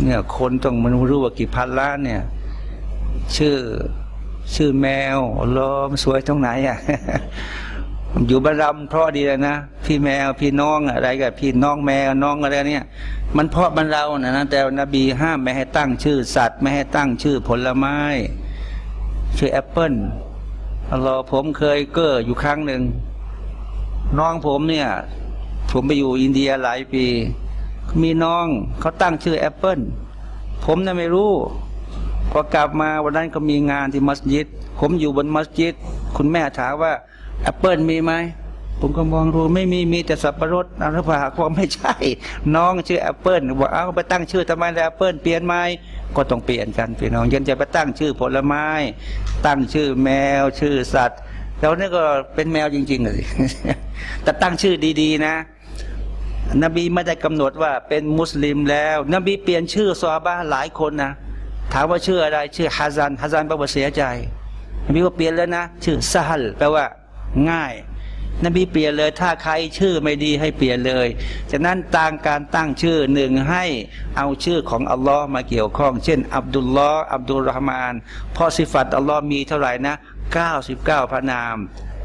เนี่ยคนต้องมันรู้ว่ากี่พันล้านเนี่ย ชื่อ ชื่อแมวลลอมันสวยตรงไหนอะอยู่บ้านรำเพราะดีเลยนะพี่แมวพี่น้องอะไรกับพี่น้องแมวน้องอะไรเนี่ย มันเพราะบ้านเรานะนะแต่นบีห้ามไม่ให้ตั้งชื่อสัตว์ ไม่ให้ตั้งชื่อผลไม้ ชื่อแอปเปิลอัลลอผมเคยเก้ออยู่ครั้งหนึ่งน้องผมเนี่ย ผมไปอยู่อินเดียหลายปี มีน้องเขาตั้งชื่อแอปเปิ้ลผมน่ะไม่รู้ พอกลับมาวันนั้นก็มีงานที่มัสยิด ผมอยู่บนมัสยิด คุณแม่ถามว่าแอปเปิลมีไหมผมก็มองดูไม่มีมีแต่สับปะรดอัลลอฮ์บอกไม่ใช่ น้องชื่อแอปเปิลบอกเอาไปตั้งชื่อทำไมแล้วแอปเปิลเปลี่ยนไหมก็ต้องเปลี่ยนกันพี่น้องยันจะไปตั้งชื่อผลไม้ ตั้งชื่อแมวชื่อสัตว์แล้วนี่ก็เป็นแมวจริงๆเลยแต่ตั้งชื่อดีๆนะ นบีไม่ได้กำหนดว่าเป็นมุสลิมแล้ว นบีเปลี่ยนชื่อซอฮาบะห์หลายคนนะ ถามว่าชื่ออะไร ชื่อฮาซันฮาซันแปลว่าเสียใจ นบีก็เปลี่ยนแล้วนะ ชื่อซาฮัลแปลว่า ง่าย นบีเปลี่ยนเลย ถ้าใครชื่อไม่ดีให้เปลี่ยนเลยฉะนั้นต่างการตั้งชื่อหนึ่งให้เอาชื่อของอัลลอฮ์มาเกี่ยวข้อง เช่น อับดุลลอฮ์อับดุลรหมานเพราะสิฟัตอัลลอฮ์มีเท่าไหร่นะ 99 พระนาม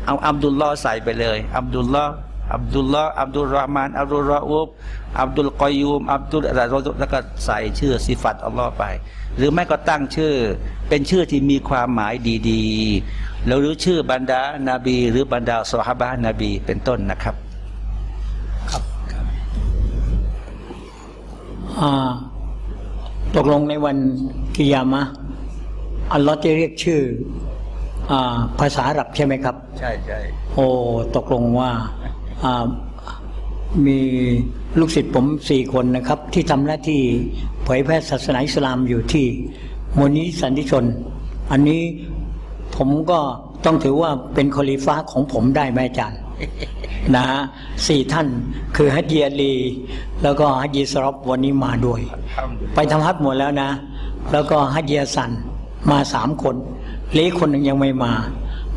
เอาอับดุลลอฮ์ใส่ไปเลย อับดุลลอฮ์ อับดุลลอฮ์อับดุลรหมานอับดุลรออูบอับดุลกอยูมอับดุลอะไรแล้วก็ใส่ชื่อสิฟัตอัลลอฮ์ไป หรือไม่ก็ตั้งชื่อ เป็นชื่อที่มีความหมายดีๆแล้วหรือชื่อบรรดานาบี หรือบรรดาสหบานาบีเป็นต้นนะครับอ่าตกลงในวันกิยามะห์อัลลอฮ์จะเรียกชื่ออาภาษาอาหรับใช่ไหมครับ ใช่ใช่โอ้ตกลงว่าอ่า มีลูกศิษย์ผมสี่คนนะครับ ที่ทำหน้าที่เผยแพร่ศาสนาอิสลามอยู่ที่มูลนิธิสันติชน อันนี้ผมก็ต้องถือว่าเป็นคอลิฟ้าของผมได้ไหมอาจารย์นะฮะสี่ท่านคือฮัจยีอาลี แล้วก็ฮัจยีสรอบวันนี้มาด้วย ไปทำฮัจญ์หมดแล้วนะ แล้วก็ฮัจยียสันมาสามคนเหลืออกคนหนึ่งยังไม่มา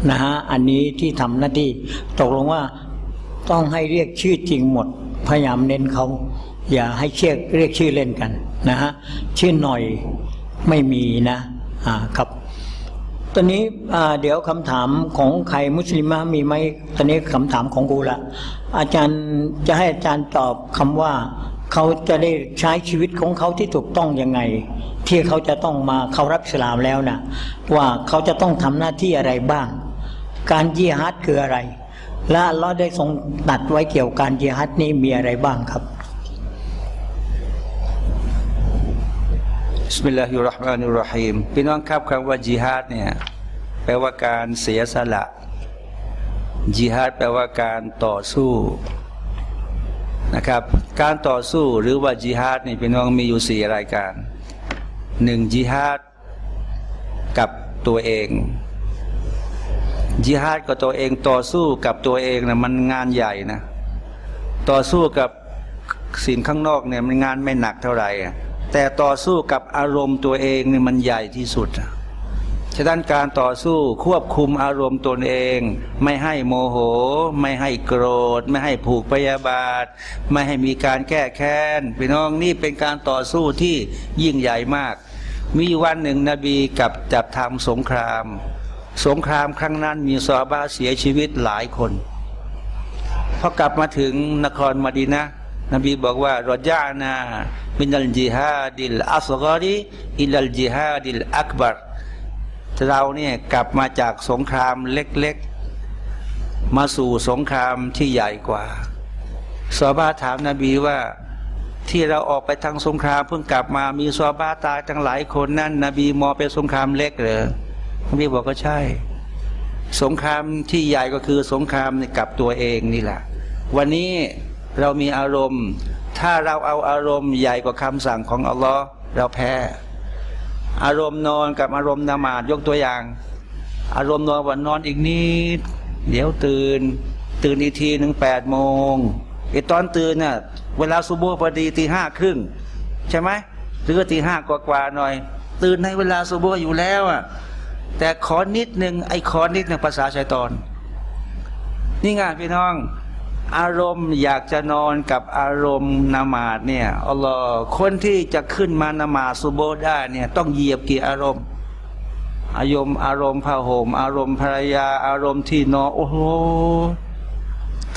นะฮะอันนี้ที่ทำหน้าที่ตกลงว่า ต้องให้เรียกชื่อจริงหมด พยายามเน้นเขา อย่าให้เรียกเรียกชื่อเล่นกันนะฮะชื่อหน่อยไม่มีนะอ่าครับ ตอนนี้เดี๋ยวคำถามของใครมุสลิมมีไหมตอนนี้คำถามของกูละอาจารย์จะให้อาจารย์ตอบคำว่าเขาจะได้ใช้ชีวิตของเขาที่ถูกต้องยังไง ที่เขาจะต้องมาเขารับสลามแล้วนะว่าเขาจะต้องทำหน้าที่อะไรบ้าง การยิฮัดคืออะไร และเราได้ทรงตัดไว้เกี่ยวกับการยิฮัดนี้มีอะไรบ้างครับ บิสมิลลาฮิรเราะห์มานิรราะฮีมพี่น้องครับคำว่าจิฮาดเนี่ยแปลว่าการเสียสละจิฮาดแปลว่าการต่อสู้นะครับ การต่อสู้หรือว่าจิฮาดนี่พี่น้องมีอยู่สี่รายการหนึ่งจิฮาดกับตัวเอง จิฮาดกับตัวเองต่อสู้กับตัวเองนะมันงานใหญ่นะ ต่อสู้กับสิ่งข้างนอกเนี่ยมันงานไม่หนักเท่าไหร่แต่ต่อสู้กับอารมณ์ตัวเองเนี่ยมันใหญ่ที่สุดอะฉะนั้นการต่อสู้ควบคุมอารมณ์ตนเอง ไม่ให้โมโห ไม่ให้โกรธ ไม่ให้ผูกพยาบาท ไม่ให้มีการแก้แค้นพี่น้องนี่เป็นการต่อสู้ที่ยิ่งใหญ่มาก มีวันหนึ่งนบีกับจับทำสงคราม สงครามครั้งนั้นมีซอฮาบะห์เสียชีวิตหลายคนพอกลับมาถึงนครมาดีนะนบีบอกว่าرجعنا من الجهاد الأصغر إلى الجهاد الأكبر เราเนี่ยกลับมาจากสงครามเล็กๆ มาสู่สงครามที่ใหญ่กว่าซอฮาบะห์ถามนาบีว่าที่เราออกไปทางสงครามเพิ่งกลับมามีซอฮาบะห์ตายทั้งหลายคนนั่นนบีมองเป็นสงครามเล็กเหรอ นบีบอกก็ใช่ สงครามที่ใหญ่ก็คือสงครามกับตัวเองนี่แหละ วันนี้เรามีอารมณ์ ถ้าเราเอาอารมณ์ใหญ่กว่าคำสั่งของอัลลอฮ์เราแพ้ อารมณ์นอนกับอารมณ์นมาดยกตัวอย่าง อารมณ์นอนวันนอนอีกนิดเดี๋ยวตื่น ตื่นอีกทีหนึ่งแปดโมงไอตอนตื่นน่ะเวลาซุโบพอดีตีห้าครึ่งใช่ไหมหรือตีห้ากว่าๆหน่อย ตื่นในเวลาซุโบอยู่แล้วอะ แต่ขอนิดหนึ่งไอ้ขอนิดหนึ่งภาษาชายตอน นี่ไงพี่น้อง อารมณ์อยากจะนอนกับอารมณ์นามาดเนี่ยอัลลอฮ์คนที่จะขึ้นมานมาดซุโบได้เนี่ยต้องเหยียบกี่อารมณ์ อารมณ์อารมณ์ผ้าห่มอารมณ์ภรรยา อารมณ์ที่นอนโอ้โห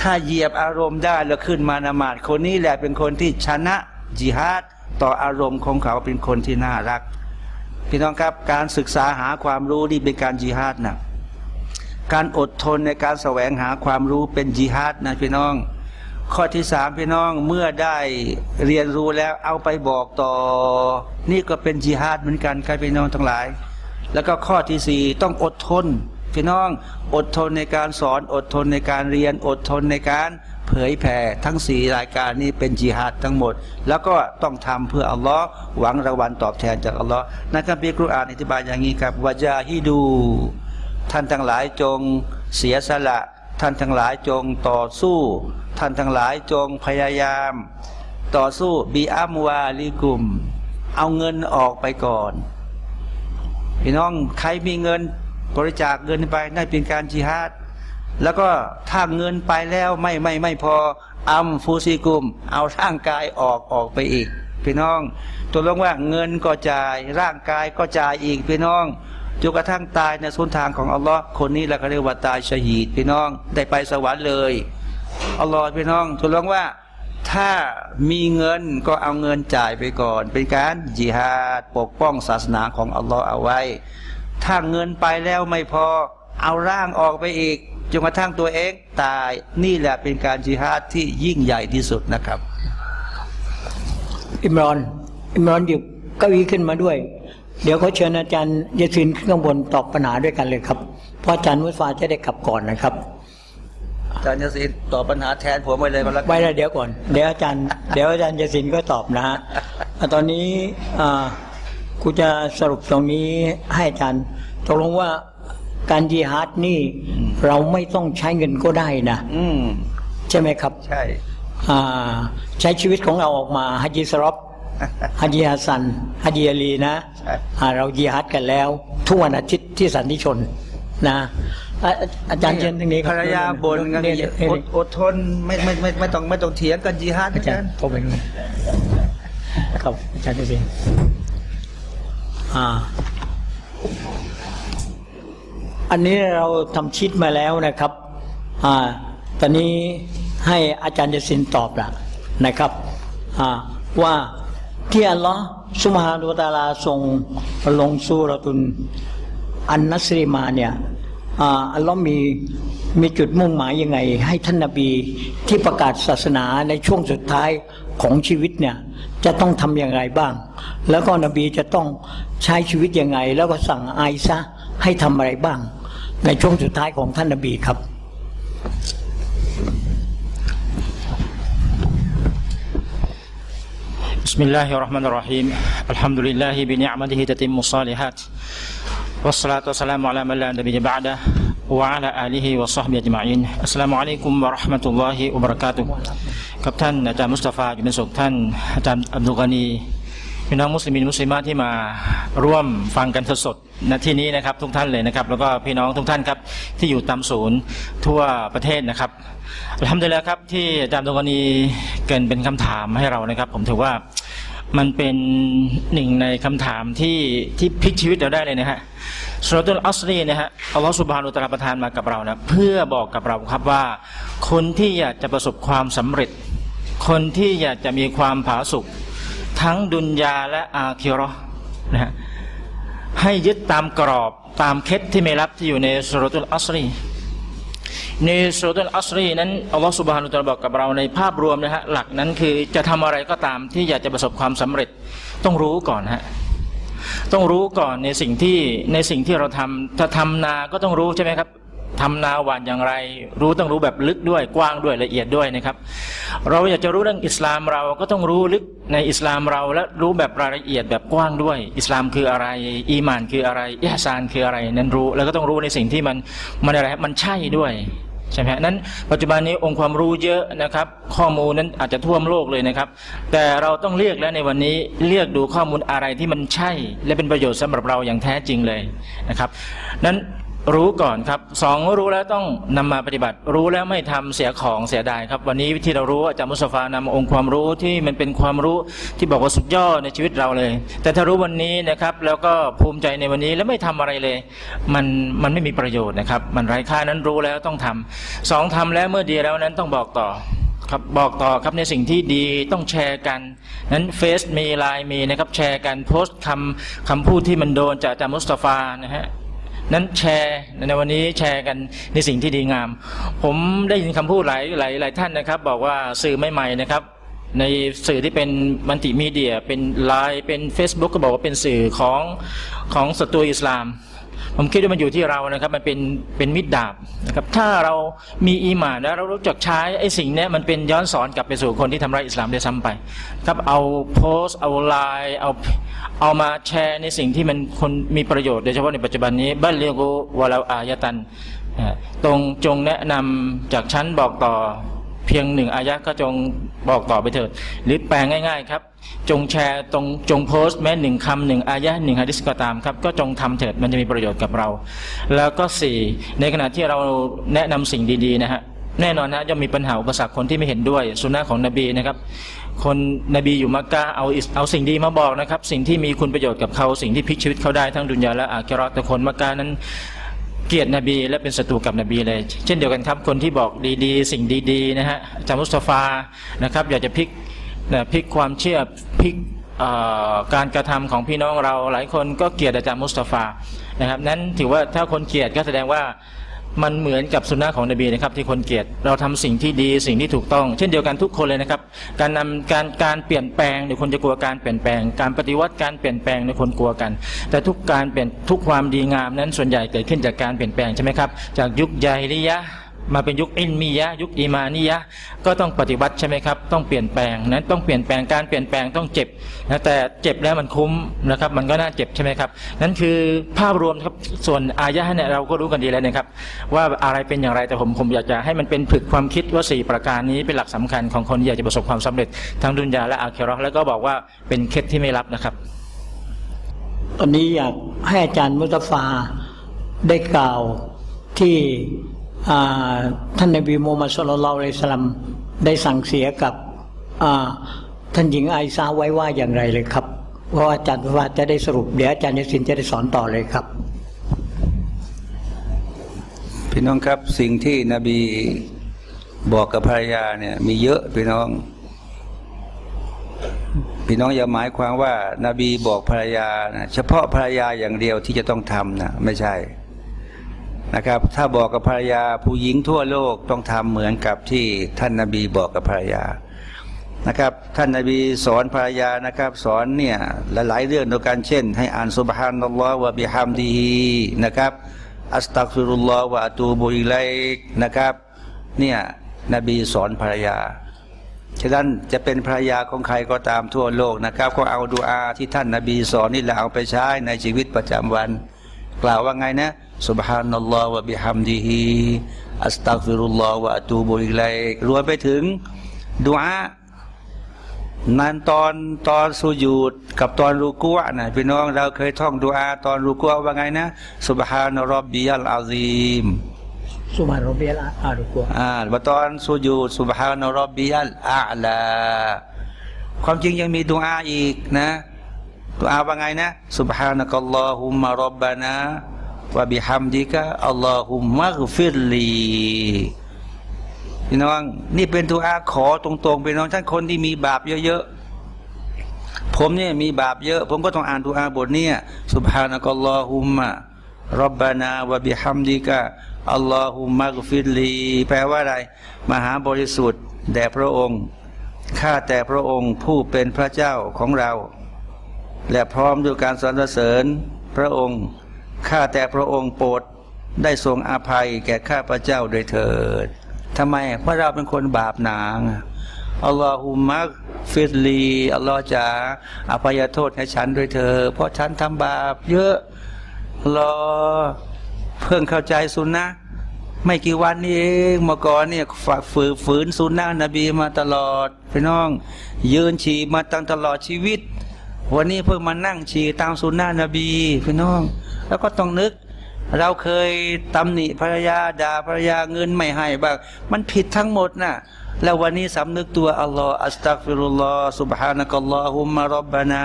ถ้าเหยียบอารมณ์ได้แล้วขึ้นมานมาดคนนี้แหละเป็นคนที่ชนะจิฮาดต่ออารมณ์ของเขาเป็นคนที่น่ารัก พี่น้องครับการศึกษาหาความรู้นี่เป็นการจิฮาดนะการอดทนในการแสวงหาความรู้เป็นจิฮาดนะพี่น้อง ข้อที่สามพี่น้องเมื่อได้เรียนรู้แล้วเอาไปบอกต่อ นี่ก็เป็นจิฮาดเหมือนกันครับพี่น้องทั้งหลาย แล้วก็ข้อที่สี่ต้องอดทน พี่น้องอดทนในการสอนอดทนในการเรียนอดทนในการ เผยแผ่ทั้งสี่รายการนี้เป็นจิฮาดทั้งหมด แล้วก็ต้องทำเพื่ออัลลอฮ์หวังรางวัลตอบแทนจากอัลลอฮ์ในคัมภีร์กุรอานอธิบายอย่างนี้ครับวะจาฮิดู ท่านทั้งหลายจงเสียสละ ท่านทั้งหลายจงต่อสู้ ท่านทั้งหลายจงพยายาม ต่อสู้บีอัมวาลิกุม เอาเงินออกไปก่อนพี่น้องใครมีเงินบริจาคเงินไปนั่นเป็นการจิฮาด แล้วก็ถ้าเงินไปแล้วไม่ไม่ไม่พออัมฟูซิกุม เอาร่างกายออกออกไปอีก พี่น้องตัวลงว่าเงินก็จ่ายร่างกายก็จ่ายอีกพี่น้องจนกระทั่งตายในสุนทางของอัลลอฮ์คนนี้แหละเขาเรียกว่าตายชหีดพี่น้องได้ไปสวรรค์เลยอัลลอฮ์พี่น้องตัวลงว่าถ้ามีเงินก็เอาเงินจ่ายไปก่อน เป็นการจิฮาดปกป้องศาสนาของอัลลอฮ์เอาไว้ ถ้าเงินไปแล้วไม่พอเอาร่างออกไปอีก จนกระทั่งตัวเองตายนี่แหละเป็นการจิฮาดที่ยิ่งใหญ่ที่สุดนะครับ อิมรอน อิมรอนหยิบเก้าอี้ขึ้นมาด้วย เดี๋ยวเขาเชิญอาจารย์ยศินขึ้นข้างบนตอบปัญหาด้วยกันเลยครับ เพราะอาจารย์มุสฟาจะได้กลับก่อนนะครับอาจารย์ยศินตอบปัญหาแทนผมไปเลยมาแล้วกันไว้แล้วเดี๋ยวก่อน เดี๋ยวอาจารย์เดี๋ยวอาจารย์ยศินก็ตอบนะฮะอะตอนนี้อ่ากูจะสรุปตรงนี้ให้อาจารย์ตกลงว่า การยิฮาดนี่เราไม่ต้องใช้เงินก็ได้นะอืมใช่ไหมครับ ใช่อ่าใช้ชีวิตของเราออกมาฮัจยิสรอบฮัจยิฮัสซันฮัจยิอาลีนะใช่อ่าเรายิฮัดกันแล้วทุกวันอาทิตย์ที่สันติชนนะอะอาจารย์เชิญตรงนี้คภรับรรยาบ่นกันเยเยอดอดทนไม่ไม่ไม่ไม่ต้องไม่ต้องเถียงกันจิฮาดอานะจากัรนย์ผมเป็นครับอาจารย์เชิญอ่า อันนี้เราทำชิดมาแล้วนะครับ อ่า ตอนนี้ให้อาจารย์ยศินตอบละนะครับ อ่า ว่าที่อัลลอฮ์สุบฮานุวะตาลาทรงลงสูเราะตุนอันนัสรีมาเนี่ยอัลลอฮ์มีมีจุดมุ่งหมายยังไง ให้ท่านนบีที่ประกาศศาสนาในช่วงสุดท้ายของชีวิตเนี่ยจะต้องทำอย่างไรบ้าง แล้วก็นบีจะต้องใช้ชีวิตยังไง แล้วก็สั่งไอซะให้ทำอะไรบ้าง ในช่วงสุดท้ายของท่านนบีครับ بسم الله الرحمن الرحيم الحمد لله بنعمته تتم الصالحات والصلاة والسلام على من لا نبي بعده وعلى آله وصحبه أجمعين السلام عليكم ورحمة الله وبركاته กับท่านอาจารย์มุสตาฟาอยู่ในสุขท่านอาจารย์อับดุลกานี พี่น้องมุสลิมมุสลิมาที่มาร่วมฟังกันสดๆณที่นี้นะครับ ทุกท่านเลยนะครับ แล้วก็พี่น้องทุกท่านครับที่อยู่ตามศูนย์ทั่วประเทศนะครับทำได้แล้วครับที่อาจารย์ดวงกานีเกินเป็นคำถามให้เรานะครับ ผมถือว่ามันเป็นหนึ่งในคำถามที่ที่พลิกชีวิตเราได้เลยนะฮะสุรตุลอัสรีนะฮะอัลลอฮฺสุบฮานุตะอาลาประทานมากับเรานะเพื่อบอกกับเราครับว่า คนที่อยากจะประสบความสำเร็จ คนที่อยากจะมีความผาสุก ทั้งดุนยาและอาคิราะห์นะฮะให้ยึดตามกรอบตามเคล็ดที่ไม่รับที่อยู่ในสุรตุลอัสรีในสุรอัสรีนั้นอัลลอฮฺสุบฮานุตะลบอกกับเราในภาพรวมนะฮะหลักนั้นคือจะทำอะไรก็ตามที่อยากจะประสบความสำเร็จต้องรู้ก่อนฮะต้องรู้ก่อนในสิ่งที่ในสิ่งที่เราทำถ้าทำนาก็ต้องรู้ใช่ไหมครับ ทำนาหวานอย่างไร รู้ต้องรู้แบบลึกด้วยกว้างด้วยละเอียดด้วยนะครับ เราอยากจะรู้เรื่องอิสลามเราก็ต้องรู้ลึกในอิสลามเราและรู้แบบรายละเอียดแบบกว้างด้วย อิสลามคืออะไร อีมานคืออะไรอิฮซานคืออะไรนั้นรู้ แล้วก็ต้องรู้ในสิ่งที่มันมันอะไรมันใช่ด้วยใช่ไหมนั้นปัจจุบันนี้องค์ความรู้เยอะนะครับ ข้อมูลนั้นอาจจะท่วมโลกเลยนะครับ แต่เราต้องเรียกแล้วในวันนี้เรียกดูข้อมูลอะไรที่มันใช่ และเป็นประโยชน์สำหรับเราอย่างแท้จริงเลยนะครับ นั้น รู้ก่อนครับสองรู้แล้วต้องนำมาปฏิบัติ รู้แล้วไม่ทำเสียของเสียดายครับ วันนี้ที่เรารู้อาจารย์มุสฟานำองค์ความรู้ที่มันเป็นความรู้ที่บอกว่าสุดยอดในชีวิตเราเลย แต่ถ้ารู้วันนี้นะครับ แล้วก็ภูมิใจในวันนี้แล้วไม่ทำอะไรเลย มันมันไม่มีประโยชน์นะครับ มันไร้ค่านั้นรู้แล้วต้องทำสองทำแล้วเมื่อดีแล้วนั้นต้องบอกต่อครับบอกต่อครับในสิ่งที่ดีต้องแชร์กันนั้นเฟซมีไลน์มีนะครับแชร์กันโพสต์คำคำพูดที่มันโดนจากอาจารย์มุสตาฟานะฮะ นั้นแชร์ในวันนี้แชร์กันในสิ่งที่ดีงาม ผมได้ยินคำพูดหลายหลายหลายท่านนะครับ บอกว่าสื่อใหม่ๆนะครับ ในสื่อที่เป็นมัลติมีเดีย เป็นไลน์เป็น Facebook ก็บอกว่าเป็นสื่อของของศัตรูอิสลาม ผมคิดว่ามันอยู่ที่เรานะครับ มันเป็นเป็นมิดดาบนะครับ ถ้าเรามีอีหมานแล้วเรารู้จักใช้ไอ้สิ่งนี้มันเป็นย้อนสอนกลับไปสู่คนที่ทำร้ายอิสลามได้ซ้ำไป ครับเอาโพสเอาไลน์เอาเอามาแชร์ในสิ่งที่มันคนมีประโยชน์โดยเฉพาะในปัจจุบันนี้บ้านเรียกวาลาอายตันตรงจงแนะนำจากชั้นบอกต่อเพียงหนึ่งอายะก็จงบอกต่อไปเถิดหรือแปลงง่าย ๆ ครับ จงแชร์ตรงจงโพสต์แม้หนึ่งคำหนึ่งอายะหนึ่งฮะดิษก็ตามครับ ก็จงทำเถิดมันจะมีประโยชน์กับเรา แล้วก็สี่ในขณะที่เราแนะนำสิ่งดีๆนะฮะแน่นอนนะจะมีปัญหาอุปสรรคคนที่ไม่เห็นด้วยสุนนะของนบีนะครับ คนนบีอยู่มักกะเอาเอาสิ่งดีมาบอกนะครับ สิ่งที่มีคุณประโยชน์กับเขาสิ่งที่พลิกชีวิตเขาได้ทั้งดุนยาและอาคิราะห์แต่คนมักกะนั้นเกลียดนบีและเป็นศัตรูกับนบีเลย เช่นเดียวกันครับคนที่บอกดีๆ สิ่งดีๆนะฮะจามุสตาฟานะครับ อยากจะพลิก นะพลิกความเชื่อพลิกการกระทำของพี่น้องเราหลายคนก็เกลียดอาจารย์มุสตาฟานะครับนั้นถือว่าถ้าคนเกลียดก็แสดงว่ามันเหมือนกับสุนนะของนบีนะครับที่คนเกลียดเราทำสิ่งที่ดีสิ่งที่ถูกต้อง เช่นเดียวกันทุกคนเลยนะครับ การนำการการเปลี่ยนแปลงในคนจะกลัวการเปลี่ยนแปลง การปฏิวัติการเปลี่ยนแปลงในคนกลัวกัน แต่ทุกการเปลี่ยนทุกความดีงามนั้นส่วนใหญ่เกิดขึ้นจากการเปลี่ยนแปลงใช่ไหมครับจากยุคยาฮิลิยะ มาเป็นยุคอินมียะยุคอีมานียะก็ต้องปฏิวัติใช่ไหมครับ ต้องเปลี่ยนแปลงนั้นต้องเปลี่ยนแปลงการเปลี่ยนแปลงต้องเจ็บนะแต่เจ็บแล้วมันคุ้มนะครับ มันก็น่าเจ็บใช่ไหมครับ นั่นคือภาพรวมครับส่วนอายะเนี่ยเราก็รู้กันดีแล้วนะครับ ว่าอะไรเป็นอย่างไรแต่ผมผมอยากจะให้มันเป็นผึกความคิดว่าสี่ประการนี้เป็นหลักสำคัญของคนที่อยากจะประสบความสำเร็จทั้งดุนยาและอาเคเรแล้วก็บอกว่าเป็นเคล็ดที่ไม่รับนะครับ ตอนนี้อยากให้อาจารย์มุตฟาได้กล่าวที่ ท่านนบีมูฮัมมัดสุลลัลลอฮุอะลัยสลัมได้สั่งเสียกับท่านหญิงไอซาไว้ว่าอย่างไรเลยครับ เพราะว่าอาจารย์มุตฟาจะได้สรุปเดี๋ยวอาจารย์ยศินจะได้สอนต่อเลยครับ พี่น้องครับสิ่งที่นบีบอกกับภรรยาเนี่ย มีเยอะพี่น้อง พี่น้องอย่าหมายความว่านบีบอกภรรยานะเฉพาะภรรยาอย่างเดียวที่จะต้องทำนะไม่ใช่ นะครับ ถ้าบอกกับภรรยาผู้หญิงทั่วโลกต้องทำเหมือนกับที่ท่านนบีบอกกับภรรยานะครับ ท่านนบีสอนภรรยานะครับ สอนเนี่ยหลายๆเรื่องด้วยกันเช่น ให้อ่านสุบฮานัลลอฮ์วะบิฮัมดีนะครับ อัสตักฟิรุลลอฮ์วะอตูบุอิไลนะครับ เนี่ยนบีสอนภรรยาฉะนั้นจะเป็นภรรยาของใครก็ตามทั่วโลกนะครับ ก็เอาดูอาที่ท่านนาบีสอนนี่แหละเอาไปใช้ในชีวิตประจำวัน กล่าวว่าไงนะ سبحان الله وبحمده อัสตักฟิรุลลอฮ์วะอะตูบุอิไลกรวมไปถึงดุอานั้นตอนตอนสุญูดกับตอนรูกัวนะพี่น้องเราเคยท่องดุอาตอนรูกัวว่าไงนะ سبحان ربي العظيم สุมาโรเบียลอารุกัว อ่าว่าตอนสุญูด سبحان ربي الأعلى ความจริงยังมีดุอาอีกนะดุอาว่าไงนะ سبحانك اللهم ربنا วะบิฮัมดิกะอัลลอฮุมะกฟิรลีพี่น้อง นี่เป็นตัวอาขอตรงๆพี่น้องท่านคนที่มีบาปเยอะๆผมเนี่ยมีบาปเยอะ ผมก็ต้องอ่านตัวอาบทนี้สุบฮานะกัลลอฮุมะรับบานาวะบิฮัมดิกะอัลลอฮุมักฟิรลีแปลว่าอะไร มหาบริสุทธิ์แด่พระองค์ข้าแต่พระองค์ผู้เป็นพระเจ้าของเรา และพร้อมด้วยการสรรเสริญพระองค์ ข้าแต่พระองค์โปรดได้ทรงอาภัยแก่ข้าพระเจ้าโดยเถิดทำไมเพราะเราเป็นคนบาปหนางอัลลอฮุมักฟิรลีอัลลอฮ์จะอภัยโทษให้ฉันด้วยเถิดเพราะฉันทำบาป เยอะรอเพิ่งเข้าใจสุนนะไม่กี่วันนี้เองเมื่อก่อนเนี่ยฝากฝืนฝืนสุนนะนบีมาตลอดพี่น้อง ยืนฉี่มาตั้งตลอดชีวิต วันนี้เพิ่งมานั่งฉี่ตามสุนนะนบีพี่น้อง แล้วก็ต้องนึก เราเคยตำหนิภรรยาด่าภรรยาเงินไม่ให้บ้างมันผิดทั้งหมดนะแล้ววันนี้สำนึกตัวอัลลอฮ์อัสตักฟิรุลลอฮ์ سبحانك اللهم ربنا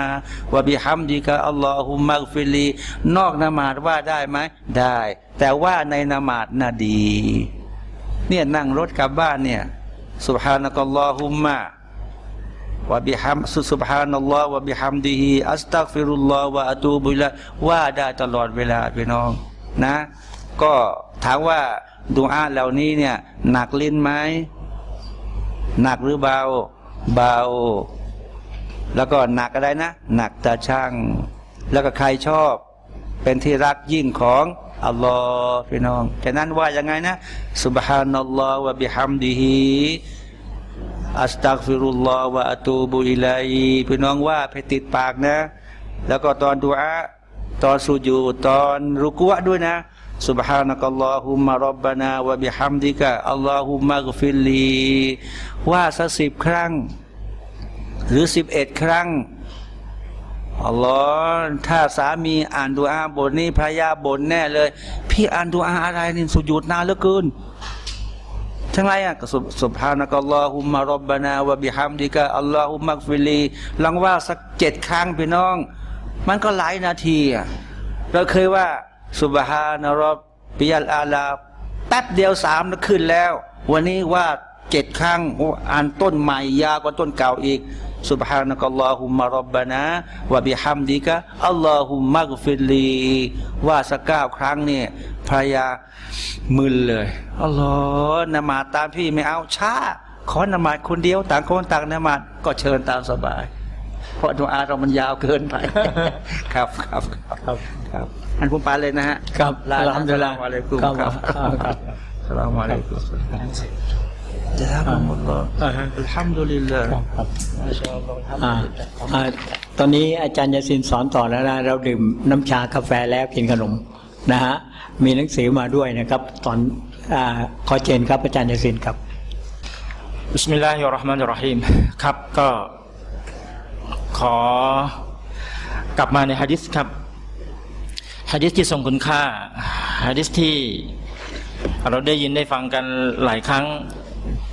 วะบิฮัมดิกะอัลลอฮุมักฟิลี นอกนมาดว่าได้ไหม ได้ แต่ว่าในนมาดน่ะดี เนี่ยนั่งรถกลับบ้านเนี่ย سبحانك اللهم วะบิฮัมสุบฮานัลลอฮ์วะบิฮัมดิฮิอัสตักฟิรุลลอฮ์วะอะตูบุลละว่าได้ตลอดเวลาพี่น้องนะ ก็ถามว่าดูอาเหล่านี้เนี่ยหนักลิ้นไหมหนักหรือเบา เบา แล้วก็หนักอะไรนะ หนักตาช่าง แล้วก็ใครชอบ เป็นที่รักยิ่งของอัลลอฮ์พี่น้องฉะนั้นว่ายังไงนะ สุบฮานัลลอฮ์วะบิฮัมดิฮิ อัสตักฟิรุลลอฮ์วะอะตูบุอิลัยพี่น้องว่าไปติดปากนะ แล้วก็ตอนดูอาตอนสุญูตอนรุกุะด้วยนะ سبحانك اللهم ربنا وبحمدك اللهم اغفر لي ว่าสักสิบครั้ง หรือสิบเอ็ดครั้งอัลลอฮ์ถ้าสามีอ่านดูอาบทนี้ภรรยาบ่นแน่เลย พี่อ่านดูอาอะไรนี่สุญูดนานเหลือเกิน ทั้งไรอะก็สุบฮานะกัลลอฮุมะรับบานาวะบิฮัมดิกะอัลลอฮุมักฟิลีลังว่าสักเจ็ดครั้งพี่น้อง มันก็หลายนาทีอะเราเคยว่าสุบฮานะรบปิยัลอาลาแป๊บเดียวสามขึ้นแล้ว วันนี้ว่าเจ็ดครั้งอ่านต้นใหม่ยาวกว่าต้นเก่าอีก سبحانك اللهم ربنا وبحمدك اللهم اغفر لي ว่าสักเก้าครั้งเนี่ยภรรยามึนเลยอัลลอฮ์นมาตามพี่ไม่เอาช้า ขอนมาดคนเดียว ต่างคนต่างนมาดก็เชิญตามสบาย เพราะดูอาเรามันยาวเกินไป ครับครับครับครับอันผมไปเลยนะฮะ ครับ ลา อัลฮัมดุลิลลาห์ อะลัยกุม ครับ ครับ ครับ สลามอะลัยกุม จะทำหมดเลยอัลฮัมดุลิลลาห์อ่าอ่าตอนนี้อาจารย์ยาสินสอนต่อแล้วนะ เราดื่มน้ำชากาแฟแล้วกินขนมนะฮะ มีหนังสือมาด้วยนะครับ ตอนอาขอเชิญครับอาจารย์ยาสินครับบิสมิลลาฮิรเราะห์มานิรเราะฮีมครับก็ขอกลับมาในฮะดิษครับฮะดิษที่ทรงคุณค่าฮะดิษที่เราได้ยินได้ฟังกันหลายครั้ง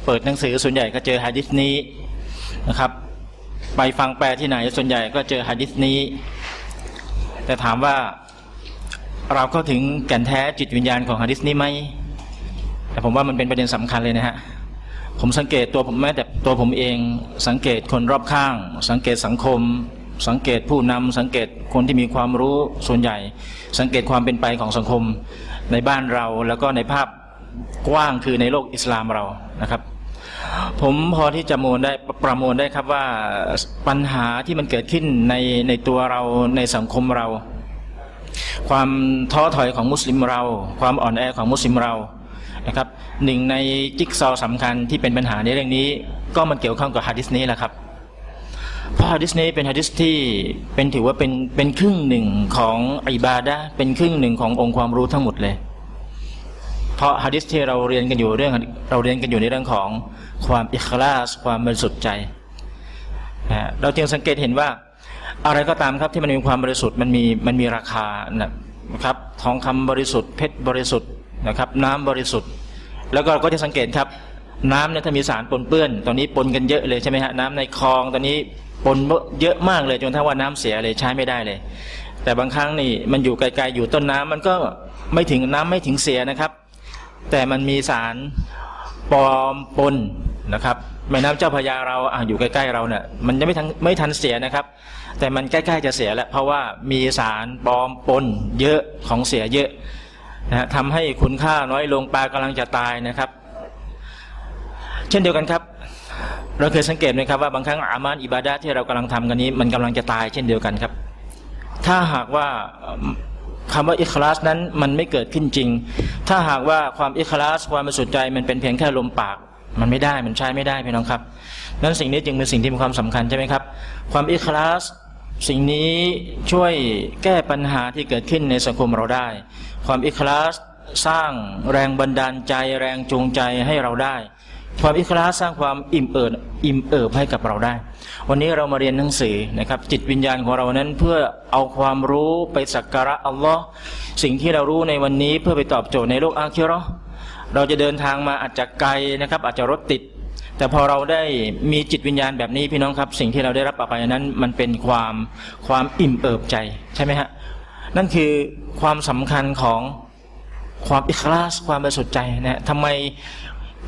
เปิดหนังสือส่วนใหญ่ก็เจอฮะดิษนี้นะครับ ไปฟังแปลที่ไหนส่วนใหญ่ก็เจอฮะดิษนี้ แต่ถามว่าเราก็ถึงแก่นแท้จิตวิญญาณของฮะดิษนี้ไหมแต่ผมว่ามันเป็นประเด็นสำคัญเลยนะฮะผมสังเกตตัวผมแม้แต่ตัวผมเองสังเกตคนรอบข้าง สังเกตสังคม สังเกตผู้นำสังเกตคนที่มีความรู้ส่วนใหญ่ สังเกตความเป็นไปของสังคมในบ้านเราแล้วก็ในภาพ กว้างคือในโลกอิสลามเรานะครับ ผมพอที่จะมวลได้ประมวลได้ครับว่าปัญหาที่มันเกิดขึ้นในในตัวเราในสังคมเรา ความท้อถอยของมุสลิมเรา ความอ่อนแอของมุสลิมเรานะครับหนึ่งในจิ๊กซอว์สำคัญที่เป็นปัญหาในเรื่องนี้ ก็มันเกี่ยวข้องกับฮะดิษนี้แหละครับเพราะฮะดิษนี้เป็นฮะดิษที่เป็นถือว่าเป็นเป็นครึ่งหนึ่งของอิบาดะเป็นครึ่งหนึ่งขององค์ความรู้ทั้งหมดเลย เพราะฮะดิษที่เราเรียนกันอยู่เรื่องเราเรียนกันอยู่ในเรื่องของความอิคลาสความบริสุทธิ์ใจนะเราจึงสังเกตเห็นว่า อะไรก็ตามครับที่มันมีความบริสุทธิ์มันมีมันมีราคานะครับทองคำบริสุทธิ์เพชรบริสุทธิ์นะครับ น้ำบริสุทธิ์ แล้วก็เราก็จะสังเกตครับ น้ำเนี่ยถ้ามีสารปนเปื้อน ตอนนี้ปนกันเยอะเลยใช่ไหมฮะน้ำในคลองตอนนี้ปนเยอะมากเลยจนทั้งว่าน้ำเสียเลยใช้ไม่ได้เลย แต่บางครั้งนี่มันอยู่ไกลๆอยู่ต้นน้ำมันก็ไม่ถึงน้ำไม่ถึงเสียนะครับ แต่มันมีสารปลอมปนนะครับแม่น้ำเจ้าพระยาเราอ่อยู่ใกล้ๆเราเนี่ยมันยังไม่ทันไม่ทันเสียนะครับ แต่มันใกล้ๆจะเสียแล้วเพราะว่ามีสารปลอมปนเยอะของเสียเยอะนะฮะทำให้คุณค่าน้อยลงปลากำลังจะตายนะครับ เช่นเดียวกันครับ เราเคยสังเกตไหมครับว่าบางครั้งอามานอิบาดะที่เรากำลังทำกันนี้ มันกำลังจะตายเช่นเดียวกันครับ ถ้าหากว่า คำว่าอิคลาสนั้นมันไม่เกิดขึ้นจริง ถ้าหากว่าความอิคลาสความบริสุทธิ์ใจมันเป็นเพียงแค่ลมปาก มันไม่ได้มันใช้ไม่ได้พี่น้องครับนั้นสิ่งนี้จึงเป็นสิ่งที่มีความสำคัญใช่ไหมครับ ความอิคลาสสิ่งนี้ช่วยแก้ปัญหาที่เกิดขึ้นในสังคมเราได้ ความอิคลาสสร้างแรงบันดาลใจแรงจูงใจให้เราได้ ความอิคลาสร้างความอิ่มเอิบอิ่มเอิบให้กับเราได้ วันนี้เรามาเรียนหนังสือนะครับ จิตวิญญาณของเรานั้นเพื่อเอาความรู้ไปสักการะอัลลอฮ์สิ่งที่เรารู้ในวันนี้เพื่อไปตอบโจทย์ในโลกอาคิราะห์เราจะเดินทางมาอาจจะไกลนะครับ อาจจะรถติด แต่พอเราได้มีจิตวิญญาณแบบนี้พี่น้องครับ สิ่งที่เราได้รับไปนั้น มันเป็นความความอิ่มเอิบใจใช่ไหมฮะนั่นคือความสำคัญของความอิคลาสความบริสุทธิ์ใจนะทำไม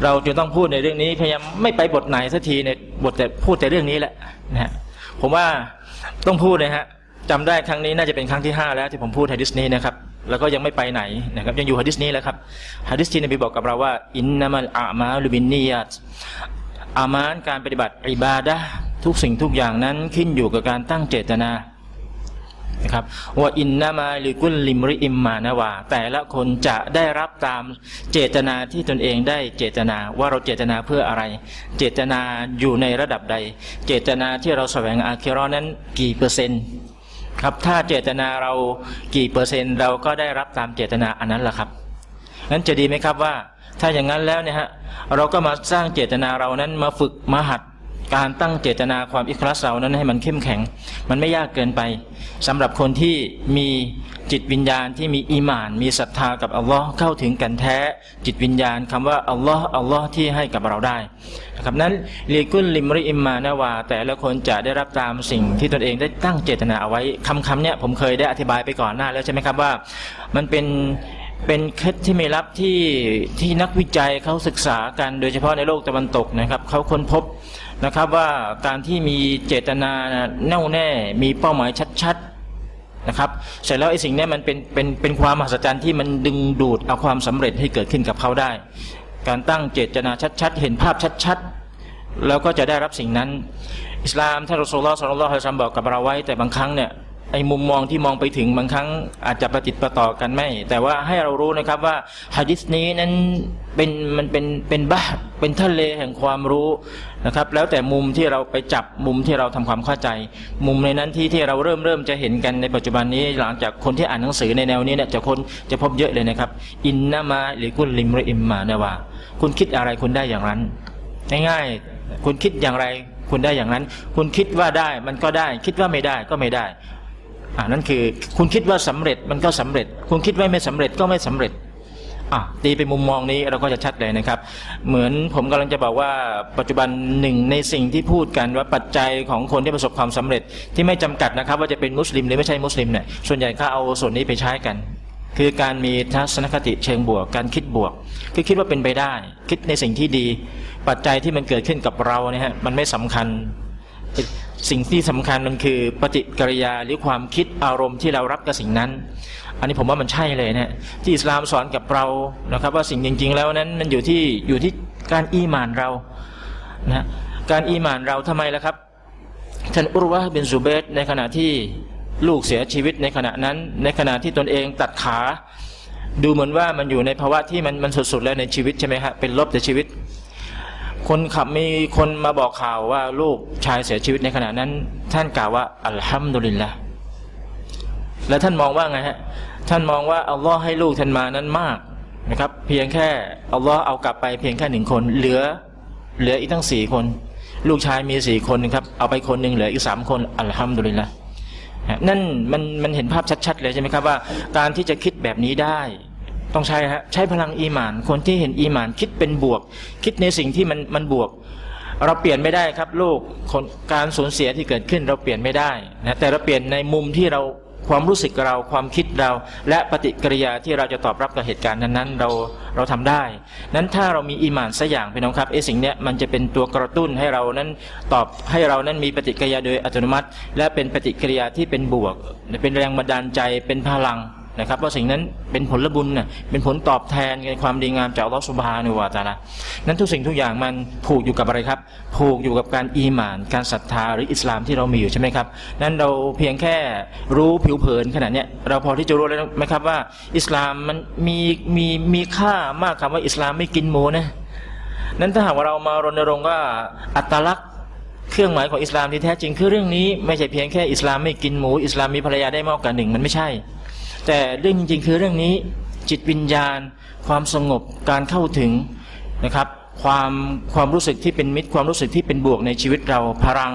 เราจะต้องพูดในเรื่องนี้พยายามไม่ไปบทไหนสักทีในบทแต่พูดแต่เรื่องนี้แหละนะฮะผมว่าต้องพูดนะฮะจำได้ครั้งนี้น่าจะเป็นครั้งที่ห้าแล้วที่ผมพูดฮะดิษนี้นะครับแล้วก็ยังไม่ไปไหนนะครับยังอยู่ฮะดิษนี้แหละครับฮะดิษที่นบีบอกกับเราว่าอินนามัลอามาลุบินนียัตอามานการปฏิบัติอิบาดะทุกสิ่งทุกอย่างนั้นขึ้นอยู่กับการตั้งเจตนา นะครับว่าอินนามาลิกุลลิมริอิมมานาวา แต่ละคนจะได้รับตามเจตนาที่ตนเองได้เจตนาว่าเราเจตนาเพื่ออะไร เจตนาอยู่ในระดับใด เจตนาที่เราแสวงอาคิรอนั้นกี่เปอร์เซ็นต์ครับถ้าเจตนาเรากี่เปอร์เซ็นต์เราก็ได้รับตามเจตนาอันนั้นแหละครับงั้นจะดีไหมครับว่า ถ้าอย่างนั้นแล้วเนี่ยฮะเราก็มาสร้างเจตนาเรานั้นมาฝึกมาหัด การตั้งเจตนาความอิคลาสเรานั้นให้มันเข้มแข็ง มันไม่ยากเกินไปสำหรับคนที่มีจิตวิญญาณที่มีอีหมาน มีศรัทธากับอัลลอฮ์เข้าถึงกันแท้ จิตวิญญาณคำว่าอัลลอฮ์อัลลอฮ์ที่ให้กับเราได้นะครับนั้นลีกุลลิมริอิมมานาวา แต่ละคนจะได้รับตามสิ่งที่ตนเองได้ตั้งเจตนาเอาไว้คำคำเนี้ยผมเคยได้อธิบายไปก่อนหน้าแล้วใช่ไหมครับว่า มันเป็นเป็นเคล็ดที่ไม่ลับที่ที่นักวิจัยเขาศึกษากันโดยเฉพาะในโลกตะวันตกนะครับเขาค้นพบ นะครับว่าการที่มีเจตนาแน่วแน่มีเป้าหมายชัดๆนะครับ เสร็จแล้วไอ้สิ่งนี้มันเป็นเป็นเป็นความมหัศจรรย์ที่มันดึงดูดเอาความสำเร็จให้เกิดขึ้นกับเขาได้ การตั้งเจตนาชัดๆ เห็นภาพชัดๆ แล้วก็จะได้รับสิ่งนั้น อิสลามท่านรอสูลลอฮ์สัลลัลลอฮุอะลัยฮิวะซัลลัมบอกกับเราไว้แต่บางครั้งเนี่ยไอ้มุมมองที่มองไปถึงบางครั้งอาจจะประติดประต่อกันไม่ แต่ว่าให้เรารู้นะครับว่าฮะดิษนี้นั้นเป็นมันเป็นเป็นบ้าเป็นทะเลแห่งความรู้ นะครับ แล้วแต่มุมที่เราไปจับมุมที่เราทำความเข้าใจ มุมในนั้นที่ที่เราเริ่มเริ่มจะเห็นกันในปัจจุบันนี้หลังจากคนที่อ่านหนังสือในแนวนี้เนี่ยจะคนจะพบเยอะเลยนะครับ อินนามาหรือกุลลิมรอิมมาเนว่า คุณคิดอะไรคุณได้อย่างนั้น ง่ายๆคุณคิดอย่างไรคุณได้อย่างนั้น คุณคิดว่าได้มันก็ได้ คิดว่าไม่ได้ก็ไม่ได้อ่านั่นคือ คุณคิดว่าสำเร็จมันก็สำเร็จ คุณคิดว่าไม่สำเร็จก็ไม่สำเร็จ อะตีไปมุมมองนี้เราก็จะชัดเลยนะครับ เหมือนผมกำลังจะบอกว่าปัจจุบันหนึ่งในสิ่งที่พูดกันว่าปัจจัยของคนที่ประสบความสำเร็จที่ไม่จำกัดนะครับ ว่าจะเป็นมุสลิมหรือไม่ใช่มุสลิมเนี่ยส่วนใหญ่เขาเอาส่วนนี้ไปใช้กันคือการมีทัศนคติเชิงบวก การคิดบวก คือคิดว่าเป็นไปได้ คิดในสิ่งที่ดี ปัจจัยที่มันเกิดขึ้นกับเราเนี่ยฮะมันไม่สำคัญ สิ่งที่สำคัญมันคือปฏิกิริยาหรือความคิดอารมณ์ที่เรารับกับสิ่งนั้น อันนี้ผมว่ามันใช่เลยนะที่อิสลามสอนกับเรานะครับ ว่าสิ่งจริง ๆ แล้วนั้นมันอยู่ที่อยู่ที่การอีมานเรานะการอีมานเราทำไมล่ะครับท่านอุรวะเบนซูเบตในขณะที่ลูกเสียชีวิตในขณะนั้น ในขณะที่ตนเองตัดขา ดูเหมือนว่ามันอยู่ในภาวะที่มันมันสุดๆแล้วในชีวิตใช่ไหมครับเป็นลบแต่ชีวิต คนขับมีคนมาบอกข่าวว่าลูกชายเสียชีวิตในขณะนั้น ท่านกล่าวว่าอัลฮัมดุลิลละแล้วท่านมองว่าไงฮะท่านมองว่าอัลลอฮ์ให้ลูกท่านมานั้นมากนะครับ เพียงแค่อัลลอฮ์เอากลับไปเพียงแค่หนึ่งคน เหลือ เหลืออีกทั้งสี่คน ลูกชายมีสี่คนครับเอาไปคนหนึ่งเหลืออีกสามคนอัลฮัมดุลิลละนั่นมันมันเห็นภาพชัด ๆ เลยใช่ไหมครับว่า การที่จะคิดแบบนี้ได้ ต้องใช้ฮะใช้พลังอีหมาน คนที่เห็นอีหมานคิดเป็นบวก คิดในสิ่งที่มันมันบวก เราเปลี่ยนไม่ได้ครับลูกการสูญเสียที่เกิดขึ้นเราเปลี่ยนไม่ได้นะแต่เราเปลี่ยนในมุมที่เราความรู้สึกเราความคิดเรา และปฏิกิริยาที่เราจะตอบรับกับเหตุการณ์นั้นๆ เราเราทำได้ นั้นถ้าเรามีอีหมานสักอย่างพี่น้องครับไอ้สิ่งเนี้ยมันจะเป็นตัวกระตุ้นให้เรานั้นตอบให้เรานั้นมีปฏิกิริยาโดยอัตโนมัติ และเป็นปฏิกิริยาที่เป็นบวก เป็นแรงบันดาลใจเป็นพลัง นะครับว่าสิ่งนั้นเป็นผลบุญน่ะเป็นผลตอบแทนในความดีงามจากอัลลอฮฺสุบฮานุวาตาละนั้นทุกสิ่งทุกอย่างมันผูกอยู่กับอะไรครับ ผูกอยู่กับการอีหมาน การศรัทธาหรืออิสลามที่เรามีอยู่ใช่ไหมครับ นั้นเราเพียงแค่รู้ผิวเผินขนาดเนี้ยเราพอที่จะรู้แล้วไหมครับว่า อิสลามมันมีมีมีค่ามากคำว่าอิสลามไม่กินหมูนะนั้นถ้าหากว่าเรามารณรงค์ว่าอัตลักษณ์เครื่องหมายของอิสลามที่แท้จริงคือเรื่องนี้ไม่ใช่เพียงแค่อิสลามไม่กินหมู อิสลามมีภรรยาได้มากกว่าหนึ่งมันไม่ใช่ แต่เรื่องจริงๆคือเรื่องนี้จิตวิญญาณ ความสงบการเข้าถึงนะครับ ความความรู้สึกที่เป็นมิตร ความรู้สึกที่เป็นบวกในชีวิตเราพลัง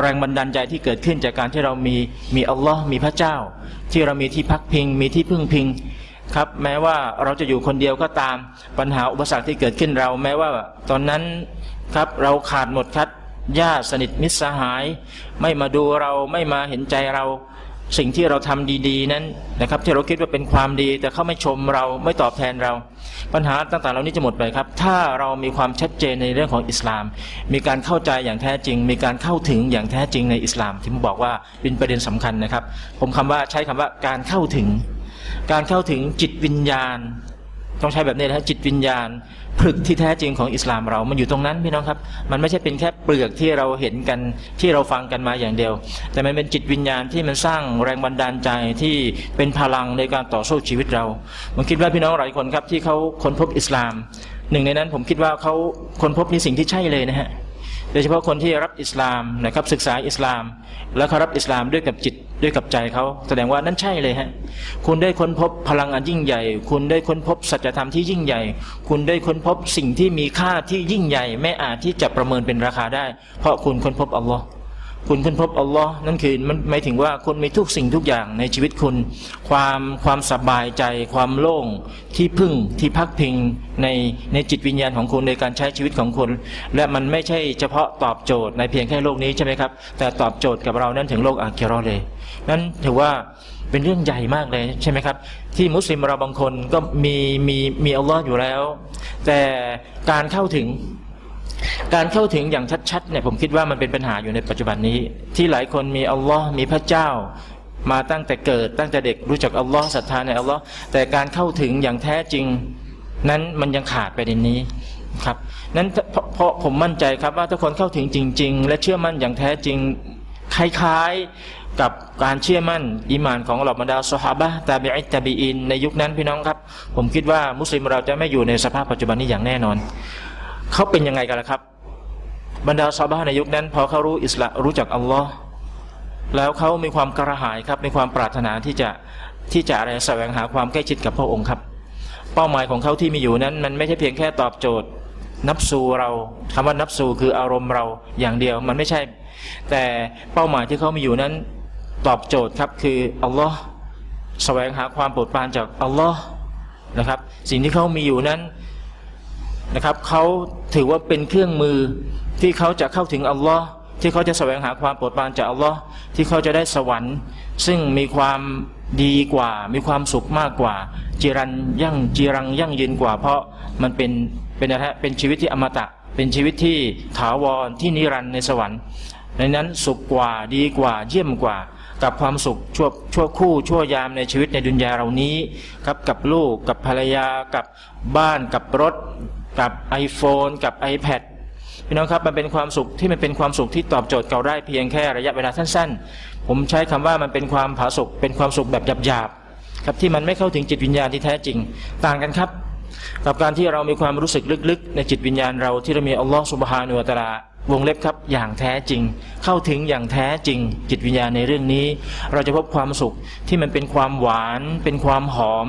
แรงบันดาลใจที่เกิดขึ้นจากการที่เรามีมีอัลลอฮ์มีพระเจ้า ที่เรามีที่พักพิง มีที่พึ่งพิงครับแม้ว่าเราจะอยู่คนเดียวก็ตามปัญหาอุปสรรคที่เกิดขึ้นเรา แม้ว่าตอนนั้นครับเราขาดหมดครับญาติสนิทมิตรสหาย ไม่มาดูเราไม่มาเห็นใจเรา สิ่งที่เราทำดีๆ นั้นนะครับ ที่เราคิดว่าเป็นความดี แต่เขาไม่ชมเราไม่ตอบแทนเรา ปัญหาต่างๆ เหล่านี้จะหมดไปครับ ถ้าเรามีความชัดเจนในเรื่องของอิสลาม มีการเข้าใจอย่างแท้จริง มีการเข้าถึงอย่างแท้จริงในอิสลามที่ผมบอกว่าเป็นประเด็นสำคัญนะครับ ผมคำว่าใช้คำว่าการเข้าถึง การเข้าถึงจิตวิญญาณ ต้องใช้แบบนี้นะจิตวิญญาณ ผลึกที่แท้จริงของอิสลามเรา มันอยู่ตรงนั้นพี่น้องครับ มันไม่ใช่เป็นแค่เปลือกที่เราเห็นกันที่เราฟังกันมาอย่างเดียว แต่มันเป็นจิตวิญญาณที่มันสร้างแรงบันดาลใจที่เป็นพลังในการต่อสู้ชีวิตเรา ผมคิดว่าพี่น้องหลายคนครับที่เขาค้นพบอิสลาม หนึ่งในนั้นผมคิดว่าเขาค้นพบในสิ่งที่ใช่เลยนะฮะ โดยเฉพาะคนที่รับอิสลามนะครับศึกษาอิสลาม แล้วเขารับอิสลามด้วยกับจิตด้วยกับใจเขาแสดงว่านั่นใช่เลยฮะคุณได้ค้นพบพลังอันยิ่งใหญ่ คุณได้ค้นพบสัจธรรมที่ยิ่งใหญ่ คุณได้ค้นพบสิ่งที่มีค่าที่ยิ่งใหญ่ ไม่อาจที่จะประเมินเป็นราคาได้ เพราะคุณค้นพบอัลลอฮ์ คุณค้นพบอัลลอฮ์นั่นคือมันหมายถึงว่าคุณมีทุกสิ่งทุกอย่างในชีวิตคุณ ความความสบายใจความโล่งที่พึ่งที่พักพิงในในจิตวิญญาณของคุณในการใช้ชีวิตของคุณ และมันไม่ใช่เฉพาะตอบโจทย์ในเพียงแค่โลกนี้ใช่ไหมครับ แต่ตอบโจทย์กับเรานั้นถึงโลกอาคิราะห์เลย นั่นถือว่าเป็นเรื่องใหญ่มากเลยใช่ไหมครับ ที่มุสลิมเราบางคนก็มีมีมีอัลลอฮ์อยู่แล้ว แต่การเข้าถึง การเข้าถึงอย่างชัดๆเนี่ยผมคิดว่ามันเป็นปัญหาอยู่ในปัจจุบันนี้ ที่หลายคนมีอัลลอฮ์มีพระเจ้า มาตั้งแต่เกิดตั้งแต่เด็กรู้จักอัลลอฮ์ศรัทธาในอัลลอฮ์แต่การเข้าถึงอย่างแท้จริง นั้นมันยังขาดไปในนี้ครับนั้นเพราะผมมั่นใจครับว่าถ้าคนเข้าถึงจริง ๆ และเชื่อมั่นอย่างแท้จริงคล้ายๆกับการเชื่อมั่นอิมานของเหล่าบรรดาสฮาบะตาบิอิตตาบีอินในยุคนั้นพี่น้องครับ ผมคิดว่ามุสลิมเราจะไม่อยู่ในสภาพปัจจุบันนี้อย่างแน่นอน เขาเป็นยังไงกันล่ะครับ บรรดาซาวบะห์ในยุคนั้น พอเขารู้อิสลามรู้จักอัลลอฮ์แล้วเขามีความกระหายครับมีความปรารถนาที่จะที่จะอะไรแสวงหาความใกล้ชิดกับพระองค์ครับ เป้าหมายของเขาที่มีอยู่นั้น มันไม่ใช่เพียงแค่ตอบโจทย์ นับสูเราคำว่านับสูคืออารมณ์เราอย่างเดียวมันไม่ใช่ แต่เป้าหมายที่เขามีอยู่นั้น ตอบโจทย์ครับคืออัลลอฮ์แสวงหาความโปรดปรานจากอัลลอฮ์นะครับ สิ่งที่เขามีอยู่นั้น นะครับเขาถือว่าเป็นเครื่องมือที่เขาจะเข้าถึงอัลลอฮ์ที่เขาจะแสวงหาความโปรดปรานจากอัลลอฮ์ที่เขาจะได้สวรรค์ ซึ่งมีความดีกว่า มีความสุขมากกว่าจีรันยั่งจีรังยั่งยืนกว่า เพราะมันเป็นเป็นอะไรฮะเป็นชีวิตที่อมตะ เป็นชีวิตที่ถาวรที่นิรันดร์ในสวรรค์ในนั้นสุขกว่าดีกว่าเยี่ยมกว่ากับความสุขชั่วชั่วคู่ชั่วยามในชีวิตในดุนยาเรานี้ครับกับลูกกับภรรยากับบ้านกับรถ กับ iPhone กับ iPad พี่น้องครับมันเป็นความสุขที่มันเป็นความสุขที่ตอบโจทย์เราได้เพียงแค่ระยะเวลาสั้นๆ ผมใช้คำว่ามันเป็นความผาสุกเป็นความสุขแบบหยาบๆครับที่มันไม่เข้าถึงจิตวิญญาณที่แท้จริง ต่างกันครับ กับการที่เรามีความรู้สึกลึกๆ ในจิตวิญญาณเราที่เรามีอัลลอฮฺสุบฮานุวะตลาวงเล็บครับอย่างแท้จริง เข้าถึงอย่างแท้จริง จิตวิญญาณในเรื่องนี้ เราจะพบความสุขที่มันเป็นความหวาน เป็นความหอม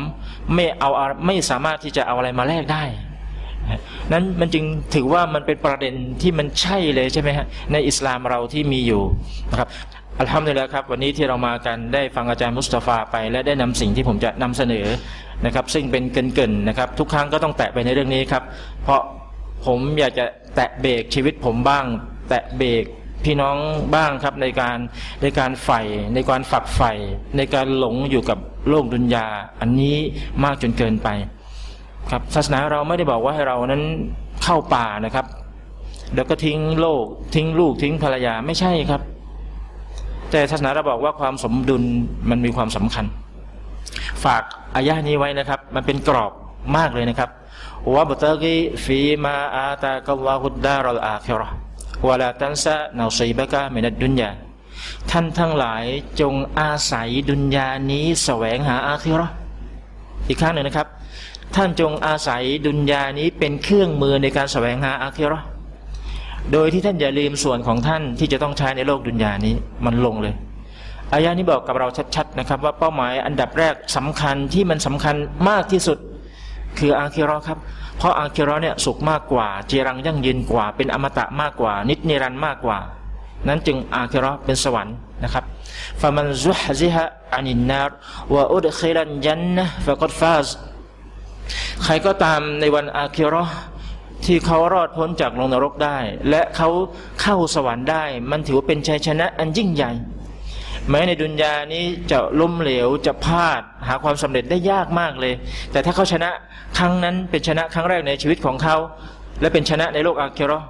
ไม่เอาไม่สามารถที่จะเอาอะไรมาแลกได้ นั้นมันจึงถือว่ามันเป็นประเด็นที่มันใช่เลยใช่ไหมฮะในอิสลามเราที่มีอยู่นะครับอัลฮัมดุลิลละครับ วันนี้ที่เรามากันได้ฟังอาจารย์มุสตาฟาไป และได้นำสิ่งที่ผมจะนำเสนอนะครับ ซึ่งเป็นเกินๆนะครับ ทุกครั้งก็ต้องแตะไปในเรื่องนี้ครับ เพราะผมอยากจะแตะเบรกชีวิตผมบ้าง แตะเบรกพี่น้องบ้างครับในการในการใฝ่ในการฝักใฝ่ในการหลงอยู่กับโลกดุนยา อันนี้มากจนเกินไป ครับศาสนาเราไม่ได้บอกว่าให้เรานั้นเข้าป่านะครับ แล้วก็ทิ้งโลก ทิ้งลูกทิ้งภรรยาไม่ใช่ครับ แต่ศาสนาเราบอกว่าความสมดุลมันมีความสำคัญ ฝากอายะนี้ไว้นะครับ มันเป็นกรอบมากเลยนะครับว่าบุตรกีฟีมาอาตากัลลอฮุดดารอลอาคิราะห์วะลาตันซะนาซีบะกะมินัดดุนยาท่านทั้งหลายจงอาศัยดุนยานี้แสวงหาอาคิราะห์อีกครั้งหนึ่งนะครับ ท่านจงอาศัยดุนยานี้เป็นเครื่องมือในการแสวงหาอาคิราะห์โดยที่ท่านอย่าลืมส่วนของท่านที่จะต้องใช้ในโลกดุนยานี้มันลงเลยอายะนี้บอกกับเราชัดๆนะครับ ว่าเป้าหมายอันดับแรกสำคัญที่มันสำคัญมากที่สุดคืออาคิราะห์ครับ เพราะอาคิราะห์เนี่ยสุขมากกว่าจีรังยั่งยืนกว่า เป็นอมตะมากกว่า นิจนิรันมากกว่า นั้นจึงอาคิราะห์เป็นสวรรค์นะครับฟะมันซุฮซิฮะอานินนารวะอุดคิลันจันนะฟะกัดฟาซ ใครก็ตามในวันอาคิราะห์ที่เขารอดพ้นจากลงนรกได้ และเขาเข้าสวรรค์ได้ มันถือว่าเป็นชัยชนะอันยิ่งใหญ่ แม้ในดุนยานี้จะล้มเหลวจะพลาดหาความสำเร็จได้ยากมากเลย แต่ถ้าเขาชนะครั้งนั้นเป็นชนะครั้งแรกในชีวิตของเขา และเป็นชนะในโลกอาคิราะห์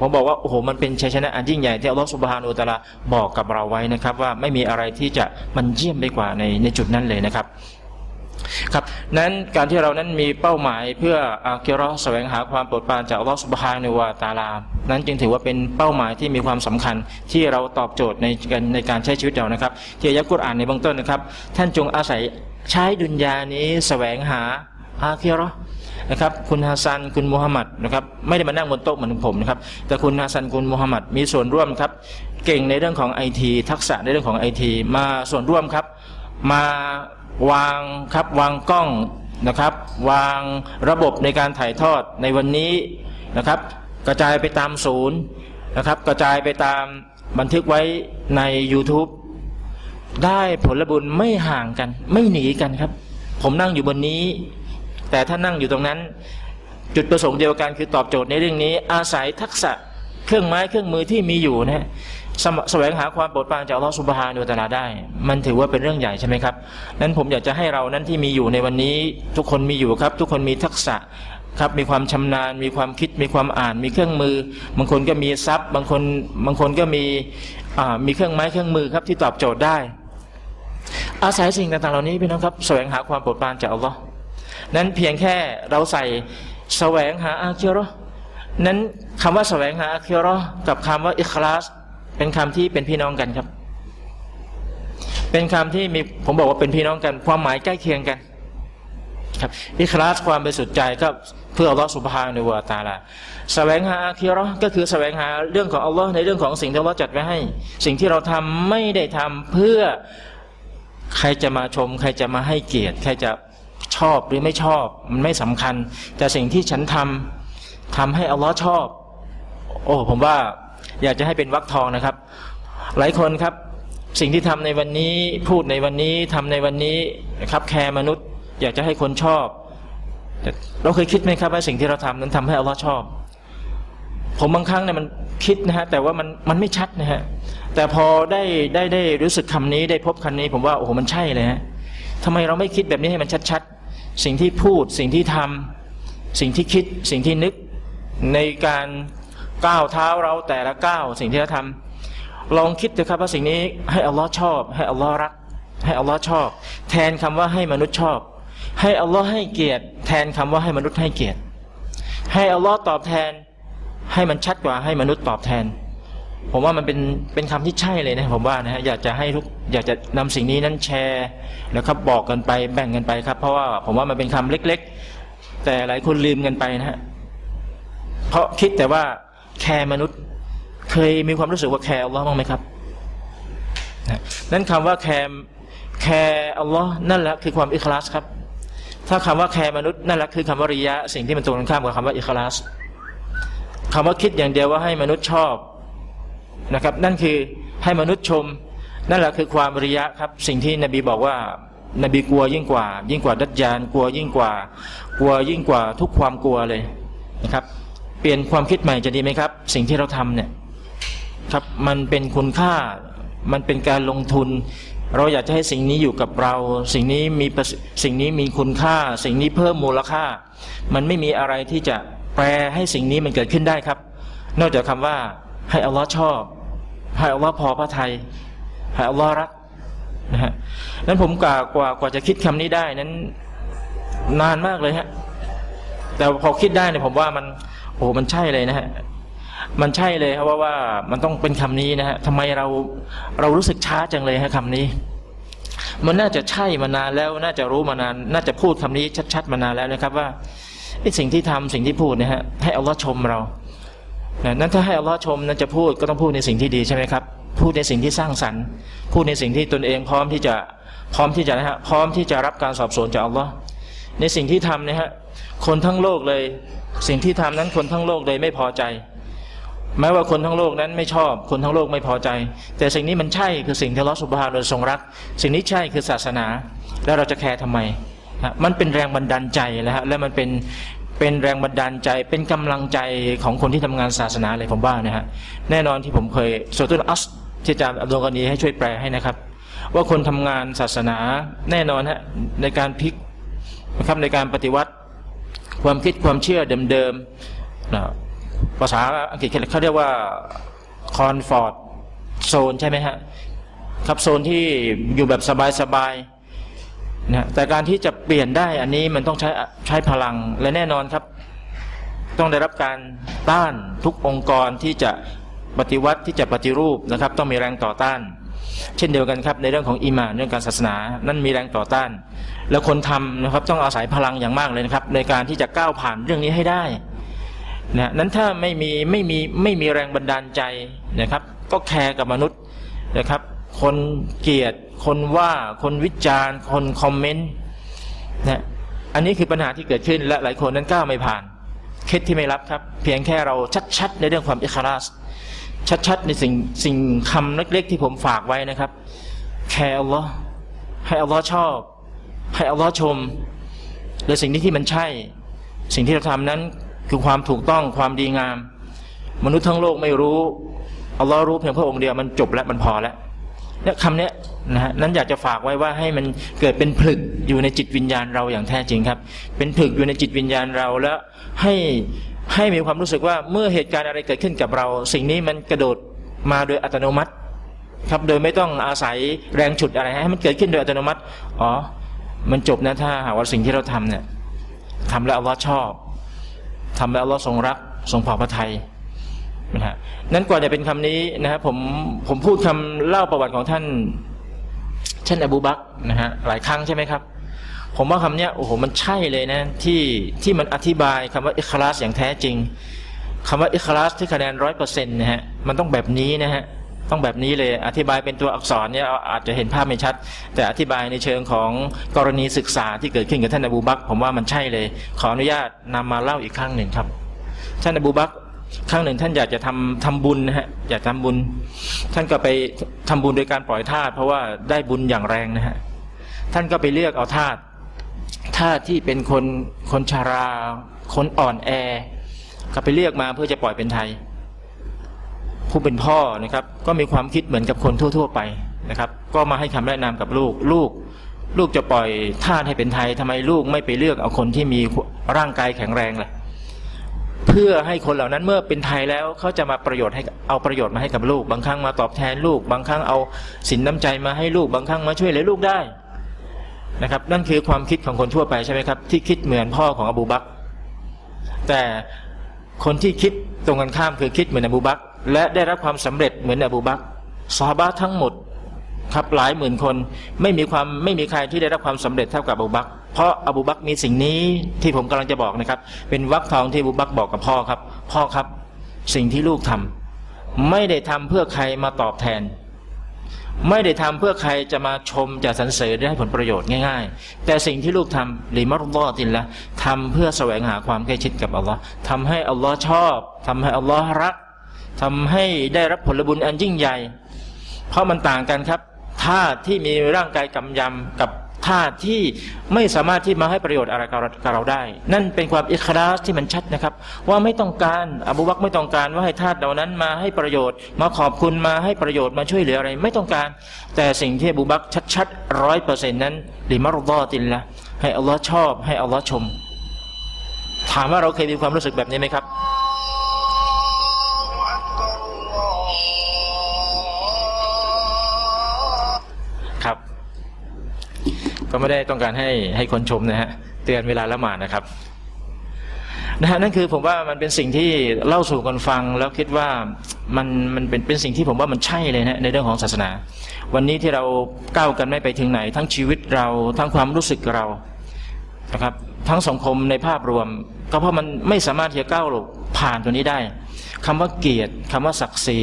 ผมบอกว่าโอ้โหมันเป็นชัยชนะอันยิ่งใหญ่ที่อัลลอฮฺสุบฮานุตะลาบอกกับเราไว้นะครับ ว่าไม่มีอะไรที่จะมันเยี่ยมไปกว่าในในจุดนั้นเลยนะครับ ครับนั้นการที่เรานั้นมีเป้าหมายเพื่ออาคิเราะห์แสวงหาความโปรดปรานจากอัลลอฮฺسبحانه وتعالى นั้นจึงถือว่าเป็นเป้าหมายที่มีความสำคัญที่เราตอบโจทย์ในการในการใช้ชีวิตเรานะครับที่อายะกุรอานในเบื้องต้นนะครับ ท่านจงอาศัยใช้ดุนยานี้แสวงหาอาคิเราะห์นะครับคุณฮัสซันคุณมูฮัมหมัดนะครับไม่ได้มานั่งบนโต๊ะเหมือนผมนะครับแต่คุณฮัสซันคุณมูฮัมหมัดมีส่วนร่วมครับเก่งในเรื่องของไอทีทักษะในเรื่องของไอทีมาส่วนร่วมครับมา วางครับวางกล้องนะครับ วางระบบในการถ่ายทอดในวันนี้นะครับ กระจายไปตามศูนย์นะครับ กระจายไปตามบันทึกไว้ใน YouTube ได้ผลบุญไม่ห่างกัน ไม่หนีกันครับ ผมนั่งอยู่บนนี้ แต่ถ้านั่งอยู่ตรงนั้น จุดประสงค์เดียวกันคือตอบโจทย์ในเรื่องนี้ อาศัยทักษะเครื่องไม้เครื่องมือที่มีอยู่นะฮะสม แสวงหาความโปรดปรานจากอัลลอฮฺสุบฮานุตะอาลาได้ มันถือว่าเป็นเรื่องใหญ่ใช่ไหมครับนั้นผมอยากจะให้เรานั้นที่มีอยู่ในวันนี้ ทุกคนมีอยู่ครับ ทุกคนมีทักษะครับมีความชำนาญ มีความคิดมีความอ่าน มีเครื่องมือ บางคนก็มีทรัพย์ บางคนบางคนก็มีมีเครื่องไม้เครื่องมือครับที่ตอบโจทย์ได้ อาศัยสิ่งต่างๆเหล่านี้พี่น้องครับแสวงหาความโปรดปรานจากอัลลอฮ์นั้นเพียงแค่เราใส่แสวงหาอาคิราะห์นั้นคำว่าแสวงหาอาคิราะห์กับคำว่าอิคลาส เป็นคำที่เป็นพี่น้องกันครับ เป็นคำที่มีผมบอกว่าเป็นพี่น้องกัน ความหมายใกล้เคียงกัน ครับอิคลาสความบริสุทธิ์ใจก็เพื่ออัลลอฮ์สุบฮานุวะตาลาแสวงหาอาคิเราะห์ก็คือแสวงหาเรื่องของอัลลอฮ์ในเรื่องของสิ่งที่อัลลอฮ์จัดไว้ให้ สิ่งที่เราทำไม่ได้ทำเพื่อใครจะมาชม ใครจะมาให้เกียรติ ใครจะชอบหรือไม่ชอบ มันไม่สำคัญ แต่สิ่งที่ฉันทำทำให้อัลลอฮ์ชอบ โอ้ผมว่า อยากจะให้เป็นวักทองนะครับ หลายคนครับสิ่งที่ทำในวันนี้พูดในวันนี้ทำในวันนี้นะครับแคร์มนุษย์ อยากจะให้คนชอบเราเคยคิดไหมครับว่าสิ่งที่เราทำนั้นทำให้อัลลอฮ์ชอบ ผมบางครั้งเนี่ยมันคิดนะฮะแต่ว่ามันมันไม่ชัดนะฮะแต่พอได้ได้ได้รู้สึกคำนี้ได้พบคำนี้ ผมว่าโอ้โหมันใช่เลยฮะทำไมเราไม่คิดแบบนี้ให้มันชัดๆสิ่งที่พูดสิ่งที่ทำสิ่งที่คิดสิ่งที่นึกในการ ก้าวเท้าเราแต่ละก้าวสิ่งที่เราทำลองคิดดูครับว่าสิ่งนี้ให้อัลลอฮ์ชอบ ให้อัลลอฮ์รัก ให้อัลลอฮ์ชอบ แทนคำว่าให้มนุษย์ชอบ ให้อัลลอฮ์ให้เกียรติ แทนคำว่าให้มนุษย์ให้เกียรติ ให้อัลลอฮ์ตอบแทน ให้มันชัดกว่าให้มนุษย์ตอบแทน ผมว่ามันเป็นเป็นคำที่ใช่เลยนะผมว่านะฮะอยากจะให้ทุกอยากจะนำสิ่งนี้นั้นแชร์นะครับบอกกันไปแบ่งกันไปครับ เพราะว่าผมว่ามันเป็นคำเล็ก ๆ แต่หลายคนลืมกันไปนะฮะเพราะคิดแต่ว่า แคร์มนุษย์ เคยมีความรู้สึกว่าแคร์อัลลอฮ์บ้างไหมครับนั่นคำว่าแคร์แคร์อัลลอฮ์นั่นแหละคือความอิคลาสครับ ถ้าคำว่าแคร์มนุษย์นั่นแหละคือคำว่าริยาอ์สิ่งที่มันตรงกันข้ามกับคำว่าอิคลาสคำว่าคิดอย่างเดียวว่าให้มนุษย์ชอบนะครับ นั่นคือให้มนุษย์ชม นั่นแหละคือความริยะครับ สิ่งที่นบีบอกว่านบีกลัวยิ่งกว่า ยิ่งกว่าดัจจานกลัวยิ่งกว่า กลัวยิ่งกว่าทุกความกลัวเลยนะครับ เปลี่ยนความคิดใหม่จะดีไหมครับ สิ่งที่เราทำเนี่ยครับมันเป็นคุณค่ามันเป็นการลงทุน เราอยากจะให้สิ่งนี้อยู่กับเรา สิ่งนี้มีสิ่งนี้มีคุณค่า สิ่งนี้เพิ่มมูลค่า มันไม่มีอะไรที่จะแปลให้สิ่งนี้มันเกิดขึ้นได้ครับ นอกจากคำว่าให้อัลลอฮ์ชอบ ให้อัลลอฮ์พอพระทัยให้อัลลอฮ์รักนะฮะนั้นผมกว่ากว่ากว่าจะคิดคำนี้ได้นั้นนานมากเลยฮะแต่พอคิดได้เนี่ยผมว่ามัน โอ้มันใช่เลยนะฮะมันใช่เลยครับว่าว่ามันต้องเป็นคำนี้นะฮะทำไมเราเรารู้สึกช้าจังเลยฮะคำนี้ มันน่าจะใช่มานานแล้วน่าจะรู้มานาน น่าจะพูดคำนี้ชัดๆมานานแล้วนะครับว่าสิ่งที่ทำสิ่งที่พูดนะฮะให้อัลลอฮ์ชมเรานะนั้นถ้าให้อัลลอฮ์ชมนั้นจะพูดก็ต้องพูดในสิ่งที่ดีใช่ไหมครับ พูดในสิ่งที่สร้างสรรค์ พูดในสิ่งที่ตนเองพร้อมที่จะพร้อมที่จะนะฮะพร้อมที่จะรับการสอบสวนจากอัลลอฮ์ในสิ่งที่ทำนะฮะคนทั้งโลกเลย สิ่งที่ทำนั้นคนทั้งโลกเลยไม่พอใจ แม้ว่าคนทั้งโลกนั้นไม่ชอบ คนทั้งโลกไม่พอใจ แต่สิ่งนี้มันใช่คือสิ่งที่ลอสุบฮานุทรงรัก สิ่งนี้ใช่คือศาสนา แล้วเราจะแคร์ทำไมนะมันเป็นแรงบันดาลใจแล้วฮะและมันเป็นเป็นแรงบันดาลใจเป็นกำลังใจของคนที่ทำงานศาสนาเลยผมว่านะฮะแน่นอนที่ผมเคยสุตุนอัสที่อาจารย์อับดุลกานีให้ช่วยแปลให้นะครับ ว่าคนทำงานศาสนาแน่นอนฮะในการพลิกนะครับในการปฏิวัติ ความคิดความเชื่อเดิมๆนะภาษาอังกฤษเขาเรียกว่า comfort zone ใช่ไหมฮะครับโซนที่อยู่แบบสบายๆนะแต่การที่จะเปลี่ยนได้อันนี้มันต้องใช้ใช้พลังและแน่นอนครับ ต้องได้รับการต้านทุกองค์กรที่จะปฏิวัติที่จะปฏิรูปนะครับ ต้องมีแรงต่อต้าน เช่นเดียวกันครับในเรื่องของอีมานเรื่องการศาสนานั้นมีแรงต่อต้าน แล้วคนทำนะครับต้องอาศัยพลังอย่างมากเลยนะครับ ในการที่จะก้าวผ่านเรื่องนี้ให้ได้นะนั้นถ้าไม่มีไม่มีไม่มีแรงบันดาลใจนะครับ ก็แคร์กับมนุษย์นะครับ คนเกลียด คนว่าคนวิจารณ์ คนคอมเมนต์นะอันนี้คือปัญหาที่เกิดขึ้นและหลายคนนั้นก้าวไม่ผ่านเคสที่ไม่รับครับ เพียงแค่เราชัดๆ ในเรื่องความอิคลาส ชัดๆในสิ่งสิ่งคำเล็ก ๆ ที่ผมฝากไว้นะครับ แคร์อัลลอฮ์ให้อัลลอฮ์ชอบ ให้อัลลอฮ์ชม และสิ่งที่ที่มันใช่ สิ่งที่เราทำนั้นคือความถูกต้องความดีงาม มนุษย์ทั้งโลกไม่รู้อัลลอฮ์รู้เพียงพระองค์เดียวมันจบแล้วมันพอแล้วเนี่ยคำเนี้ยนะฮะนั้นอยากจะฝากไว้ว่าให้มันเกิดเป็นผลึกอยู่ในจิตวิญญาณเราอย่างแท้จริงครับ เป็นผลึกอยู่ในจิตวิญญาณเราแล้วให้ ให้มีความรู้สึกว่าเมื่อเหตุการณ์อะไรเกิดขึ้นกับเรา สิ่งนี้มันกระโดดมาโดยอัตโนมัติ ครับโดยไม่ต้องอาศัยแรงฉุดอะไรให้มันเกิดขึ้นโดยอัตโนมัติ อ๋อ มันจบนะถ้าหากว่าสิ่งที่เราทำเนี่ยทำแล้วอัลลอฮ์ชอบทำแล้วอัลลอฮ์ทรงรักทรงพอพระทัยนะฮะนั้นกว่าจะเป็นคำนี้นะครับผมผมพูดคำเล่าประวัติของท่านเช่นอบูบักนะฮะหลายครั้งใช่ไหมครับ ผมว่าคำเนี้ยโอ้โหมันใช่เลยนะที่ที่มันอธิบายคำว่าอิคลาสอย่างแท้จริงคำว่าอิคลาสที่คะแนนร้อยเปอร์เซ็นต์นะฮะมันต้องแบบนี้นะฮะต้องแบบนี้เลยอธิบายเป็นตัวอักษรเนี่ยอาจจะเห็นภาพไม่ชัด แต่อธิบายในเชิงของกรณีศึกษาที่เกิดขึ้นกับท่านอบูบักผมว่ามันใช่เลย ขออนุญาตนำมาเล่าอีกครั้งหนึ่งครับ ท่านอบูบักครั้งหนึ่งท่านอยากจะทำทำบุญนะฮะอยากทำบุญ ท่านก็ไปทำบุญโดยการปล่อยทาสเพราะว่าได้บุญอย่างแรงนะฮะท่านก็ไปเลือกเอาทาส ทาที่เป็นคนคนชารา คนอ่อนแอ ก็ไปเลือกมาเพื่อจะปล่อยเป็นไทย ผู้เป็นพ่อนะครับ ก็มีความคิดเหมือนกับคนทั่ว ๆ ไปนะครับ ก็มาให้คำแนะนำกับลูกลูก ลูกจะปล่อยทาสให้เป็นไทยทำไมลูกไม่ไปเลือกเอาคนที่มีร่างกายแข็งแรงล่ะเพื่อให้คนเหล่านั้นเมื่อเป็นไทยแล้วเขาจะมาประโยชน์ให้เอาประโยชน์มาให้กับลูก บางครั้งมาตอบแทนลูก บางครั้งเอาสินน้าใจมาให้ลูก บางครั้งมาช่วยเหลือลูกได้ นะครับ นั่นคือความคิดของคนทั่วไปใช่ไหมครับ ที่คิดเหมือนพ่อของอบูบักแต่คนที่คิดตรงกันข้ามคือคิดเหมือนอบูบักและได้รับความสำเร็จเหมือนอบูบักซาบะทั้งหมดครับหลายหมื่นคนไม่มีความไม่มีใครที่ได้รับความสำเร็จเท่ากับอบูบักเพราะอบูบักมีสิ่งนี้ที่ผมกำลังจะบอกนะครับ เป็นวักทองที่อบูบักบอกกับพ่อครับ พ่อครับ สิ่งที่ลูกทำไม่ได้ทำเพื่อใครมาตอบแทน ไม่ได้ทำเพื่อใครจะมาชมจะสรรเสริญได้ผลประโยชน์ง่าย ๆ แต่สิ่งที่ลูกทำลิมัรุลลอตินละทำเพื่อแสวงหาความใกล้ชิดกับอัลลอฮ์ทำให้อัลลอฮ์ชอบทำให้อัลลอฮ์รักทำให้ได้รับผลบุญอันยิ่งใหญ่ เพราะมันต่างกันครับท่าที่มีร่างกายกำยำกับ ท่าที่ไม่สามารถที่มาให้ประโยชน์อะไรกับเราได้ นั่นเป็นความอิคลาสที่มันชัดนะครับ ว่าไม่ต้องการอบูบักไม่ต้องการว่าให้ทาสเหล่านั้นมาให้ประโยชน์ มาขอบคุณมาให้ประโยชน์มาช่วยเหลืออะไร ไม่ต้องการ แต่สิ่งที่อบูบักชัดๆร้อยเปอร์เซ็นต์นั้นลิมารดอตินละให้อัลลอฮ์ชอบ ให้อัลลอฮ์ชม ถามว่าเราเคยมีความรู้สึกแบบนี้ไหมครับครับ ก็ไม่ได้ต้องการให้ให้คนชมนะฮะเตือนเวลาละหมาดนะครับนะฮะนั่นคือผมว่ามันเป็นสิ่งที่เล่าสู่กันฟังแล้วคิดว่ามันมันเป็นเป็นสิ่งที่ผมว่ามันใช่เลยนะในเรื่องของศาสนา วันนี้ที่เราก้าวกันไม่ไปถึงไหน ทั้งชีวิตเราทั้งความรู้สึกเรานะครับ ทั้งสังคมในภาพรวม ก็เพราะมันไม่สามารถที่จะก้าวผ่านตัวนี้ได้คำว่าเกียรติคำว่าศักดิ์ศรี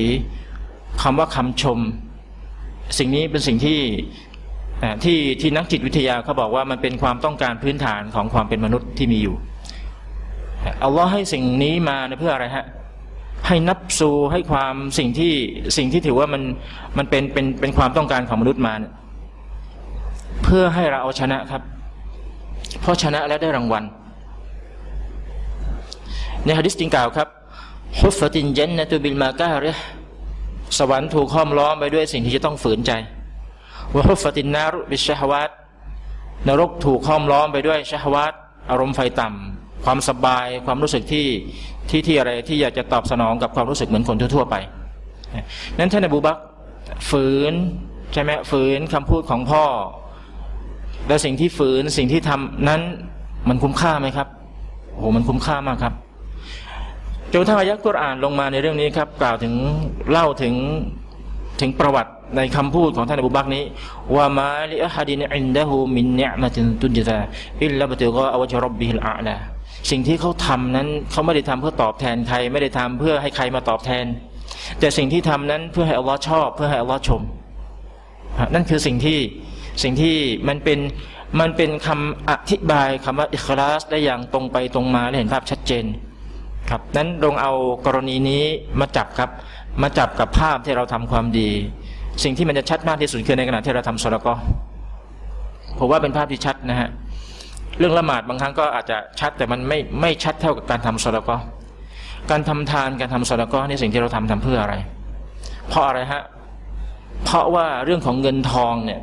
คำว่าคำชม สิ่งนี้เป็นสิ่งที่ ที่ที่นักจิตวิทยาเขาบอกว่ามันเป็นความต้องการพื้นฐานของความเป็นมนุษย์ที่มีอยู่อัลลอฮ์ให้สิ่งนี้มาเพื่ออะไรฮะให้นับซูให้ความสิ่งที่สิ่งที่ถือว่ามันมันเป็นเป็นเป็นความต้องการของมนุษย์มาเนี่ยเพื่อให้เราเอาชนะครับ เพราะชนะแล้วได้รางวัล ในฮะดิษจริงกล่าวครับฮุฟตินเจนนตุบิลมาการสวรรค์ถูกห้อมล้อมไปด้วยสิ่งที่จะต้องฝืนใจ วะฮุฟตินนารุบิชฮวัตนรกถูกห้อมล้อมไปด้วยชฮวัตอารมณ์ไฟต่ำความสบายความรู้สึกที่ที่ที่อะไรที่อยากจะตอบสนองกับความรู้สึกเหมือนคนทั่วๆไปนั้นท่านอบูบักฝืนใช่ไหมฝืนคำพูดของพ่อ และสิ่งที่ฝืนสิ่งที่ทำนั้นมันคุ้มค่าไหมครับโอ้โหมันคุ้มค่ามากครับจนท่านอายะกุรอานลงมาในเรื่องนี้ครับ กล่าวถึงเล่าถึงถึงประวัติ ในคำพูดของท่านอบูบักนี้ว่าما لأحد عنده من نعمة تجزى إلا ابتغاء وجه ربه الأعلى สิ่งที่เขาทำนั้นเขาไม่ได้ทำเพื่อตอบแทนใคร ไม่ได้ทำเพื่อให้ใครมาตอบแทน แต่สิ่งที่ทำนั้นเพื่อให้อัลลอฮ์ชอบ เพื่อให้อัลลอฮ์ชม นั่นคือสิ่งที่สิ่งที่มันเป็นมันเป็นคำอธิบายคำว่าอิคลาสได้อย่างตรงไปตรงมาและเห็นภาพชัดเจนครับนั้นลงเอากรณีนี้มาจับครับ มาจับกับภาพที่เราทำความดี สิ่งที่มันจะชัดมากที่สุดคือในขณะที่เราทำสละก็ผมว่าเป็นภาพที่ชัดนะฮะเรื่องละหมาดบางครั้งก็อาจจะชัดแต่มันไม่ไม่ชัดเท่ากับการทำสละก็การทำทานการทำสละก็นี่สิ่งที่เราทำทำเพื่ออะไร เพราะอะไรฮะเพราะว่าเรื่องของเงินทองเนี่ย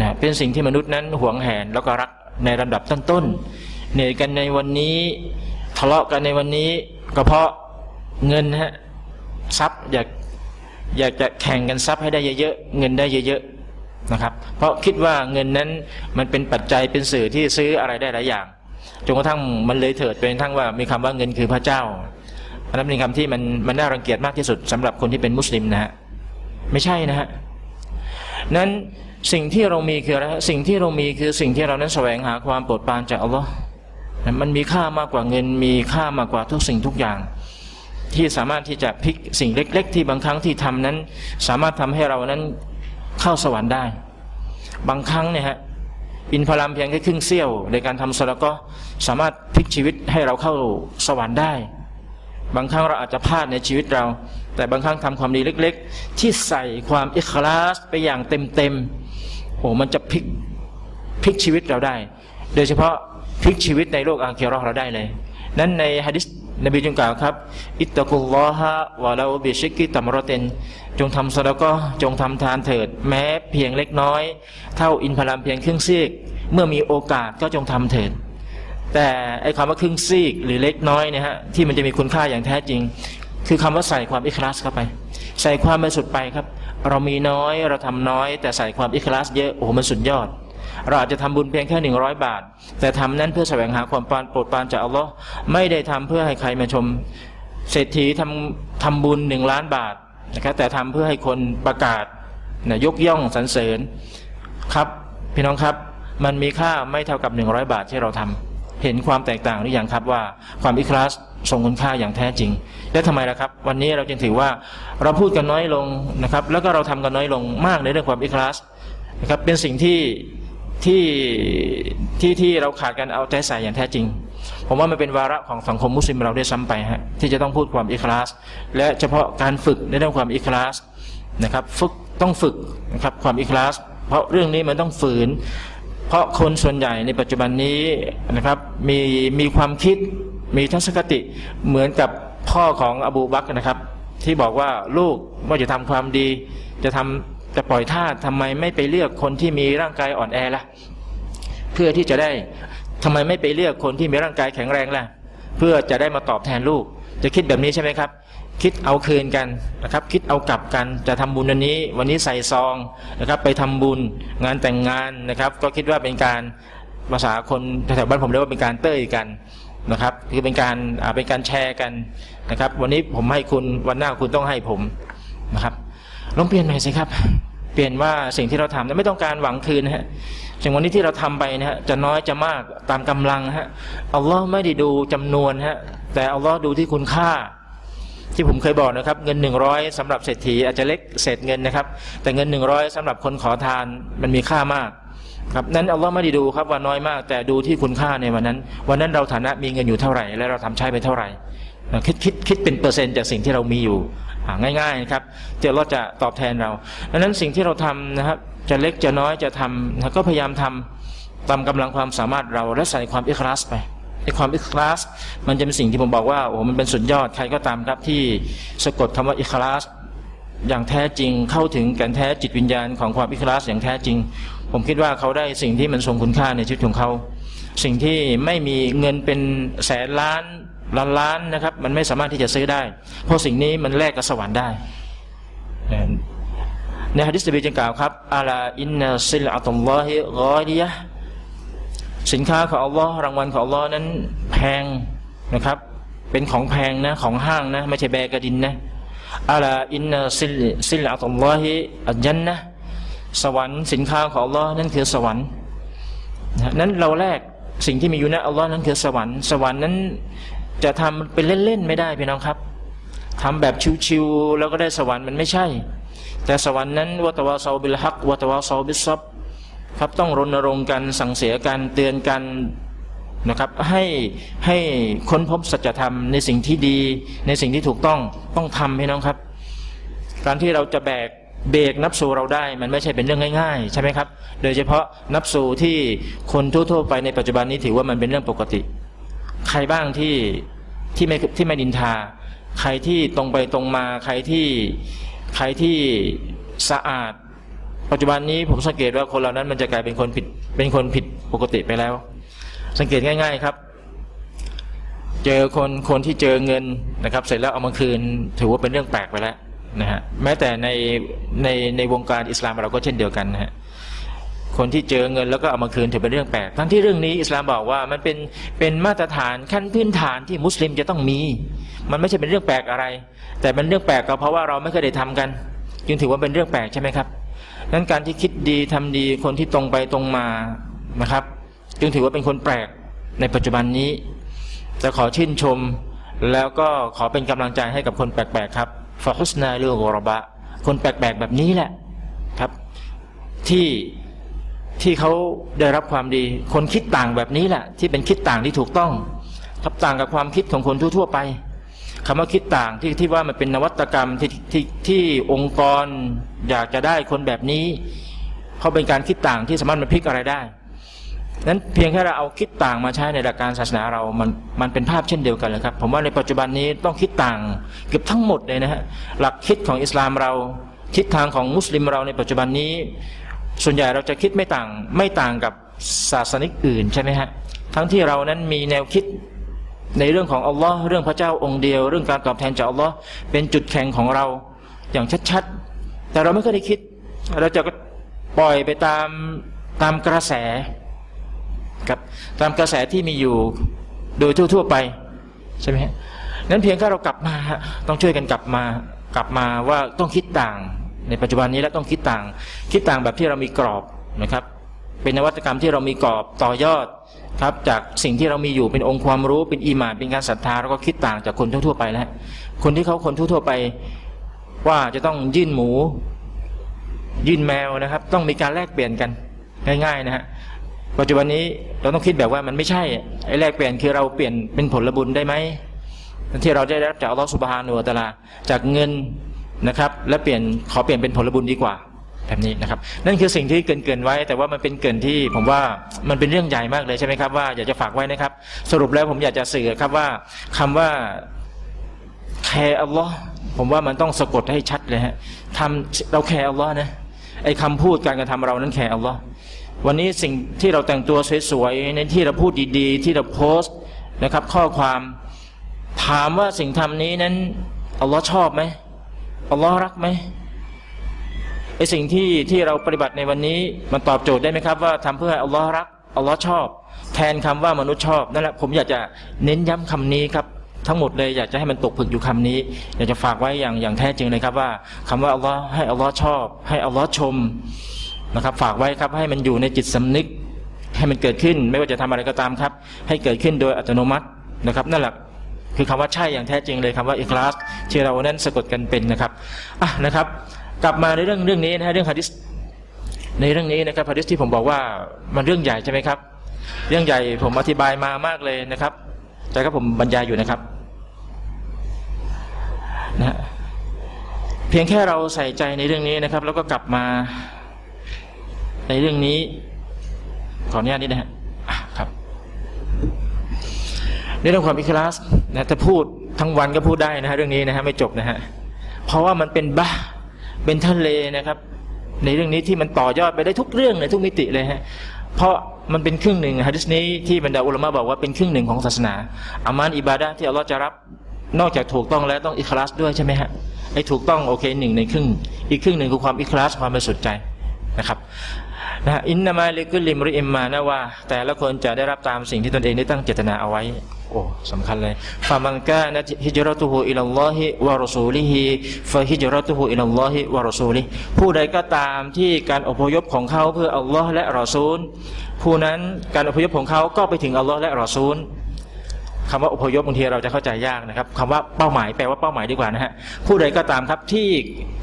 นะเป็นสิ่งที่มนุษย์นั้นหวงแหนแล้วก็รักในระดับต้นๆเหนื่อยกันในวันนี้ทะเลาะกันในวันนี้ก็เพราะเงินฮะทรัพย์อยาก อยากจะแข่งกันทรัพย์ให้ได้เยอะๆเงินได้เยอะๆนะครับ เพราะคิดว่าเงินนั้นมันเป็นปัจจัยเป็นสื่อที่ซื้ออะไรได้หลายอย่างจนกระทั่งมันเลยเถิดเป็นทั้งว่ามีคำว่าเงินคือพระเจ้าอันนั้นเป็นคำที่มันมันน่ารังเกียจมากที่สุดสำหรับคนที่เป็นมุสลิมนะฮะไม่ใช่นะฮะนั้นสิ่งที่เรามีคืออะไรสิ่งที่เรามีคือสิ่งที่เรานั้นแสวงหาความโปรดปรานจากอัลลอฮ์มันมีค่ามากกว่าเงิน มีค่ามากกว่าทุกสิ่งทุกอย่าง ที่สามารถที่จะพลิกสิ่งเล็ก ๆ ที่บางครั้งที่ทำนั้น สามารถทำให้เรานั้นเข้าสวรรค์ได้ บางครั้งเนี่ยฮะอินพลามเพียงแค่ครึ่งเสี้ยวในการทำสละก็สามารถพลิกชีวิตให้เราเข้าสวรรค์ได้ บางครั้งเราอาจจะพลาดในชีวิตเรา แต่บางครั้งทำความดีเล็ก ๆ ที่ใส่ความอิคลาสไปอย่างเต็มๆโอ้มันจะพลิกพลิกชีวิตเราได้ โดยเฉพาะพลิกชีวิตในโลกอาคีรอเราได้เลย นั้นในฮะดิษ นบีจึงกล่าวครับ اتقوا الله ولو بشق تمرة จงทำสละก็จงทำทานเถิด แม้เพียงเล็กน้อย เท่าอินทผลัมเพียงครึ่งซีก เมื่อมีโอกาสก็จงทำเถิด แต่ไอ้คำว่าครึ่งซีกหรือเล็กน้อยเนี่ยฮะที่มันจะมีคุณค่าอย่างแท้จริง คือคำว่าใส่ความอิคลาสเข้าไป ใส่ความบริสุทธิ์ไปครับ เรามีน้อยเราทำน้อย แต่ใส่ความอิคลาสเยอะโอ้โหมันสุดยอด เราอาจจะทำบุญเพียงแค่หนึ่งร้อยบาท แต่ทำนั้นเพื่อแสวงหาความปานโปรดปรานจากอัลลอฮ์ไม่ได้ทำเพื่อให้ใครมาชม เศรษฐีทำทำบุญหนึ่งล้านบาทนะครับแต่ทำเพื่อให้คนประกาศนะยกย่องสรรเสริญครับพี่น้องครับมันมีค่าไม่เท่ากับหนึ่งร้อยบาทที่เราทำเห็นความแตกต่างหรือยังครับว่าความอิคลาสทรงคุณค่าอย่างแท้จริง และทำไมล่ะครับ วันนี้เราจึงถือว่าเราพูดกันน้อยลงนะครับ แล้วก็เราทำกันน้อยลงมากในเรื่องความอิคลาสนะครับเป็นสิ่งที่ ที่ที่ที่เราขาดการเอาใจใส่อย่างแท้จริง ผมว่ามันเป็นวาระของสังคมมุสลิมเราได้ซ้ำไปฮะที่จะต้องพูดความอิคลาส และเฉพาะการฝึกในเรื่องความอิคลาสนะครับฝึกต้องฝึกนะครับความอิคลาส เพราะเรื่องนี้มันต้องฝืน เพราะคนส่วนใหญ่ในปัจจุบันนี้นะครับมีมีความคิดมีทัศนคติเหมือนกับพ่อของอบูบักนะครับ ที่บอกว่าลูกว่าจะทำความดีจะทำ จะปล่อยท่าทำไมไม่ไปเลือกคนที่มีร่างกายอ่อนแอล่ะ เพื่อที่จะได้ทำไมไม่ไปเลือกคนที่มีร่างกายแข็งแรงล่ะ เพื่อจะได้มาตอบแทนลูก จะคิดแบบนี้ใช่ไหมครับ คิดเอาคืนกันนะครับ คิดเอากลับกันจะทำบุญวันนี้ วันนี้ใส่ซองนะครับ ไปทำบุญงานแต่งงานนะครับ ก็คิดว่าเป็นการภาษาคนแถวบ้านผมเรียกว่าเป็นการเต้ยกันนะครับ คือเป็นการเป็นการแชร์กันนะครับ วันนี้ผมให้คุณวันหน้าคุณต้องให้ผมนะครับ ลองเปลี่ยนใหม่สิครับ เปลี่ยนว่าสิ่งที่เราทำนั้นไม่ต้องการหวังคืนนะฮะสิ่งวันนี้ที่เราทำไปนะฮะจะน้อยจะมากตามกำลังฮะอัลลอฮ์ไม่ได้ดูจำนวนฮะแต่อัลลอฮ์ดูที่คุณค่า ที่ผมเคยบอกนะครับ เงินหนึ่งร้อยสำหรับเศรษฐีอาจจะเล็กเศษเงินนะครับ แต่เงินหนึ่งร้อยสำหรับคนขอทานมันมีค่ามากครับนั้นอัลลอฮ์ไม่ได้ดูครับว่าน้อยมาก แต่ดูที่คุณค่าในวันนั้น วันนั้นเราฐานะมีเงินอยู่เท่าไหร่ และเราทำใช้ไปเท่าไหร่คิดคิดคิดเป็นเปอร์เซ็นต์จากสิ่งที่เรามีอยู่ อ่าง่ายๆนะครับเดี๋ยวเราจะตอบแทนเราดังนั้นสิ่งที่เราทำนะครับ จะเล็กจะน้อยจะทำนะก็พยายามทำตามกำลังความสามารถเราและใส่ความอิคลาสไปไอความอิคลาสมันจะเป็นสิ่งที่ผมบอกว่าโอ้มันเป็นสุดยอดใครก็ตามครับที่สะกดคำว่าอิคลาสอย่างแท้จริงเข้าถึงกันแท้จิตวิญญาณของความอิคลาสอย่างแท้จริง ผมคิดว่าเขาได้สิ่งที่มันทรงคุณค่าในชีวิตของเขา สิ่งที่ไม่มีเงินเป็นแสนล้าน ล้านล้านนะครับ มันไม่สามารถที่จะซื้อได้ เพราะสิ่งนี้มันแลกกับสวรรค์ได้ในฮะดิษนบีจึงกล่าวครับอาลาอินนัซิลอัตุลลอฮิกอลียะสินค้าของอัลลอฮ์รางวัลของอัลลอฮ์นั้นแพงนะครับ เป็นของแพงนะของห้างนะ ไม่ใช่แบกระดินนะอาลาอินนัซิลซิลอัตุลลอฮิอัจจันนะสวรรค์สินค้าของอัลลอฮ์นั่นคือสวรรค์นั้นเราแลกสิ่งที่มีอยู่ในอัลลอฮ์นั้นคือสวรรค์สวรรค์นั้น จะทำเป็นเล่นๆไม่ได้พี่น้องครับทำแบบชิวๆแล้วก็ได้สวรรค์มันไม่ใช่ แต่สวรรค์นั้นوتواصوا بالحق وتواصوا بالصبرครับต้องรณรงค์กันสั่งเสียกันเตือนกันนะครับให้ให้ค้นพบสัจธรรมในสิ่งที่ดี ในสิ่งที่ถูกต้องต้องทำพี่น้องครับ การที่เราจะแบกเบรกนับสูเราได้มันไม่ใช่เป็นเรื่องง่ายๆ ใช่ไหมครับ โดยเฉพาะนับสูที่คนทั่วๆไปในปัจจุบันนี้ถือว่ามันเป็นเรื่องปกติ ใครบ้างที่ที่ไม่ที่ไม่ดินทา ใครที่ตรงไปตรงมา ใครที่ใครที่สะอาด ปัจจุบันนี้ผมสังเกตว่าคนเหล่านั้นมันจะกลายเป็นคนผิดเป็นคนผิดปกติไปแล้ว สังเกตง่าย ๆครับ เจอคนคนที่เจอเงินนะครับ เสร็จแล้วเอามาคืน ถือว่าเป็นเรื่องแปลกไปแล้วนะฮะแม้แต่ในในในวงการอิสลามเราก็เช่นเดียวกันนะฮะ คนที่เจอเงินแล้วก็เอามาคืนถือเป็นเรื่องแปลกทั้งที่เรื่องนี้อิสลามบอกว่ามันเป็นเป็นมาตรฐานขั้นพื้นฐานที่มุสลิมจะต้องมี มันไม่ใช่เป็นเรื่องแปลกอะไร แต่เป็นเรื่องแปลกก็เพราะว่าเราไม่เคยได้ทำกัน จึงถือว่าเป็นเรื่องแปลกใช่ไหมครับนั้นการที่คิดดีทำดีคนที่ตรงไปตรงมานะครับ จึงถือว่าเป็นคนแปลกในปัจจุบันนี้จะขอชื่นชม แล้วก็ขอเป็นกำลังใจให้กับคนแปลกๆครับฟาฮุสนาเรืองกรบะ คนแปลกๆแบบนี้แหละครับ ที่ ที่เขาได้รับความดี คนคิดต่างแบบนี้แหละที่เป็นคิดต่างที่ถูกต้องครับต่างกับความคิดของคนทั่วๆไปคำว่าคิดต่างที่ที่ว่ามันเป็นนวัตกรรมที่ที่ที่องค์กรอยากจะได้คนแบบนี้เขาเป็นการคิดต่างที่สามารถมาพลิกอะไรได้นั้นเพียงแค่เราเอาคิดต่างมาใช้ในหลักการศาสนาเรา มันมันเป็นภาพเช่นเดียวกันเลยครับ ผมว่าในปัจจุบันนี้ต้องคิดต่างเกือบทั้งหมดเลยนะฮะหลักคิดของอิสลามเราทิศทางของมุสลิมเราในปัจจุบันนี้ ส่วนใหญ่เราจะคิดไม่ต่างไม่ต่างกับศาสนิกอื่นใช่ไหมฮะทั้งที่เรานั้นมีแนวคิดในเรื่องของอัลลอฮ์เรื่องพระเจ้าองค์เดียว เรื่องการตอบแทนจากอัลลอฮ์เป็นจุดแข็งของเราอย่างชัดๆ แต่เราไม่เคยได้คิด เราจะปล่อยไปตามตามกระแสครับตามกระแสที่มีอยู่โดยทั่วๆไปใช่ไหมฮะนั้นเพียงแค่เรากลับมาต้องช่วยกันกลับมากลับมาว่าต้องคิดต่าง ในปัจจุบันนี้แล้วต้องคิดต่าง คิดต่างแบบที่เรามีกรอบนะครับ เป็นนวัตกรรมที่เรามีกรอบต่อยอดครับจากสิ่งที่เรามีอยู่เป็นองค์ความรู้เป็นอีหมานเป็นการศรัทธาแล้วก็คิดต่างจากคนทั่วๆไปแล้วคนที่เขาคนทั่วๆไปว่าจะต้องยื่นหมู ยื่นแมวนะครับ ต้องมีการแลกเปลี่ยนกันง่ายๆนะฮะปัจจุบันนี้เราต้องคิดแบบว่ามันไม่ใช่ไอ้แลกเปลี่ยนคือเราเปลี่ยนเป็นผลบุญได้ไหมที่เราได้รับจากอัลลอฮฺสุบฮานะฮูวะตะอาลาจากเงิน นะครับ และเปลี่ยนขอเปลี่ยนเป็นผลบุญดีกว่าแบบนี้นะครับ นั่นคือสิ่งที่เกินเกินไว้ แต่ว่ามันเป็นเกินที่ผมว่ามันเป็นเรื่องใหญ่มากเลยใช่ไหมครับว่าอยากจะฝากไว้นะครับ สรุปแล้วผมอยากจะสื่อครับว่าคำว่าแคร์อัลลอฮ์ผมว่ามันต้องสะกดให้ชัดเลยฮะทำเราแคร์อัลลอฮ์นะไอ้คำพูดการกระทำเรานั้นแคร์อัลลอฮ์วันนี้สิ่งที่เราแต่งตัวสวยๆในที่เราพูดดีๆ ที่เราโพสต์นะครับ ข้อความถามว่าสิ่งทำนี้นั้นอัลลอฮ์ชอบไหม อัลลอฮ์รักไหมไอสิ่งที่ที่เราปฏิบัติในวันนี้มันตอบโจทย์ได้ไหมครับ ว่าทำเพื่อให้อัลลอฮ์รักอัลลอฮ์ชอบ แทนคำว่ามนุษย์ชอบนั่นแหละผมอยากจะเน้นย้ำคำนี้ครับทั้งหมดเลยอยากจะให้มันตกผลึกอยู่คำนี้ อยากจะฝากไว้อย่างอย่างแท้จริงเลยครับว่าคำว่าอัลลอฮ์ให้อัลลอฮ์ชอบ ให้อัลลอฮ์ชมนะครับ ฝากไว้ครับให้มันอยู่ในจิตสำนึก ให้มันเกิดขึ้น ไม่ว่าจะทำอะไรก็ตามครับ ให้เกิดขึ้นโดยอัตโนมัตินะครับนั่นแหละ คือคำว่าใช่อย่างแท้จริงเลยคำว่าอิคลาสที่เรานั้นสะกดกันเป็นนะครับอะนะครับ กลับมาในเรื่องเรื่องนี้นะฮะเรื่องฮะดิษในเรื่องนี้นะครับฮะดิษที่ผมบอกว่ามันเรื่องใหญ่ใช่ไหมครับ เรื่องใหญ่ผมอธิบายมามากเลยนะครับแต่ก็ผมบรรยายอยู่นะครับนะฮะเพียงแค่เราใส่ใจในเรื่องนี้นะครับ แล้วก็กลับมาในเรื่องนี้ ขออนุญาตนิดนะฮะครับ ในเรื่องความอิคลาสนะถ้าพูดทั้งวันก็พูดได้นะฮะเรื่องนี้นะฮะไม่จบนะฮะเพราะว่ามันเป็นบ้าเป็นทะเลนะครับ ในเรื่องนี้ที่มันต่อยอดไปได้ทุกเรื่องเลยทุกมิติเลยฮะเพราะมันเป็นครึ่งหนึ่งฮะดิษนี้ที่บรรดาอุลามะบอกว่าเป็นครึ่งหนึ่งของศาสนาอามานอิบาดะที่อัลลอฮ์จะรับนอกจากถูกต้องแล้วต้องอิคลาสด้วยใช่ไหมฮะไอ้ถูกต้องโอเคหนึ่งในครึ่ง อีกครึ่งหนึ่งคือความอิคลาสความบริสุทธิ์ใจนะครับ นะ إنما لكل امرئ ما نوى ว่า แต่ละคนจะได้รับตามสิ่งที่ตนเองได้ตั้งเจตนาเอาไว้ โอ้สำคัญเลย فمن كانت هجرته إلى الله ورسوله فهجرته إلى الله ورسوله ผู้ใดก็ตามที่การอพยพของเขาเพื่ออัลลอฮ์และรอซูล ผู้นั้นการอพยพของเขาก็ไปถึงอัลลอฮ์และรอซูล คำว่าอพยพบางทีเราจะเข้าใจยากนะครับคำว่าเป้าหมายแปลว่าเป้าหมายดีกว่านะฮะผู้ใดก็ตามครับที่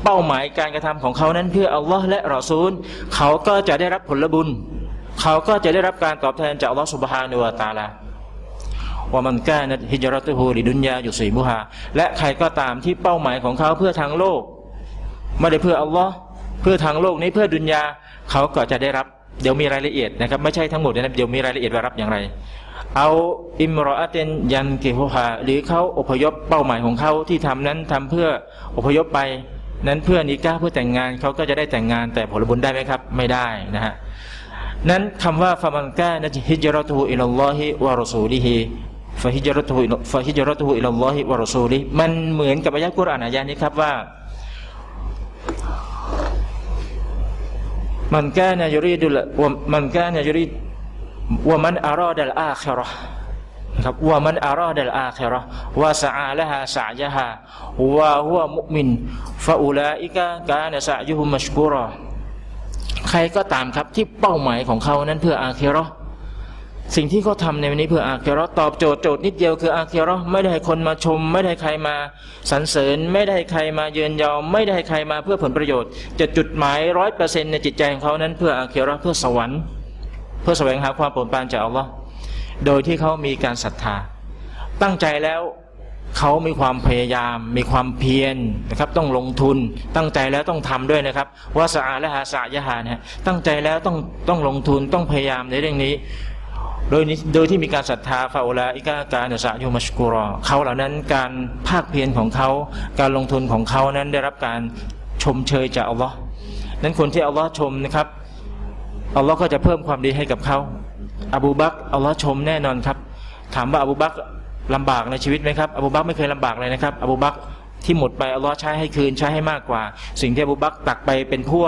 เป้าหมายการกระทำของเขานั้นเพื่ออัลลอฮ์และรอซูลเขาก็จะได้รับผลบุญ เขาก็จะได้รับการตอบแทนจากอัลลอฮ์สุบฮานุวะตาลาว่ามันกานะฮิจรัตุฮูลิดุนยาอยู่สีบุฮาและใครก็ตามที่เป้าหมายของเขาเพื่อทางโลก ไม่ได้เพื่ออัลลอฮ์เพื่อทางโลกนี้เพื่อดุนยาเขาก็จะได้รับเดี๋ยวมีรายละเอียดนะครับไม่ใช่ทั้งหมดนะเดี๋ยวมีรายละเอียดว่ารับอย่างไร أو امرأة ينكحها หรือเขาอพยพเป้าหมายของเขาที่ทำนั้นทำเพื่ออพยพไปนั้นเพื่อนิกะห์เพื่อแต่งงานเขาก็จะได้แต่งงานแต่ผลบุญได้ไหมครับ ไม่ได้นะฮะนั้นคำว่า فمن كانت هجرته إلى الله ورسوله فهجرته فهجرته إلى الله ورسوله มันเหมือนกับอายะกุรอานอายะนี้ครับว่ามันกานยุรีดุลมันกานยุรี ว่ามันอารอดัลอาคราะห์นะครับว่ามันอารอดัลอาคราะห์ว่าสะอาละฮาสะยะฮาว่าหัวมุมินฟาอุลาอิกะกาเนะสะยุฮุมัชกูรอใครก็ตามครับที่เป้าหมายของเขานั้นเพื่ออาคราะห์สิ่งที่เขาทำในวันนี้เพื่ออาคราะห์ตอบโจทย์โจทย์นิดเดียวคืออาคราะห์ไม่ได้ให้คนมาชม ไม่ได้ใครมาสรรเสริญ ไม่ได้ใครมาเยือนยอไม่ได้ใครมาเพื่อผลประโยชน์จะจุดหมายร้อยเปอร์เซ็นต์ในจิตใจของเขานั้นเพื่ออาคราะห์เพื่อสวรรค์ พื่อแสวงหาความโปรดปรานจากอัลลอฮ์โดยที่เขามีการศรัทธา ตั้งใจแล้วเขามีความพยายาม มีความเพียรนะครับ ต้องลงทุน ตั้งใจแล้วต้องทำด้วยนะครับว่าสะอาและหาสะยะหานะตั้งใจแล้วต้องต้องลงทุนต้องพยายามในเรื่องนี้ โดยนี้โดยที่มีการศรัทธาฟาอุลาอิกาการสะยุมัชกุรอเขาเหล่านั้นการภาคเพียรของเขา การลงทุนของเขานั้นได้รับการชมเชยจากอัลลอฮ์นั้นคนที่อัลลอฮ์ชมนะครับ อัลลอฮ์ก็จะเพิ่มความดีให้กับเขาอบูบักอัลลอฮ์ชมแน่นอนครับ ถามว่าอบูบักลำบากในชีวิตไหมครับอบูบักไม่เคยลำบากเลยนะครับอบูบักที่หมดไปอัลลอฮ์ใช้ให้คืนใช้ให้มากกว่า สิ่งที่อบูบักตักไปเป็นพั่ว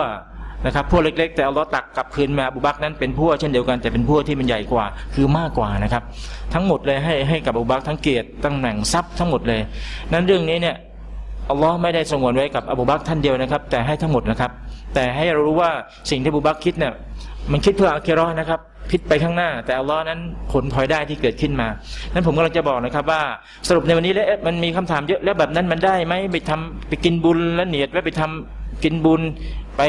นะครับพั่วเล็ก ๆ แต่อัลลอฮ์ตักกลับคืนมาอบูบักนั้นเป็นพั่วเช่นเดียวกันแต่เป็นพั่วที่มันใหญ่กว่าคือมากกว่านะครับ ทั้งหมดเลยให้ให้กับอบูบักทั้งเกียรติตำแหน่งทรัพย์ทั้งหมดเลย นั้นเรื่องนี้เนี่ยอัลลอฮ์ไม่ได้สงวนไว้กับอบูบักท่านเดียวนะครับ แต่ให้ทั้งหมดนะครับ แต่ให้รู้ว่าสิ่งที่อบูบักคิดเนี่ย มันคิดเพื่ออาคิเราะห์นะครับคิดไปข้างหน้า แต่อัลลอฮ์นั้นผลพลอยได้ที่เกิดขึ้นมานั้นผมกำลังจะบอกนะครับว่าสรุปในวันนี้แล้วมันมีคำถามเยอะแล้วแบบนั้นมันได้ไหมไปทำไปกินบุญแล้วเนียดไว้ไปทำกินบุญไป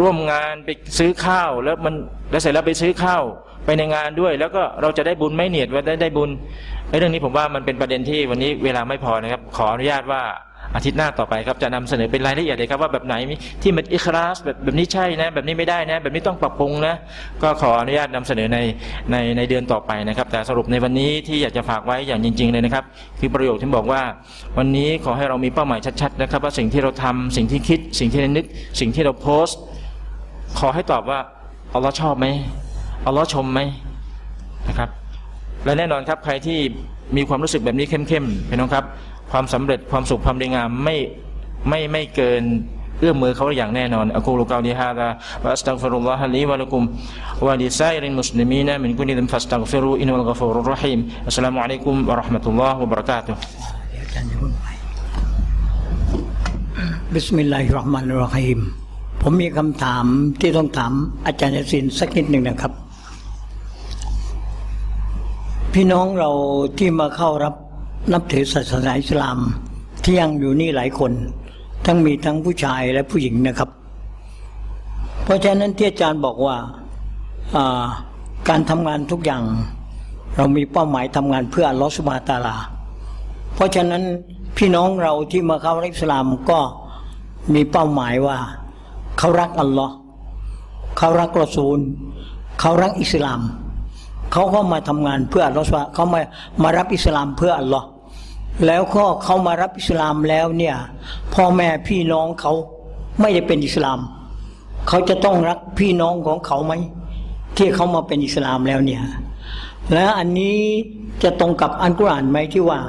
ร่วมงานไปซื้อข้าวแล้วมันแล้วเสร็จแล้วไปซื้อข้าวไปในงานด้วย แล้วก็เราจะได้บุญไม่เนียดว่าได้ได้บุญไอ้เรื่องนี้ผมว่ามันเป็นประเด็นที่วันนี้เวลาไม่พอนะครับ ขออนุญาตว่า อาทิตย์หน้าต่อไปครับจะนำเสนอเป็นรายละเอียดเลยครับว่าแบบไหนที่มันอิคลาสแบบแบบนี้ใช่นะ แบบนี้ไม่ได้นะ แบบนี้ต้องปรับปรุงนะก็ขออนุญาตนำเสนอในในในเดือนต่อไปนะครับ แต่สรุปในวันนี้ที่อยากจะฝากไว้อย่างจริง ๆเลยนะครับ คือประโยคที่บอกว่า วันนี้ขอให้เรามีเป้าหมายชัดๆนะครับ ว่าสิ่งที่เราทำสิ่งที่คิด สิ่งที่เรานึก สิ่งที่เราโพสต์ ขอให้ตอบว่าอัลลอฮ์ชอบไหมอัลลอฮ์ชมไหมนะครับ และแน่นอนครับใครที่มีความรู้สึกแบบนี้เข้มๆพี่น้องครับ ความสำเร็จความสุขความดีงามไม่ไม่ไม่เกินเอื้อมมือเขาอย่างแน่นอนอะกูลุกาลิฮาดะวะอัสตัฆฟิรุลลอฮะลีวะลักุมวะลิซาอิริลมุสลิมีนะมินกุลิดมฟัสตัฆฟิรุอินนัลกฟูรุรราะฮีมอัสสลามุอะลัยกุมวะราะห์มะตุลลอฮ์วะบะเราะกาตุฮ์بسم الله الرحمن الرحيم ผมมีคำถามที่ต้องถามอาจารย์ยาสินสักนิดหนึ่งนะครับ พี่น้องเราที่มาเข้ารับ นับถือศาสนาอิสลาม ที่ยังอยู่นี่หลายคน ทั้งมีทั้งผู้ชายและผู้หญิงนะครับ เพราะฉะนั้นที่อาจารย์บอกว่าการทำงานทุกอย่าง เรามีเป้าหมายทำงานเพื่ออัลลอฮฺสุบฮานตาลา เพราะฉะนั้นพี่น้องเราที่มาเข้ารับอิสลามก็มีเป้าหมายว่า เขารักอัลลอฮ์เขารักรอซูล เขารักอิสลาม เขาก็มาทำงานเพื่ออัลลอฮ์เขามามารับอิสลามเพื่ออัลลอฮ์ แล้วก็เขามารับอิสลามแล้วเนี่ยพ่อแม่พี่น้องเขาไม่ได้เป็นอิสลาม เขาจะต้องรักพี่น้องของเขาไหมที่เขามาเป็นอิสลามแล้วเนี่ย และอันนี้จะตรงกับอันกุรอานไหมที่ว่า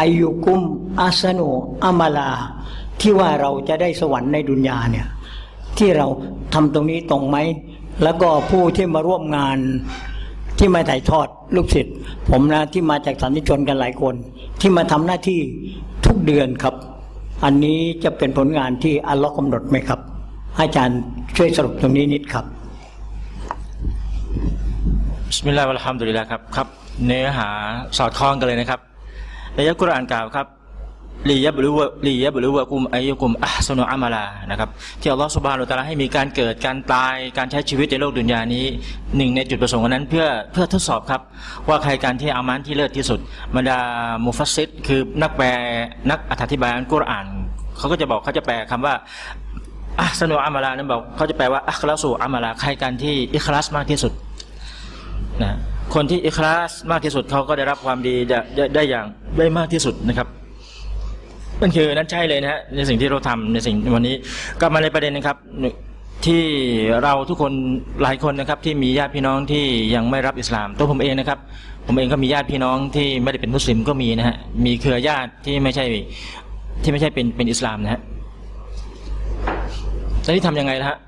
อายุกุมอาสนุอามาลา ที่ว่าเราจะได้สวรรค์ในดุนยาเนี่ยที่เราทำตรงนี้ตรงไหม แล้วก็ผู้ที่มาร่วมงาน ที่มาถ่ายทอดลูกศิษย์ผมนะที่มาจากสันนิชนกันหลายคน ที่มาทำหน้าที่ทุกเดือนครับ อันนี้จะเป็นผลงานที่อัลลอฮ์กำหนดไหมครับ อาจารย์ช่วยสรุปตรงนี้นิดครับبسم الله والحمد لله ครับครับ เนื้อหาสอดคล้องกันเลยนะครับในอัลกุรอานกล่าวครับ ليبلو ليبلوكم أيكم أحسن عملا นะครับที่อัลลอฮฺสุบฮานุตาลาให้มีการเกิดการตายการใช้ชีวิตในโลกดุนยานี้หนึ่งในจุดประสงค์นั้นเพื่อเพื่อทดสอบครับ ว่าใครการที่อามั้ลที่เลิศที่สุดบรรดามุฟัสซิรคือนักแปลนักอธิบายอัลกุรอานเขาก็จะบอกเขาจะแปลคำว่าอัสนุอามาลานั้นบอกเขาจะแปลว่าอัคลาสูอามาลาใครการที่อิคลาสมากที่สุดนะคนที่อิคลาสมากที่สุดเขาก็ได้รับความดีได้ได้ได้อย่างได้มากที่สุดนะครับ นั่นคือนั่นใช่เลยนะฮะในสิ่งที่เราทำในสิ่งวันนี้กลับมาในประเด็นนะครับที่เราทุกคนหลายคนนะครับที่มีญาติพี่น้องที่ยังไม่รับอิสลาม ตัวผมเองนะครับ ผมเองก็มีญาติพี่น้องที่ไม่ได้เป็นมุสลิมก็มีนะฮะมีเครือญาติที่ไม่ใช่ที่ไม่ใช่เป็นเป็นอิสลามนะฮะแล้วนี่ทำยังไงนะฮะ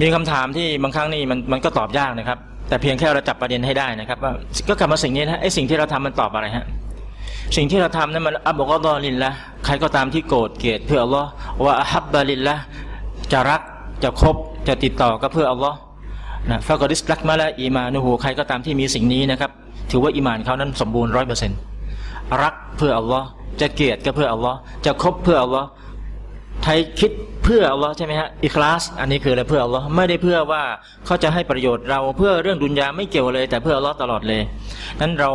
มีคำถามที่บางครั้งนี่มันมันก็ตอบยากนะครับ แต่เพียงแค่เราจับประเด็นให้ได้นะครับ ว่าก็กลับมาสิ่งนี้นะไอ้สิ่งที่เราทำมันตอบอะไรฮะ สิ่งที่เราทำนั้นมันอับกอดอลินละใครก็ตามที่โกรธเกลียดเพื่ออัลลอฮ์ว่าอัฮับบาลินละจะรักจะคบจะติดต่อก็เพื่ออัลลอฮ์นะฟะกอดิสลักมาละอีมานูฮูใครก็ตามที่มีสิ่งนี้นะครับ ถือว่าอีมานเขานั้นสมบูรณ์ร้อยเปอร์เซ็นต์รักเพื่ออัลลอฮ์จะเกลียดก็เพื่ออัลลอฮ์จะคบเพื่ออัลลอฮ์ไทยคิดเพื่ออัลลอฮ์ใช่ไหมฮะอิคลาส อันนี้คืออะไรเพื่ออัลลอฮ์ไม่ได้เพื่อว่าเขาจะให้ประโยชน์เราเพื่อเรื่องดุนยาไม่เกี่ยวเลย แต่เพื่ออัลลอฮ์ตลอดเลยนั้นเรา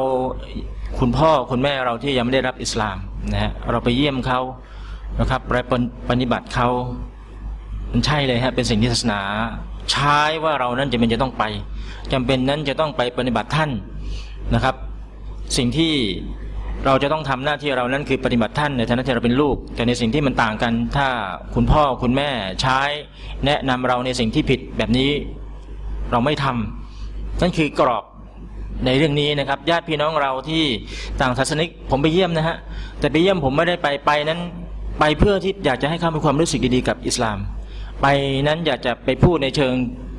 คุณพ่อคุณแม่เราที่ยังไม่ได้รับอิสลามนะฮะเราไปเยี่ยมเขานะครับไปปฏิบัติเขามันใช่เลยฮะเป็นสิ่งที่ศาสนา ใช้ว่าเรานั้นจะเป็นจะต้องไปจำเป็นนั้นจะต้องไปปฏิบัติท่านนะครับ สิ่งที่เราจะต้องทำหน้าที่เรานั้นคือปฏิบัติท่านในฐานะที่เราเป็นลูก แต่ในสิ่งที่มันต่างกัน ถ้าคุณพ่อคุณแม่ใช้แนะนำเราในสิ่งที่ผิดแบบนี้เราไม่ทำนั่นคือกรอบ ในเรื่องนี้นะครับ ญาติพี่น้องเราที่ต่างศาสนิกผมไปเยี่ยมนะฮะแต่ไปเยี่ยมผมไม่ได้ไปไปนั้น ไปเพื่อที่อยากจะให้เขามีความรู้สึกดีๆกับอิสลาม ไปนั้นอยากจะไปพูดในเชิง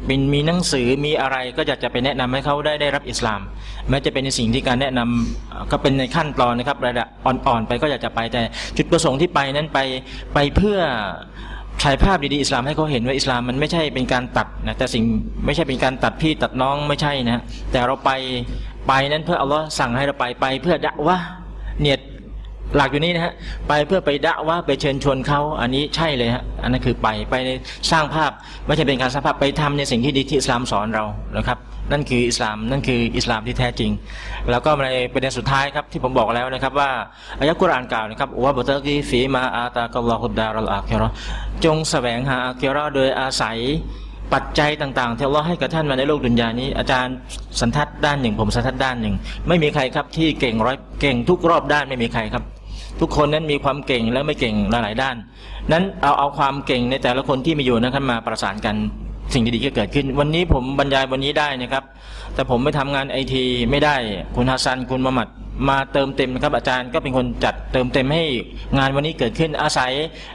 มีมีหนังสือมีอะไรก็อยากจะไปแนะนำให้เขาได้ได้รับอิสลาม แม้จะเป็นในสิ่งที่การแนะนำก็เป็นในขั้นตอนนะครับระดับอ่อนๆไปก็อยากจะไปแต่จุดประสงค์ที่ไปนั้นไปไปเพื่อ ฉายภาพดีๆอิสลามให้เขาเห็นว่าอิสลามมันไม่ใช่เป็นการตัดนะแต่สิ่งไม่ใช่เป็นการตัดพี่ตัดน้องไม่ใช่นะ แต่เราไปไปนั้นเพื่ออัลลอฮ์สั่งให้เราไปไป เพื่อดะว่าเนียดหลักอยู่นี้นะฮะไปเพื่อไปดะว่าไปเชิญชวนเขาอันนี้ใช่เลยฮะอันนั้นคือไปไปสร้างภาพไม่ใช่เป็นการสร้างภาพไปทำในสิ่งที่ดีที่อิสลามสอนเรานะครับ นั่นคืออิสลามนั่นคืออิสลามที่แท้จริง แล้วก็ในประเด็นสุดท้ายครับที่ผมบอกแล้วนะครับว่าอายะกุรอานกล่าวนะครับว่าบุตรกีฟีมาอาตากลลอฮุดดารัลอาคิรอจงแสวงหาอาคิรอโดยอาศัยปัจจัยต่างๆที่เราให้กับท่านมาในโลกดุนยานี้ อาจารย์สันทัดด้านหนึ่ง ผมสันทัดด้านหนึ่ง ไม่มีใครครับที่เก่งร้อยเก่งทุกรอบด้านไม่มีใครครับ ทุกคนนั้นมีความเก่งและไม่เก่งหลายๆด้าน นั้นเอาเอาความเก่งในแต่ละคนที่มีอยู่นะครับมาประสานกัน สิ่งดีๆก็เกิดขึ้น วันนี้ผมบรรยายวันนี้ได้นะครับ แต่ผมไม่ทำงานไอทีไม่ได้คุณฮัสซันคุณมูฮัมหมัดมาเติมเต็มนะครับ อาจารย์ก็เป็นคนจัดเติมเต็มให้งานวันนี้เกิดขึ้นอาศัย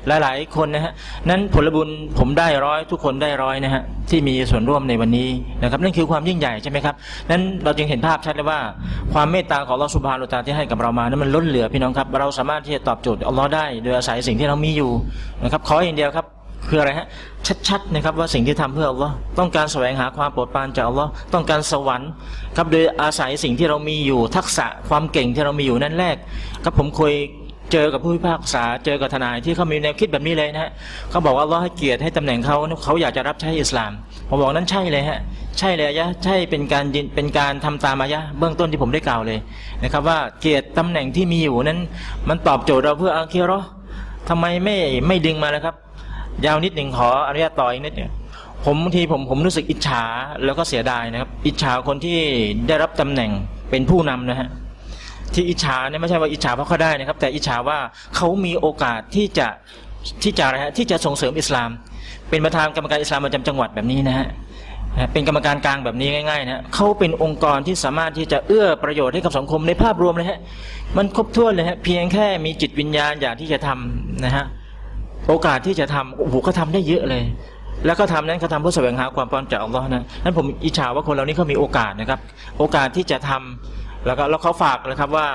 หลายๆคนนะฮะนั้นผลบุญผมได้ร้อยทุกคนได้ร้อยนะฮะที่มีส่วนร่วมในวันนี้นะครับ นั่นคือความยิ่งใหญ่ใช่ไหมครับนั้นเราจึงเห็นภาพชัดเลยว่า ความเมตตาของอัลลอฮฺสุบฮานุตะอาลาที่ให้กับเรามานั้นมันล้นเหลือพี่น้องครับ เราสามารถที่จะตอบโจทย์อัลลอฮ์ได้ โดยอาศัยสิ่งที่เรามีอยู่นะครับขออย่างเดียวครับ คืออะไรฮะชัดๆนะครับว่าสิ่งที่ทำเพื่ออัลลอฮ์ต้องการแสวงหาความโปรดปรานจากอัลลอฮ์ต้องการสวรรค์ครับโดยอาศัยสิ่งที่เรามีอยู่ทักษะความเก่งที่เรามีอยู่นั่นแรกครับผมเคยเจอกับผู้พิพากษาเจอกับทนายที่เขามีแนวคิดแบบนี้เลยนะฮะเขาบอกว่าอัลลอฮ์ให้เกียรติให้ตำแหน่งเขาเขาอยากจะรับใช้อิสลามผมบอกนั้นใช่เลยฮะใช่เลยยะใช่เป็นการเป็นการทำตามอายะเบื้องต้นที่ผมได้กล่าวเลยนะครับว่าเกียรติตำแหน่งที่มีอยู่นั้น มันตอบโจทย์เราเพื่ออาคีราะห์ทำไมไม่ไม่ดึงมาแล้วครับ ยาวนิดหนึ่งขออนุญาตต่ออีกนิดเนี่ยผมบางทีผมผมรู้สึกอิจฉาแล้วก็เสียดายนะครับ อิจฉาคนที่ได้รับตำแหน่งเป็นผู้นำนะฮะที่อิจฉาเนี่ยไม่ใช่ว่าอิจฉาเพราะเขาได้นะครับ แต่อิจฉาว่าเขามีโอกาสที่จะที่จะอะไรฮะที่จะส่งเสริมอิสลาม เป็นประธานกรรมการอิสลามประจำจังหวัดแบบนี้นะฮะเป็นกรรมการกลางแบบนี้ง่ายๆนะเขาเป็นองค์กรที่สามารถที่จะเอื้อประโยชน์ให้กับสังคมในภาพรวมเลยฮะมันครบถ้วนเลยฮะเพียงแค่มีจิตวิญญาณอยากที่จะทำนะฮะ โอกาสที่จะทำโอ้โหเขาทำได้เยอะเลย แล้วก็ทำนั้นเขาทำเพื่อแสวงหาความปลอดจากอัลลอฮ์นะนั้นผมอิจฉาว่าคนเหล่านี้เขามีโอกาสนะครับ โอกาสที่จะทำแล้วก็แล้วเขาฝากนะครับว่า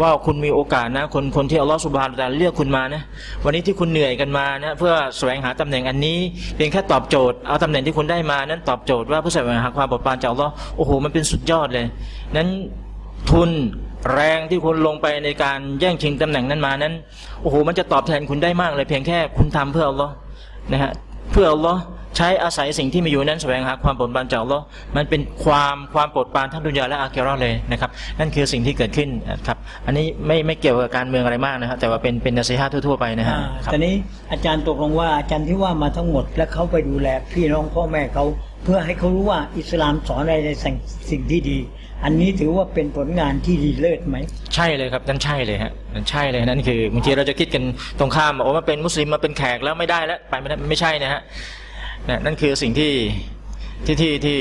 ว่าคุณมีโอกาสนะ คนคนที่อัลลอฮ์สุบฮานะตาเลือกคุณมานะวันนี้ที่คุณเหนื่อยกันมานะเพื่อแสวงหาตำแหน่งอันนี้เพียงแค่ตอบโจทย์เอาตำแหน่งที่คุณได้มานั้นตอบโจทย์ว่าเพื่อแสวงหาความปลอดปานจากอัลลอฮ์โอ้โหมันเป็นสุดยอดเลย นั้นทุน แรงที่คุณลงไปในการแย่งชิงตำแหน่งนั้นมานั้นโอ้โหมันจะตอบแทนคุณได้มากเลยเพียงแค่คุณทำเพื่ออัลลอฮ์นะฮะเพื่ออัลลอฮ์ใช้อาศัยสิ่งที่มีอยู่นั้นแสวงหาความโปรดปรานจากอัลลอฮ์มันเป็นความความโปรดปรานทั้งดุนยาและอาคิเราะห์เลยนะครับนั่นคือสิ่งที่เกิดขึ้นครับอันนี้ไม่ไม่เกี่ยวกับการเมืองอะไรมากนะครับแต่ว่าเป็นเป็นนัสฮะทั่วๆไปนะฮะอ่าครับตอนนี้อาจารย์ตกลงว่าอาจารย์ที่ว่ามาทั้งหมด และเขาไปดูแลพี่น้องพ่อแม่เขาเพื่อให้เขารู้ว่าอิสลามสอนอะไรในสิ่งสิ่งที่ดี อันนี้ถือว่าเป็นผลงานที่ดีเลิศไหม ใช่เลยครับนั่นใช่เลยฮะนั่นใช่เลยนั่นคือบางทีเราจะคิดกันตรงข้ามโอ้มาเป็นมุสลิมมาเป็นแขกแล้วไม่ได้แล้วไปไม่ได้ไม่ใช่นะฮะนะนั่นคือสิ่งที่ที่ที่ที่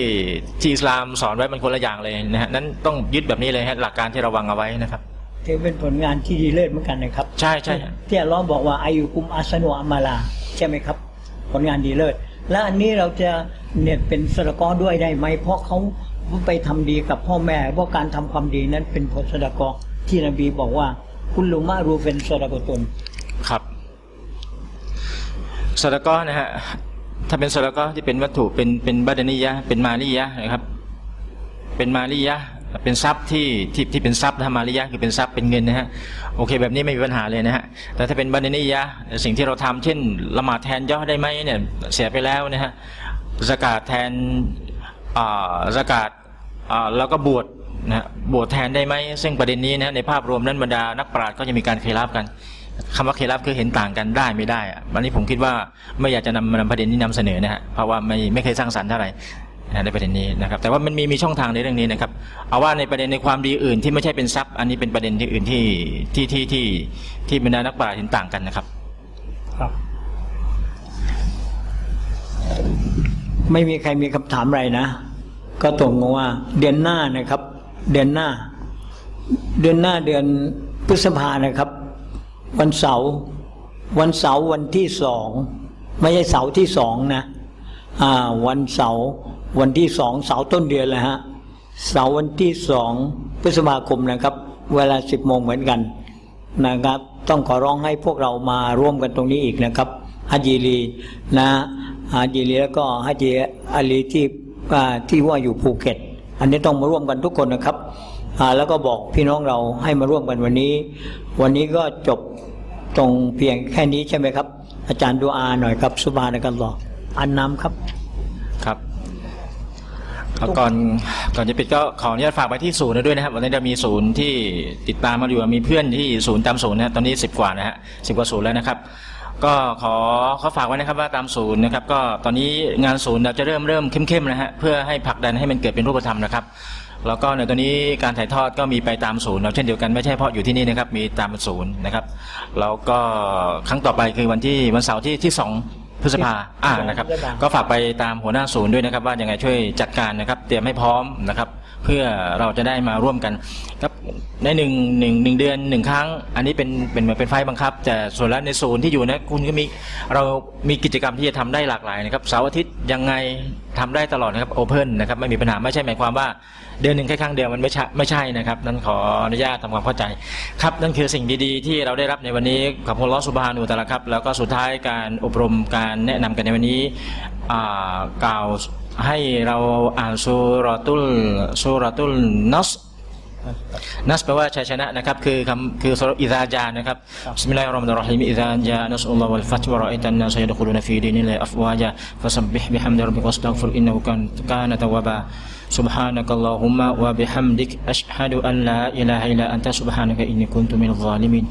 ที่อิสลามสอนไว้มันคนละอย่างเลยนะฮะนั้นต้องยึดแบบนี้เลยฮะหลักการที่เราวางเอาไว้นะครับถือเป็นผลงานที่ดีเลิศเหมือนกันนะครับ ใช่ใช่ฮะที่อัลลอฮ์บอกว่าอายุคุมอาสนุอามาลาใช่ไหมครับ ผลงานดีเลิศและอันนี้เราจะเนี่ยเป็นสระกอด้วยได้ไหมเพราะเขา ไปทำดีกับพ่อแม่ เพราะการทำความดีนั้นเป็นผลสระกอที่นบีบอกว่า คุณลุมารูเป็นสระกตุนครับสระก็นะฮะถ้าเป็นสระก็ที่เป็นวัตถุเป็นเป็นบัดานียะเป็นมาลียะนะครับ เป็นมาลียะเป็นทรัพย์ที่ที่ที่เป็นทรัพย์นะมาลียะคือเป็นทรัพย์เป็นเงินนะฮะโอเค แบบนี้ไม่มีปัญหาเลยนะฮะแต่ถ้าเป็นบัดานียะสิ่งที่เราทำเช่นละหมาดแทนย่อได้ไหมเนี่ยเสียไปแล้วนะฮะสกาดแทน สกาดแล้วก็บวชนะฮะบวชแทนได้ไหมซึ่งประเด็นนี้นะในภาพรวมนั้นบรรดานักปราชญ์ก็จะมีการเคลับกันคำว่าเคลับคือเห็นต่างกันได้ไม่ได้อะวันนี้ผมคิดว่าไม่อยากจะนำนำประเด็นนี้นำเสนอนะฮะเพราะว่าไม่ไม่เคยสร้างสรรค์เท่าไหร่ในประเด็นนี้นะครับ แต่ว่ามันมีมีช่องทางในเรื่องนี้นะครับ เอาว่าในประเด็นในความดีอื่นที่ไม่ใช่เป็นทรัพย์ อันนี้เป็นประเด็นที่อื่นที่ที่ที่ที่ที่บรรดานักปราชญ์เห็นต่างกันนะครับ ครับ ไม่มีใครมีคำถามอะไรนะ ก็ตรงกับว่า เดือนหน้านะครับ เดือนหน้า เดือนหน้าเดือนพฤษภานะครับ วันเสาร์วันเสาร์วันที่สองไม่ใช่เสาร์ที่สองนะอ่าวันเสาร์วันที่สองเสาร์ต้นเดือนเลยฮะเสาร์วันที่สองพฤษภาคมนะครับ เวลาสิบโมงเหมือนกันนะครับ ต้องขอร้องให้พวกเรามาร่วมกันตรงนี้อีกนะครับฮัจญีลีนะฮัจญีลีแล้วก็ฮัจญีอาลีที่ ที่ว่าอยู่ภูเก็ต อันนี้ต้องมาร่วมกันทุกคนนะครับแล้วก็บอกพี่น้องเราให้มาร่วมกันวันนี้ วันนี้ก็จบตรงเพียงแค่นี้ใช่ไหมครับ อาจารย์ดูอาหน่อยครับสุบานะกันหรออันน้ำครับครับก่อนก่อนจะปิดก็ขออนุญาตฝากไปที่ศูนย์ด้วยนะครับวันนี้เรามีศูนย์ที่ติดตามมาอยู่มีเพื่อนที่ศูนย์ตามศูนย์นะตอนนี้สิบกว่านะฮะสิบกว่าศูนย์แล้วนะครับ ก็ขอขอฝากไว้นะครับว่าตามศูนย์นะครับก็ตอนนี้งานศูนย์เราจะเริ่มเริ่มเข้มๆนะฮะเพื่อให้ผลักดันให้มันเกิดเป็นรูปธรรมนะครับ แล้วก็ในตอนนี้การถ่ายทอดก็มีไปตามศูนย์เราเช่นเดียวกันไม่ใช่เพราะอยู่ที่นี่นะครับมีตามศูนย์นะครับแล้วก็ครั้งต่อไปคือวันที่วันเสาร์ที่ที่สอง พฤพฤษภาอ่านะครับพฤษภาก็ฝากไปตามหัวหน้าศูนย์ด้วยนะครับ ว่ายังไงช่วยจัดการนะครับ เตรียมให้พร้อมนะครับ เพื่อเราจะได้มาร่วมกันครับในหนึ่งหนึ่งหนึ่งเดือนหนึ่งครั้ง อันนี้เป็นเป็นเหมือนเป็นไฟล์บังคับ แต่ส่วนแล้วในศูนย์ที่อยู่นะคุณก็มีเรามีกิจกรรมที่จะทำได้หลากหลายนะครับเสาร์อาทิตย์ยังไง ทำได้ตลอดนะครับโอเพนนะครับไม่มีปัญหาไม่ใช่หมายความว่าเดือนหนึ่งแค่ครั้งเดียวมันไม่ใช่ไม่ใช่นะครับนั่นขออนุญาตทำความเข้าใจ ครับนั่นคือสิ่งดีๆ ที่เราได้รับในวันนี้ขอบคุณลอสุบานุตะอาละครับ แล้วก็สุดท้ายการอบรมการแนะนำกันในวันนี้อ่ากล่าวให้เราอ่านซูรตุลซูรตุลนัส นัสแปลว่าชัยชนะนะครับคือคำคือสุรอิซาจานะครับบิสมิลลาฮิรเราะห์มานิรเราะฮีมอิซาจานัสอัลลอฮฺวัลฟัตวะรออิตันนัสยะดคุลูนฟีดีนิลลาฮิอัฟวาจาฟัซับบิฮบิฮัมดิร็อบบิกวัสตัฆฟิรอินนะฮูกานกานะตะวาบา سبحانك اللهم وبحمدك أشهد أن لا إله إلا أنت سبحانك إني كنت من الظالمين